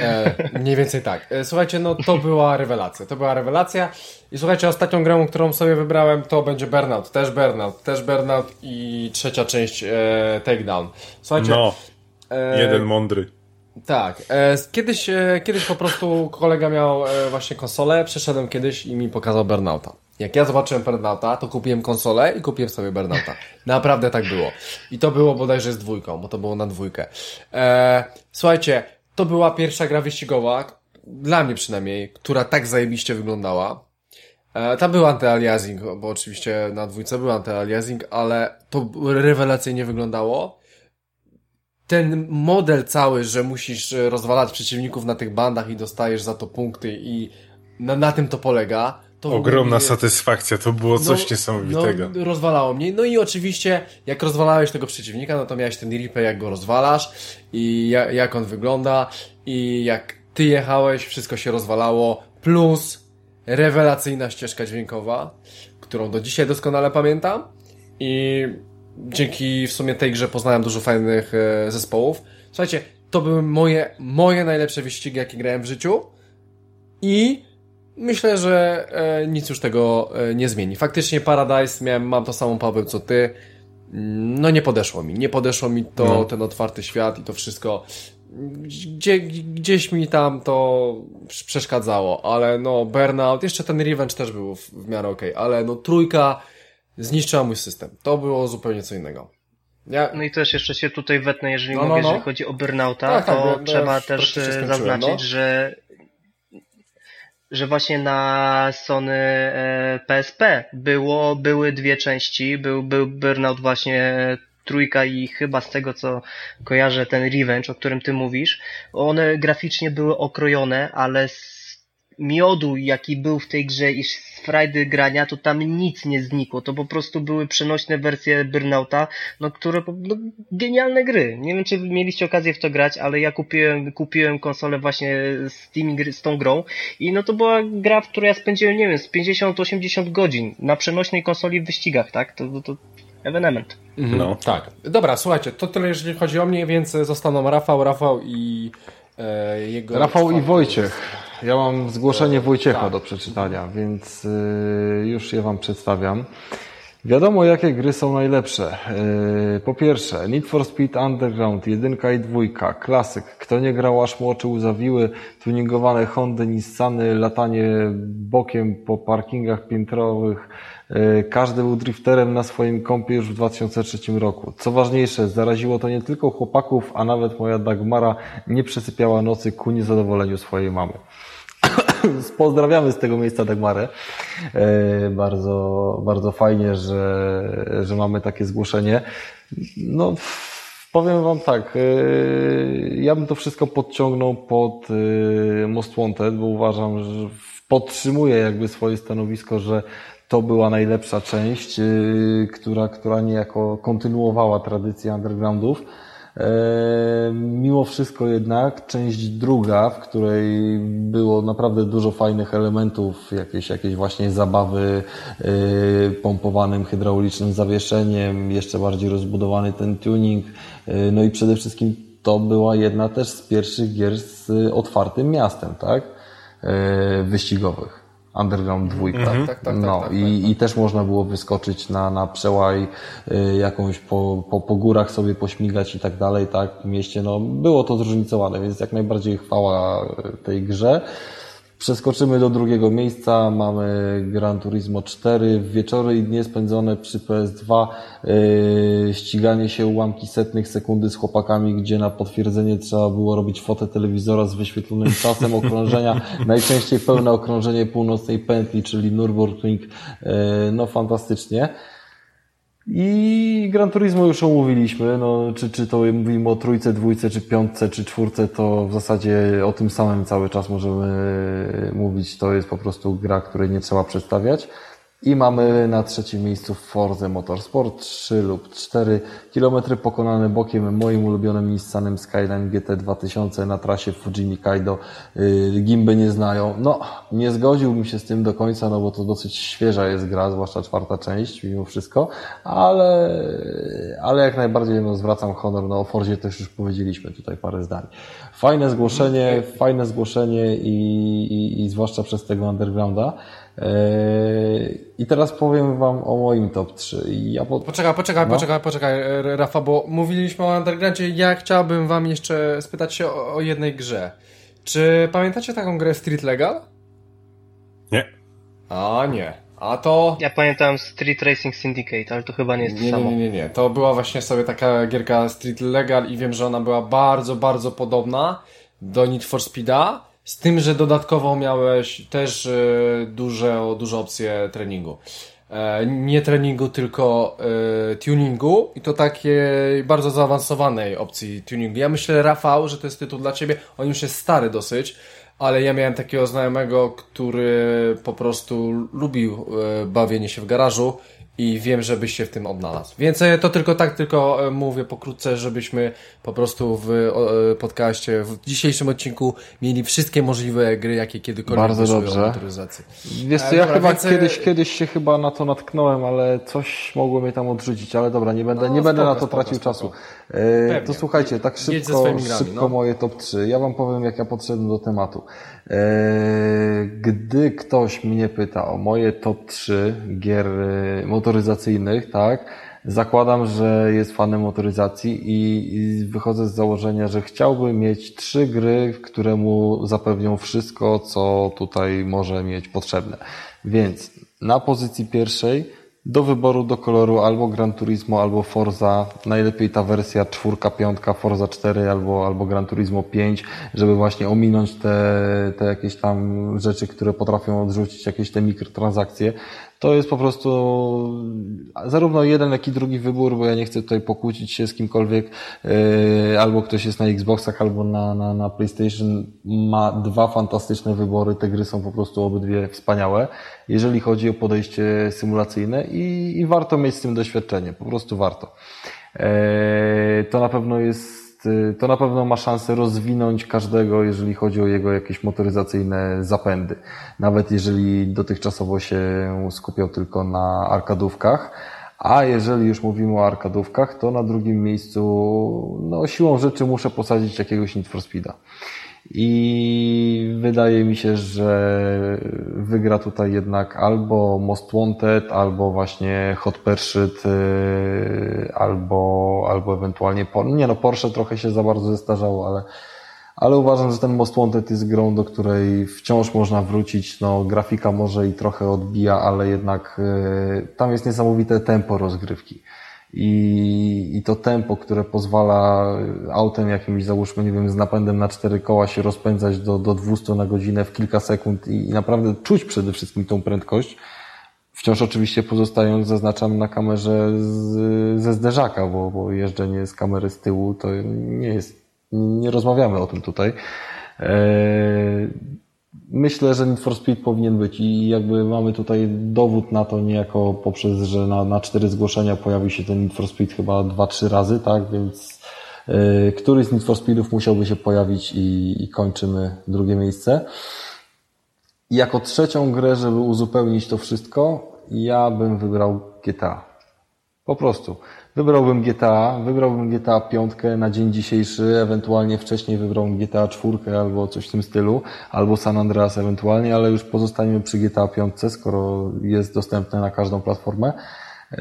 E, mniej więcej tak. E, słuchajcie, no to była rewelacja. To była rewelacja. I słuchajcie, ostatnią grą, którą sobie wybrałem, to będzie Burnout. Też Burnout, też Burnout i trzecia część e, Takedown. Słuchajcie. No, e, jeden mądry. Tak. E, kiedyś, e, kiedyś po prostu kolega miał e, właśnie konsolę, przeszedłem kiedyś i mi pokazał Burnouta. Jak ja zobaczyłem Burnouta, to kupiłem konsolę i kupiłem sobie Burnouta. Naprawdę tak było. I to było bodajże z dwójką, bo to było na dwójkę. Słuchajcie, to była pierwsza gra wyścigowa, dla mnie przynajmniej, która tak zajebiście wyglądała. E, tam był antyaliasing, bo oczywiście na dwójce był antyaliasing, ale to rewelacyjnie wyglądało. Ten model cały, że musisz rozwalać przeciwników na tych bandach i dostajesz za to punkty i na, na tym to polega. To Ogromna mnie... satysfakcja, to było no, coś niesamowitego. No, rozwalało mnie. No i oczywiście, jak rozwalałeś tego przeciwnika, no to miałeś ten replay, jak go rozwalasz i jak on wygląda i jak ty jechałeś, wszystko się rozwalało, plus rewelacyjna ścieżka dźwiękowa, którą do dzisiaj doskonale pamiętam i dzięki w sumie tej grze poznałem dużo fajnych e, zespołów. Słuchajcie, to były moje, moje najlepsze wyścigi, jakie grałem w życiu i myślę, że e, nic już tego e, nie zmieni. Faktycznie Paradise miałem, mam to samą Paweł co ty. No nie podeszło mi. Nie podeszło mi to, no. ten otwarty świat i to wszystko gdzie, gdzieś mi tam to przeszkadzało, ale no Burnout, jeszcze ten Revenge też był w, w miarę okej, okay, ale no trójka zniszczyła mój system. To było zupełnie co innego. Ja... No i też jeszcze się tutaj wetnę, jeżeli no, no no, no. jeżeli chodzi o Burnouta, tak, to tak, trzeba ja też e, zaznaczyć, no. że że właśnie na Sony e, PSP było, były dwie części, był, był Burnout właśnie trójka i chyba z tego co kojarzę ten Revenge, o którym ty mówisz, one graficznie były okrojone, ale z miodu, jaki był w tej grze i z frajdy grania, to tam nic nie znikło. To po prostu były przenośne wersje Burnouta, no które, no, genialne gry. Nie wiem, czy mieliście okazję w to grać, ale ja kupiłem, kupiłem konsolę właśnie z, tymi, z tą grą i no to była gra, w której ja spędziłem, nie wiem, z 50-80 godzin na przenośnej konsoli w wyścigach, tak? To, to, evenement. Mhm, no. Tak. Dobra, słuchajcie, to tyle jeżeli chodzi o mnie, więc zostaną Rafał, Rafał i e, jego... Rafał i Wojciech. Ja mam zgłoszenie Wojciecha tak. do przeczytania, więc y, już je Wam przedstawiam. Wiadomo, jakie gry są najlepsze. Y, po pierwsze, Need for Speed Underground, jedynka i dwójka, klasyk. Kto nie grał, aż mu oczy uzawiły, tuningowane Hondy, Nissany, latanie bokiem po parkingach piętrowych, E, każdy był drifterem na swoim kompie już w 2003 roku. Co ważniejsze, zaraziło to nie tylko chłopaków, a nawet moja Dagmara nie przesypiała nocy ku niezadowoleniu swojej mamy. <coughs> Pozdrawiamy z tego miejsca Dagmarę. E, bardzo, bardzo fajnie, że, że mamy takie zgłoszenie. No, powiem Wam tak, e, ja bym to wszystko podciągnął pod Most Wanted, bo uważam, że podtrzymuję jakby swoje stanowisko, że to była najlepsza część, y, która, która niejako kontynuowała tradycję undergroundów. E, mimo wszystko jednak część druga, w której było naprawdę dużo fajnych elementów, jakieś, jakieś właśnie zabawy y, pompowanym hydraulicznym zawieszeniem, jeszcze bardziej rozbudowany ten tuning, y, no i przede wszystkim to była jedna też z pierwszych gier z otwartym miastem, tak? E, wyścigowych. Underground 2. Mhm. Tak, tak, tak, no, tak, i, tak, i też można było wyskoczyć na, na przełaj y, jakąś po, po, po górach sobie pośmigać i tak dalej, tak, w mieście, no, było to zróżnicowane, więc jak najbardziej chwała tej grze. Przeskoczymy do drugiego miejsca. Mamy Gran Turismo 4. Wieczory i dnie spędzone przy PS2. Yy, ściganie się ułamki setnych sekundy z chłopakami, gdzie na potwierdzenie trzeba było robić fotę telewizora z wyświetlonym czasem okrążenia. <laughs> Najczęściej pełne okrążenie północnej pętli, czyli Nürburgring. Yy, no fantastycznie. I Gran Turismo już omówiliśmy, no, czy, czy to mówimy o trójce, dwójce, czy piątce, czy czwórce, to w zasadzie o tym samym cały czas możemy mówić. To jest po prostu gra, której nie trzeba przedstawiać. I mamy na trzecim miejscu Forza Motorsport 3 lub 4 km pokonane bokiem moim ulubionym Nissanem Skyline GT 2000 na trasie Fujimi Kaido. Yy, gimby nie znają. No, nie zgodziłbym się z tym do końca, no bo to dosyć świeża jest gra, zwłaszcza czwarta część mimo wszystko, ale, ale jak najbardziej no, zwracam honor, no o Forzie też już powiedzieliśmy tutaj parę zdań. Fajne zgłoszenie, fajne zgłoszenie i, i, i zwłaszcza przez tego undergrounda. I teraz powiem Wam o moim top 3. Ja po... Poczekaj, poczekaj, no. poczekaj, poczekaj, Rafa, bo mówiliśmy o Undergroundzie. Ja chciałbym Wam jeszcze spytać się o, o jednej grze. Czy pamiętacie taką grę Street Legal? Nie. A nie. A to. Ja pamiętam Street Racing Syndicate, ale to chyba nie jest nie, to samo. Nie, nie, nie. To była właśnie sobie taka gierka Street Legal i wiem, że ona była bardzo, bardzo podobna do Need for Speeda. Z tym, że dodatkowo miałeś też e, duże, duże opcje treningu. E, nie treningu, tylko e, tuningu i to takiej bardzo zaawansowanej opcji tuningu. Ja myślę, Rafał, że to jest tytuł dla Ciebie. On już jest stary dosyć, ale ja miałem takiego znajomego, który po prostu lubił bawienie się w garażu i wiem, żebyś się w tym odnalazł. Więc e, to tylko tak, tylko e, mówię pokrótce, żebyśmy po prostu w e, podcaście, w dzisiejszym odcinku mieli wszystkie możliwe gry, jakie kiedykolwiek Bardzo dobrze. motoryzacji. Wiesz co, ja dobra, chyba więc... kiedyś, kiedyś się chyba na to natknąłem, ale coś mogło mnie tam odrzucić, ale dobra, nie będę, no, nie spoko, będę na to spoko, tracił spoko. czasu. E, to słuchajcie, tak szybko, grami, szybko no. moje top 3. Ja wam powiem, jak ja podszedłem do tematu. E, gdy ktoś mnie pyta o moje top 3 gier e, motoryzacyjnych, tak, zakładam, że jest fanem motoryzacji i, wychodzę z założenia, że chciałby mieć trzy gry, które mu zapewnią wszystko, co tutaj może mieć potrzebne. Więc na pozycji pierwszej do wyboru, do koloru albo Gran Turismo, albo Forza. Najlepiej ta wersja czwórka, piątka, Forza 4 albo, albo Gran Turismo 5, żeby właśnie ominąć te, te jakieś tam rzeczy, które potrafią odrzucić jakieś te mikrotransakcje. To jest po prostu zarówno jeden, jak i drugi wybór, bo ja nie chcę tutaj pokłócić się z kimkolwiek. Yy, albo ktoś jest na Xboxach, albo na, na, na PlayStation. Ma dwa fantastyczne wybory. Te gry są po prostu obydwie wspaniałe, jeżeli chodzi o podejście symulacyjne i, i warto mieć z tym doświadczenie. Po prostu warto. Yy, to na pewno jest Y, to na pewno ma szansę rozwinąć każdego, jeżeli chodzi o jego jakieś motoryzacyjne zapędy. Nawet jeżeli dotychczasowo się skupiał tylko na arkadówkach. A jeżeli już mówimy o arkadówkach, to na drugim miejscu, no siłą rzeczy muszę posadzić jakiegoś Need for Speeda. I wydaje mi się, że wygra tutaj jednak albo Most Wanted, albo właśnie Hot Pursuit, y, albo, albo ewentualnie nie no Porsche trochę się za bardzo zestarzało, ale, ale uważam, że ten Most Wanted jest grą, do której wciąż można wrócić. No, grafika może i trochę odbija, ale jednak y, tam jest niesamowite tempo rozgrywki i, i to tempo, które pozwala autem jakimś, załóżmy, nie wiem, z napędem na cztery koła się rozpędzać do, do 200 na godzinę w kilka sekund i, i naprawdę czuć przede wszystkim tą prędkość, wciąż oczywiście pozostając, zaznaczam na kamerze z, ze zderzaka, bo, bo jeżdżenie z kamery z tyłu to nie jest, nie rozmawiamy o tym tutaj. Eee, Myślę, że Need for Speed powinien być i jakby mamy tutaj dowód na to niejako poprzez, że na, na cztery zgłoszenia pojawi się ten Need for Speed chyba dwa, trzy razy, tak, więc yy, z Need for Speedów musiałby się pojawić i, i kończymy drugie miejsce. Jako trzecią grę, żeby uzupełnić to wszystko, ja bym wybrał GTA. Po prostu. Wybrałbym GTA, wybrałbym GTA 5 na dzień dzisiejszy, ewentualnie wcześniej wybrałbym GTA 4 albo coś w tym stylu, albo San Andreas ewentualnie, ale już pozostaniemy przy GTA 5, skoro jest dostępne na każdą platformę. Eee,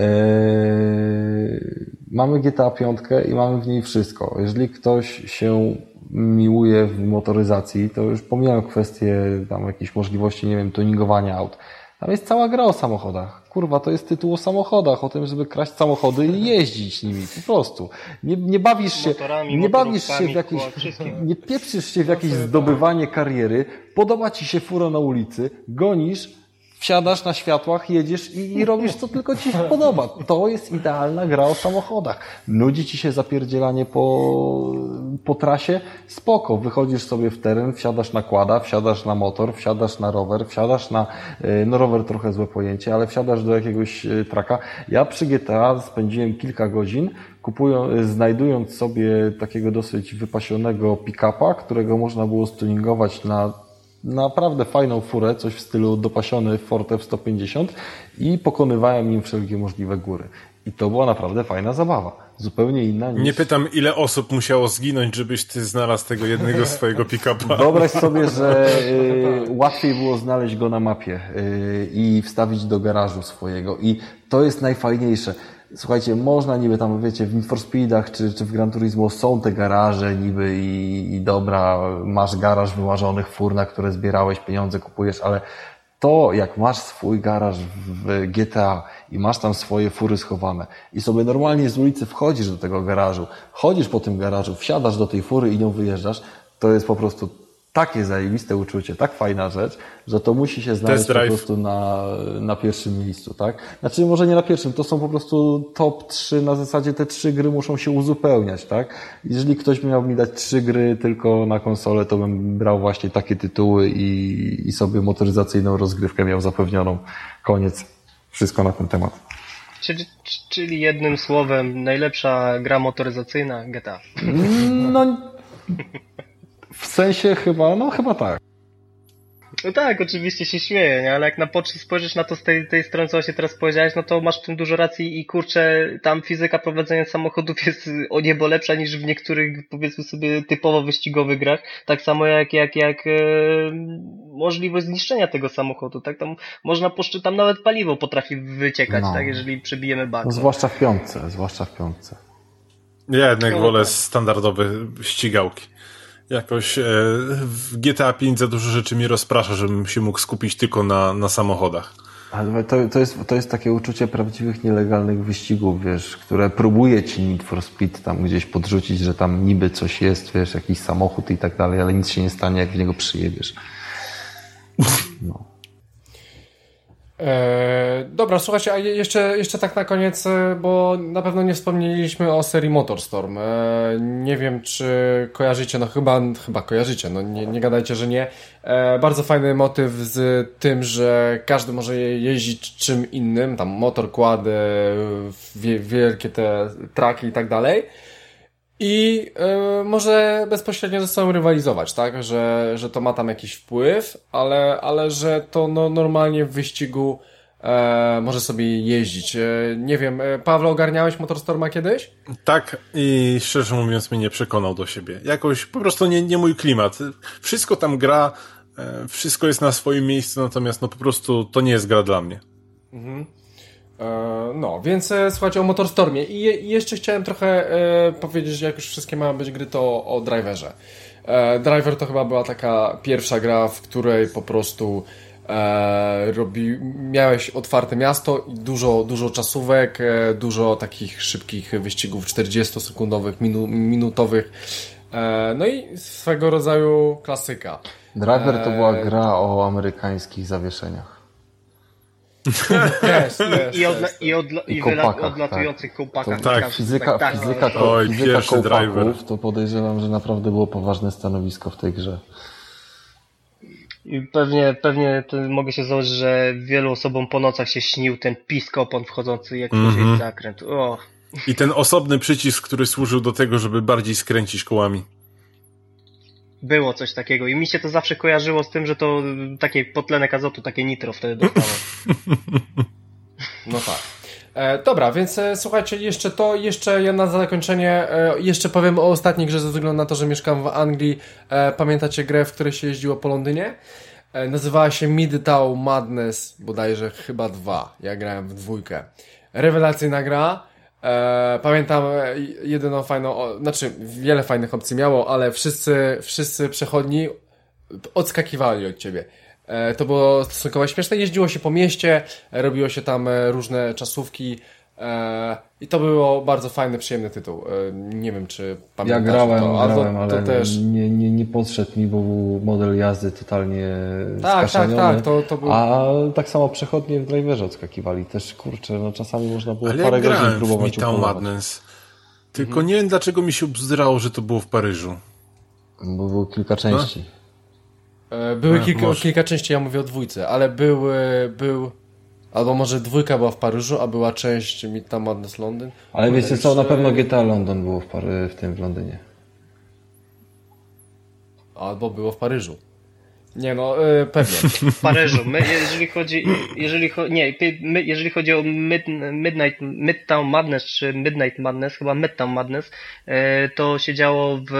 mamy GTA 5 i mamy w niej wszystko. Jeżeli ktoś się miłuje w motoryzacji, to już pomijam kwestię tam jakichś możliwości, nie wiem, tuningowania aut. Tam jest cała gra o samochodach. Kurwa, to jest tytuł o samochodach, o tym, żeby kraść samochody i jeździć nimi, po prostu. Nie, nie bawisz się, nie bawisz się w jakieś, nie pieprzysz się w jakieś zdobywanie kariery, podoba ci się fura na ulicy, gonisz, wsiadasz na światłach, jedziesz i, i robisz co tylko ci się podoba. To jest idealna gra o samochodach. Nudzi ci się zapierdzielanie po, po trasie? Spoko. Wychodzisz sobie w teren, wsiadasz na kłada, wsiadasz na motor, wsiadasz na rower, wsiadasz na, e, no rower trochę złe pojęcie, ale wsiadasz do jakiegoś e, traka. Ja przy GTA spędziłem kilka godzin, kupują, znajdując sobie takiego dosyć wypasionego pick-upa, którego można było stuningować na naprawdę fajną furę, coś w stylu dopasiony Forte w 150 i pokonywałem nim wszelkie możliwe góry. I to była naprawdę fajna zabawa. Zupełnie inna niż... Nie pytam, ile osób musiało zginąć, żebyś ty znalazł tego jednego <laughs> swojego pick-upa. Wyobraź sobie, że <laughs> y, łatwiej było znaleźć go na mapie y, i wstawić do garażu swojego. I to jest najfajniejsze. Słuchajcie, można niby tam, wiecie, w Need for Speedach czy, czy w Gran Turismo są te garaże niby i, i dobra, masz garaż wymarzonych fur, na które zbierałeś pieniądze, kupujesz, ale to, jak masz swój garaż w GTA i masz tam swoje fury schowane i sobie normalnie z ulicy wchodzisz do tego garażu, chodzisz po tym garażu, wsiadasz do tej fury i nią wyjeżdżasz, to jest po prostu takie zajebiste uczucie, tak fajna rzecz, że to musi się znaleźć po prostu na, na pierwszym miejscu, tak? Znaczy może nie na pierwszym, to są po prostu top 3, na zasadzie te trzy gry muszą się uzupełniać, tak? Jeżeli ktoś miał mi dać trzy gry tylko na konsolę, to bym brał właśnie takie tytuły i, i sobie motoryzacyjną rozgrywkę miał zapewnioną. Koniec. Wszystko na ten temat. Czyli, czyli jednym słowem, najlepsza gra motoryzacyjna GTA. No, w sensie chyba, no chyba tak. No tak, oczywiście się śmieję, nie? ale jak na poczcie spojrzysz na to z tej, tej strony, co się teraz powiedziałeś, no to masz w tym dużo racji i kurczę, tam fizyka prowadzenia samochodów <laughs> jest o niebo lepsza niż w niektórych, powiedzmy sobie, typowo wyścigowych grach. Tak samo jak, jak, jak e, możliwość zniszczenia tego samochodu, tak? Tam można, poszczy, tam nawet paliwo potrafi wyciekać, no. tak? Jeżeli przebijemy bak. No, zwłaszcza w piątce, zwłaszcza w piątce. Ja jednak no, wolę tak. standardowe ścigałki jakoś e, w GTA 5 za dużo rzeczy mi rozprasza, żebym się mógł skupić tylko na, na samochodach. Ale to, to, jest, to jest takie uczucie prawdziwych, nielegalnych wyścigów, wiesz, które próbuje ci Need for Speed tam gdzieś podrzucić, że tam niby coś jest, wiesz, jakiś samochód i tak dalej, ale nic się nie stanie, jak w niego przyjedziesz. No. E, dobra, słuchajcie, a jeszcze, jeszcze tak na koniec, e, bo na pewno nie wspomnieliśmy o serii Motorstorm. E, nie wiem, czy kojarzycie, no chyba, chyba kojarzycie, no nie, nie gadajcie, że nie. Bardzo fajny motyw z tym, że każdy może jeździć czym innym, tam motor, kłady, wie, wielkie te traki i tak dalej. I y, może bezpośrednio ze sobą rywalizować, tak? Że, że to ma tam jakiś wpływ, ale, ale że to no, normalnie w wyścigu e, może sobie jeździć. E, nie wiem, e, Pawle, ogarniałeś Motorstorma kiedyś? Tak i szczerze mówiąc mnie nie przekonał do siebie. Jakoś po prostu nie, nie mój klimat. Wszystko tam gra, e, wszystko jest na swoim miejscu, natomiast no po prostu to nie jest gra dla mnie. Mhm. E, no, więc e, słuchajcie o Motorstormie. I jeszcze chciałem trochę e, powiedzieć, jak już wszystkie mają być gry, to o Driverze. Driver to chyba była taka pierwsza gra, w której po prostu robi, miałeś otwarte miasto i dużo, dużo czasówek, dużo takich szybkich wyścigów 40-sekundowych, minu, minutowych. no i swego rodzaju klasyka. Driver to była gra o amerykańskich zawieszeniach. I, odlatujących tak. To, tak, fizyka, tak, fizyka, tak. Oj, fizyka kołpaków driver. to podejrzewam, że naprawdę było poważne stanowisko w tej grze. I pewnie, pewnie mogę się założyć, że wielu osobom po nocach się śnił ten piskopon wchodzący jak mm -hmm. zakręt. O. I ten osobny przycisk, który służył do tego, żeby bardziej skręcić kołami było coś takiego i mi się to zawsze kojarzyło z tym, że to takie potlenek azotu, takie nitro wtedy dostało. <laughs> No tak. E, dobra, więc e, słuchajcie, jeszcze to, jeszcze ja na zakończenie, e, jeszcze powiem o ostatniej grze ze względu na to, że mieszkam w Anglii. E, pamiętacie grę, w której się jeździło po Londynie? E, nazywała się Midtown Madness, bodajże chyba dwa. Ja grałem w dwójkę. Rewelacyjna gra. E, pamiętam e, jedyną fajną, o, znaczy wiele fajnych opcji miało, ale wszyscy, wszyscy przechodni odskakiwali od ciebie. E, to było stosunkowo śmieszne. Jeździło się po mieście, robiło się tam e, różne czasówki. E, I to było bardzo fajny, przyjemny tytuł. E, nie wiem, czy pamiętasz Ja grałem, to, grałem, ale to też... nie, nie, nie podszedł mi, bo był model jazdy totalnie Tak, tak, tak. To, to był... A tak samo przechodnie w driverze odskakiwali. Też, kurczę, no czasami można było ale parę godzin próbować w Madness. Tylko mhm. nie wiem, dlaczego mi się obzdrało, że to było w Paryżu. Bo było kilka części. No? Były kilka, kilka części, ja mówię o dwójce, ale były, był Albo może dwójka była w Paryżu, a była część Midtown Madness Londyn. Ale wiecie co, na pewno GTA London było w, Pary w tym w Londynie. Albo było w Paryżu. Nie no, yy, pewnie. <laughs> W Paryżu. My, jeżeli chodzi, jeżeli cho nie, my, jeżeli chodzi o mid, Midnight, Midtown Madness, czy Midnight Madness, chyba Midtown Madness, yy, to siedziało w,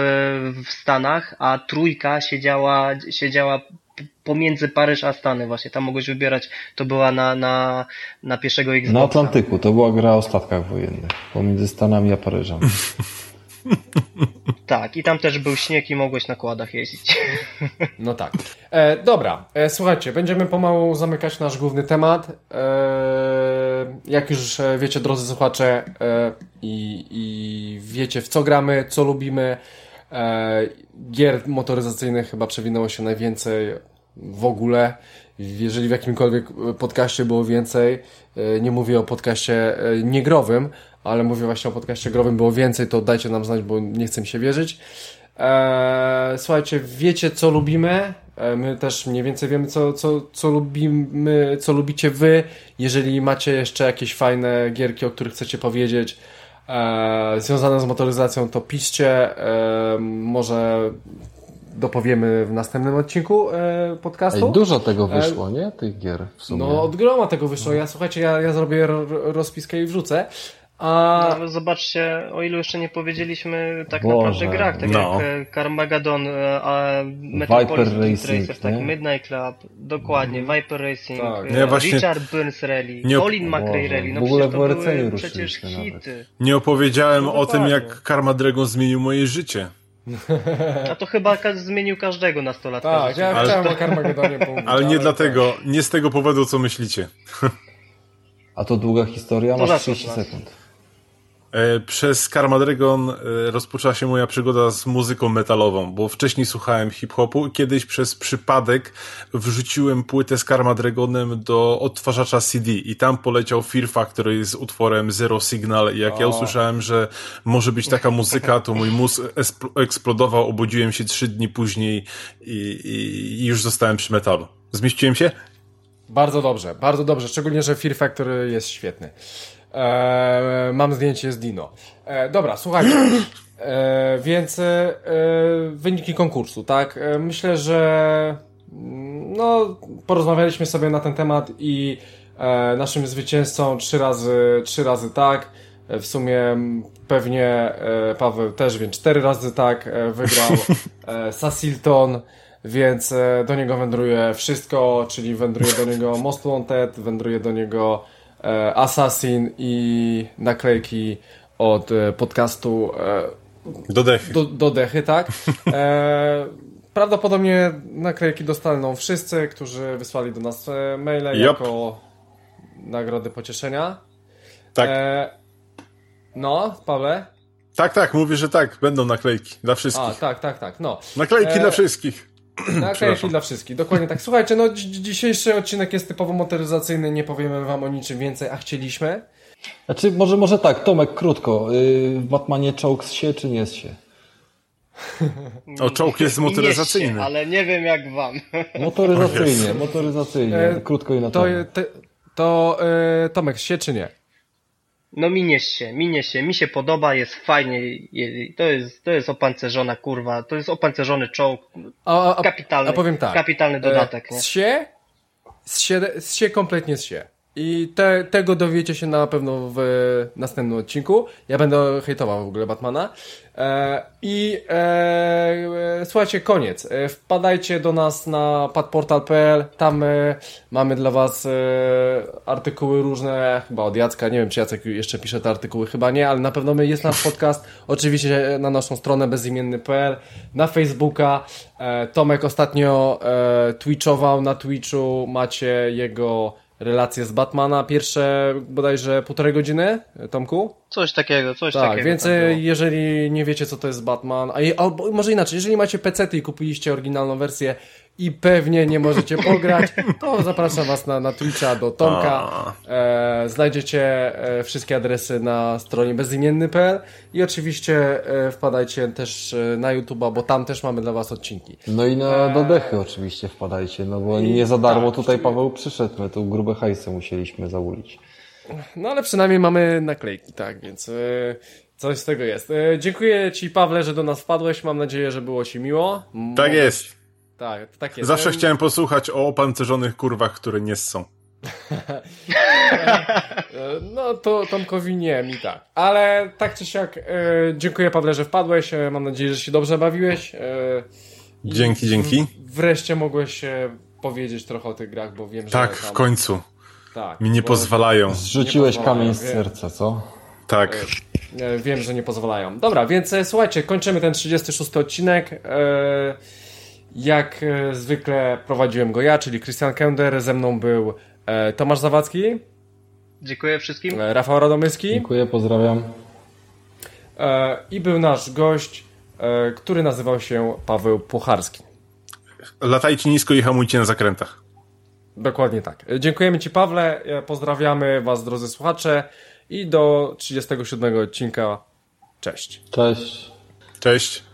w Stanach, a trójka siedziała, siedziała pomiędzy Paryż a Stany właśnie. Tam mogłeś wybierać, to była na, na, na pierwszego Xboxa. Na Atlantyku, to była gra o statkach wojennych. Pomiędzy Stanami a Paryżem. <laughs> Tak, i tam też był śnieg i mogłeś na kładach jeździć. <laughs> No tak. E, dobra, e, słuchajcie, będziemy pomału zamykać nasz główny temat. E, jak już e, wiecie, drodzy słuchacze, e, i, i wiecie w co gramy, co lubimy, gier motoryzacyjnych chyba przewinęło się najwięcej w ogóle. Jeżeli w jakimkolwiek podcaście było więcej, e, nie mówię o podcaście e, niegrowym, ale mówię właśnie o podcaście growym było więcej, to dajcie nam znać, bo nie chcę mi się wierzyć. Słuchajcie, wiecie co lubimy, e, my też mniej więcej wiemy co, co, co lubimy, co lubicie wy. Jeżeli macie jeszcze jakieś fajne gierki, o których chcecie powiedzieć, e, związane z motoryzacją, to piszcie. E, może dopowiemy w następnym odcinku e, podcastu. Ej, dużo tego e, wyszło, nie? Tych gier w sumie. No, od groma tego wyszło. Ja, słuchajcie, ja, ja zrobię rozpiskę i wrzucę. A... No, zobaczcie, o ilu jeszcze nie powiedzieliśmy tak Boże, naprawdę grach, tak no. jak e, Carmageddon, a Metropolis Viper Racing, Racer, tak, Midnight Club, dokładnie, mm. Viper Racing, tak. Nie, właśnie... Richard Burns Rally, nie... Colin McRae Rally, no w ogóle przecież to były przecież hity. Nawet. Nie opowiedziałem no, o tym, jak Karma Dragon zmienił moje życie. A to chyba zmienił każdego nastolatka. Tak, ja chciałem to... o Carmagedonie pomówić. <laughs> Ale nie dlatego, tak. nie z tego powodu, co myślicie. A to długa historia, masz 30 sekund. E, przez Karmadregon e, rozpoczęła się moja przygoda z muzyką metalową, bo wcześniej słuchałem hip-hopu i kiedyś przez przypadek wrzuciłem płytę z Karmadregonem do odtwarzacza CD i tam poleciał Fear Factory z utworem Zero Signal i jak o. ja usłyszałem, że może być taka muzyka, to mój mózg eksplodował, obudziłem się trzy dni później i, i, i już zostałem przy metalu. Zmieściłem się? Bardzo dobrze, bardzo dobrze, szczególnie, że Fear Factory jest świetny. E, mam zdjęcie z Dino. E, dobra, słuchajcie. <clears throat> E, więc e, wyniki konkursu, tak? E, myślę, że mm, no, porozmawialiśmy sobie na ten temat i e, naszym zwycięzcą trzy razy, trzy razy tak. W sumie pewnie Paweł też, więc cztery razy tak wygrał <laughs> Sasilton, więc do niego wędruje wszystko, czyli wędruje do niego Most Wanted, wędruje do niego E, Assassin i naklejki od e, podcastu e, do dechy. Do, do dechy, tak. <laughs> prawdopodobnie naklejki dostaną wszyscy, którzy wysłali do nas maile yep. jako nagrody pocieszenia. Tak. no, Pawle? Tak, tak, mówię, że tak, będą naklejki dla wszystkich. A, tak, tak, tak, no. Naklejki e... dla wszystkich. Naklejki dla wszystkich, dokładnie tak. Słuchajcie, no dzisiejszy odcinek jest typowo motoryzacyjny, nie powiemy wam o niczym więcej, a chcieliśmy. Znaczy, może, może tak, Tomek, krótko. Yy, w Batmanie czołg się czy nie się? O, czołg jest <laughs> motoryzacyjny. Się, ale nie wiem jak wam. <laughs> Motoryzacyjnie, motoryzacyjnie. E, krótko i na to. To, to e, Tomek, się czy nie? No minie się, minie się, mi się podoba, jest fajnie, to jest, to jest opancerzona kurwa, to jest opancerzony czołg, a, a, kapitalny, a powiem tak, kapitalny dodatek. E, z się, z się, z się kompletnie z się. I te, tego dowiecie się na pewno w następnym odcinku. Ja będę hejtował w ogóle Batmana. E, I e, e, słuchajcie, koniec. E, wpadajcie do nas na padportal.pl. Tam e, mamy dla Was e, artykuły różne, chyba od Jacka. Nie wiem, czy Jacek jeszcze pisze te artykuły, chyba nie, ale na pewno jest nasz podcast. Oczywiście na naszą stronę bezimienny.pl, na Facebooka. Tomek ostatnio twitchował na Twitchu. Macie jego relacje z Batmana, pierwsze bodajże półtorej godziny, Tomku? Coś takiego, coś tak, takiego. Tak, więc jeżeli nie wiecie, co to jest Batman, a, albo może inaczej, jeżeli macie PC i kupiliście oryginalną wersję i pewnie nie możecie pograć, to zapraszam Was na, na Twitcha do Tomka. E, znajdziecie e, wszystkie adresy na stronie bezimienny.pl i oczywiście e, wpadajcie też e, na YouTube'a, bo tam też mamy dla Was odcinki. No i na e, Dodechy oczywiście wpadajcie, no bo nie za darmo tak, tutaj Paweł przyszedł, my tu grube hajsy musieliśmy zaulić. No ale przynajmniej mamy naklejki, tak, więc e, coś z tego jest. dziękuję Ci Pawle, że do nas wpadłeś, mam nadzieję, że było Ci miło. Tak jest. Tak, tak jest. Zawsze chciałem posłuchać o opancerzonych kurwach, które nie są. <laughs> no to Tomkowi nie, mi tak. Ale tak czy siak, e, dziękuję Pawle, że wpadłeś. E, mam nadzieję, że się dobrze bawiłeś. E, dzięki, dzięki. Wreszcie mogłeś powiedzieć trochę o tych grach, bo wiem, że. Tak, tam... w końcu. Tak, mi nie pozwalają. Zrzuciłeś nie kamień z serca, co? Tak. Wiem, że nie pozwalają. Dobra, więc słuchajcie, kończymy ten 36 odcinek. Jak e, zwykle prowadziłem go ja, czyli Christian Kender, ze mną był e, Tomasz Zawadzki. Dziękuję wszystkim. E, Rafał Radomyski. Dziękuję, pozdrawiam. I był nasz gość, który nazywał się Paweł Pucharski. Latajcie nisko i hamujcie na zakrętach. Dokładnie tak. Dziękujemy Ci, Pawle. Pozdrawiamy Was, drodzy słuchacze. I do 37 odcinka. Cześć. Cześć. Cześć.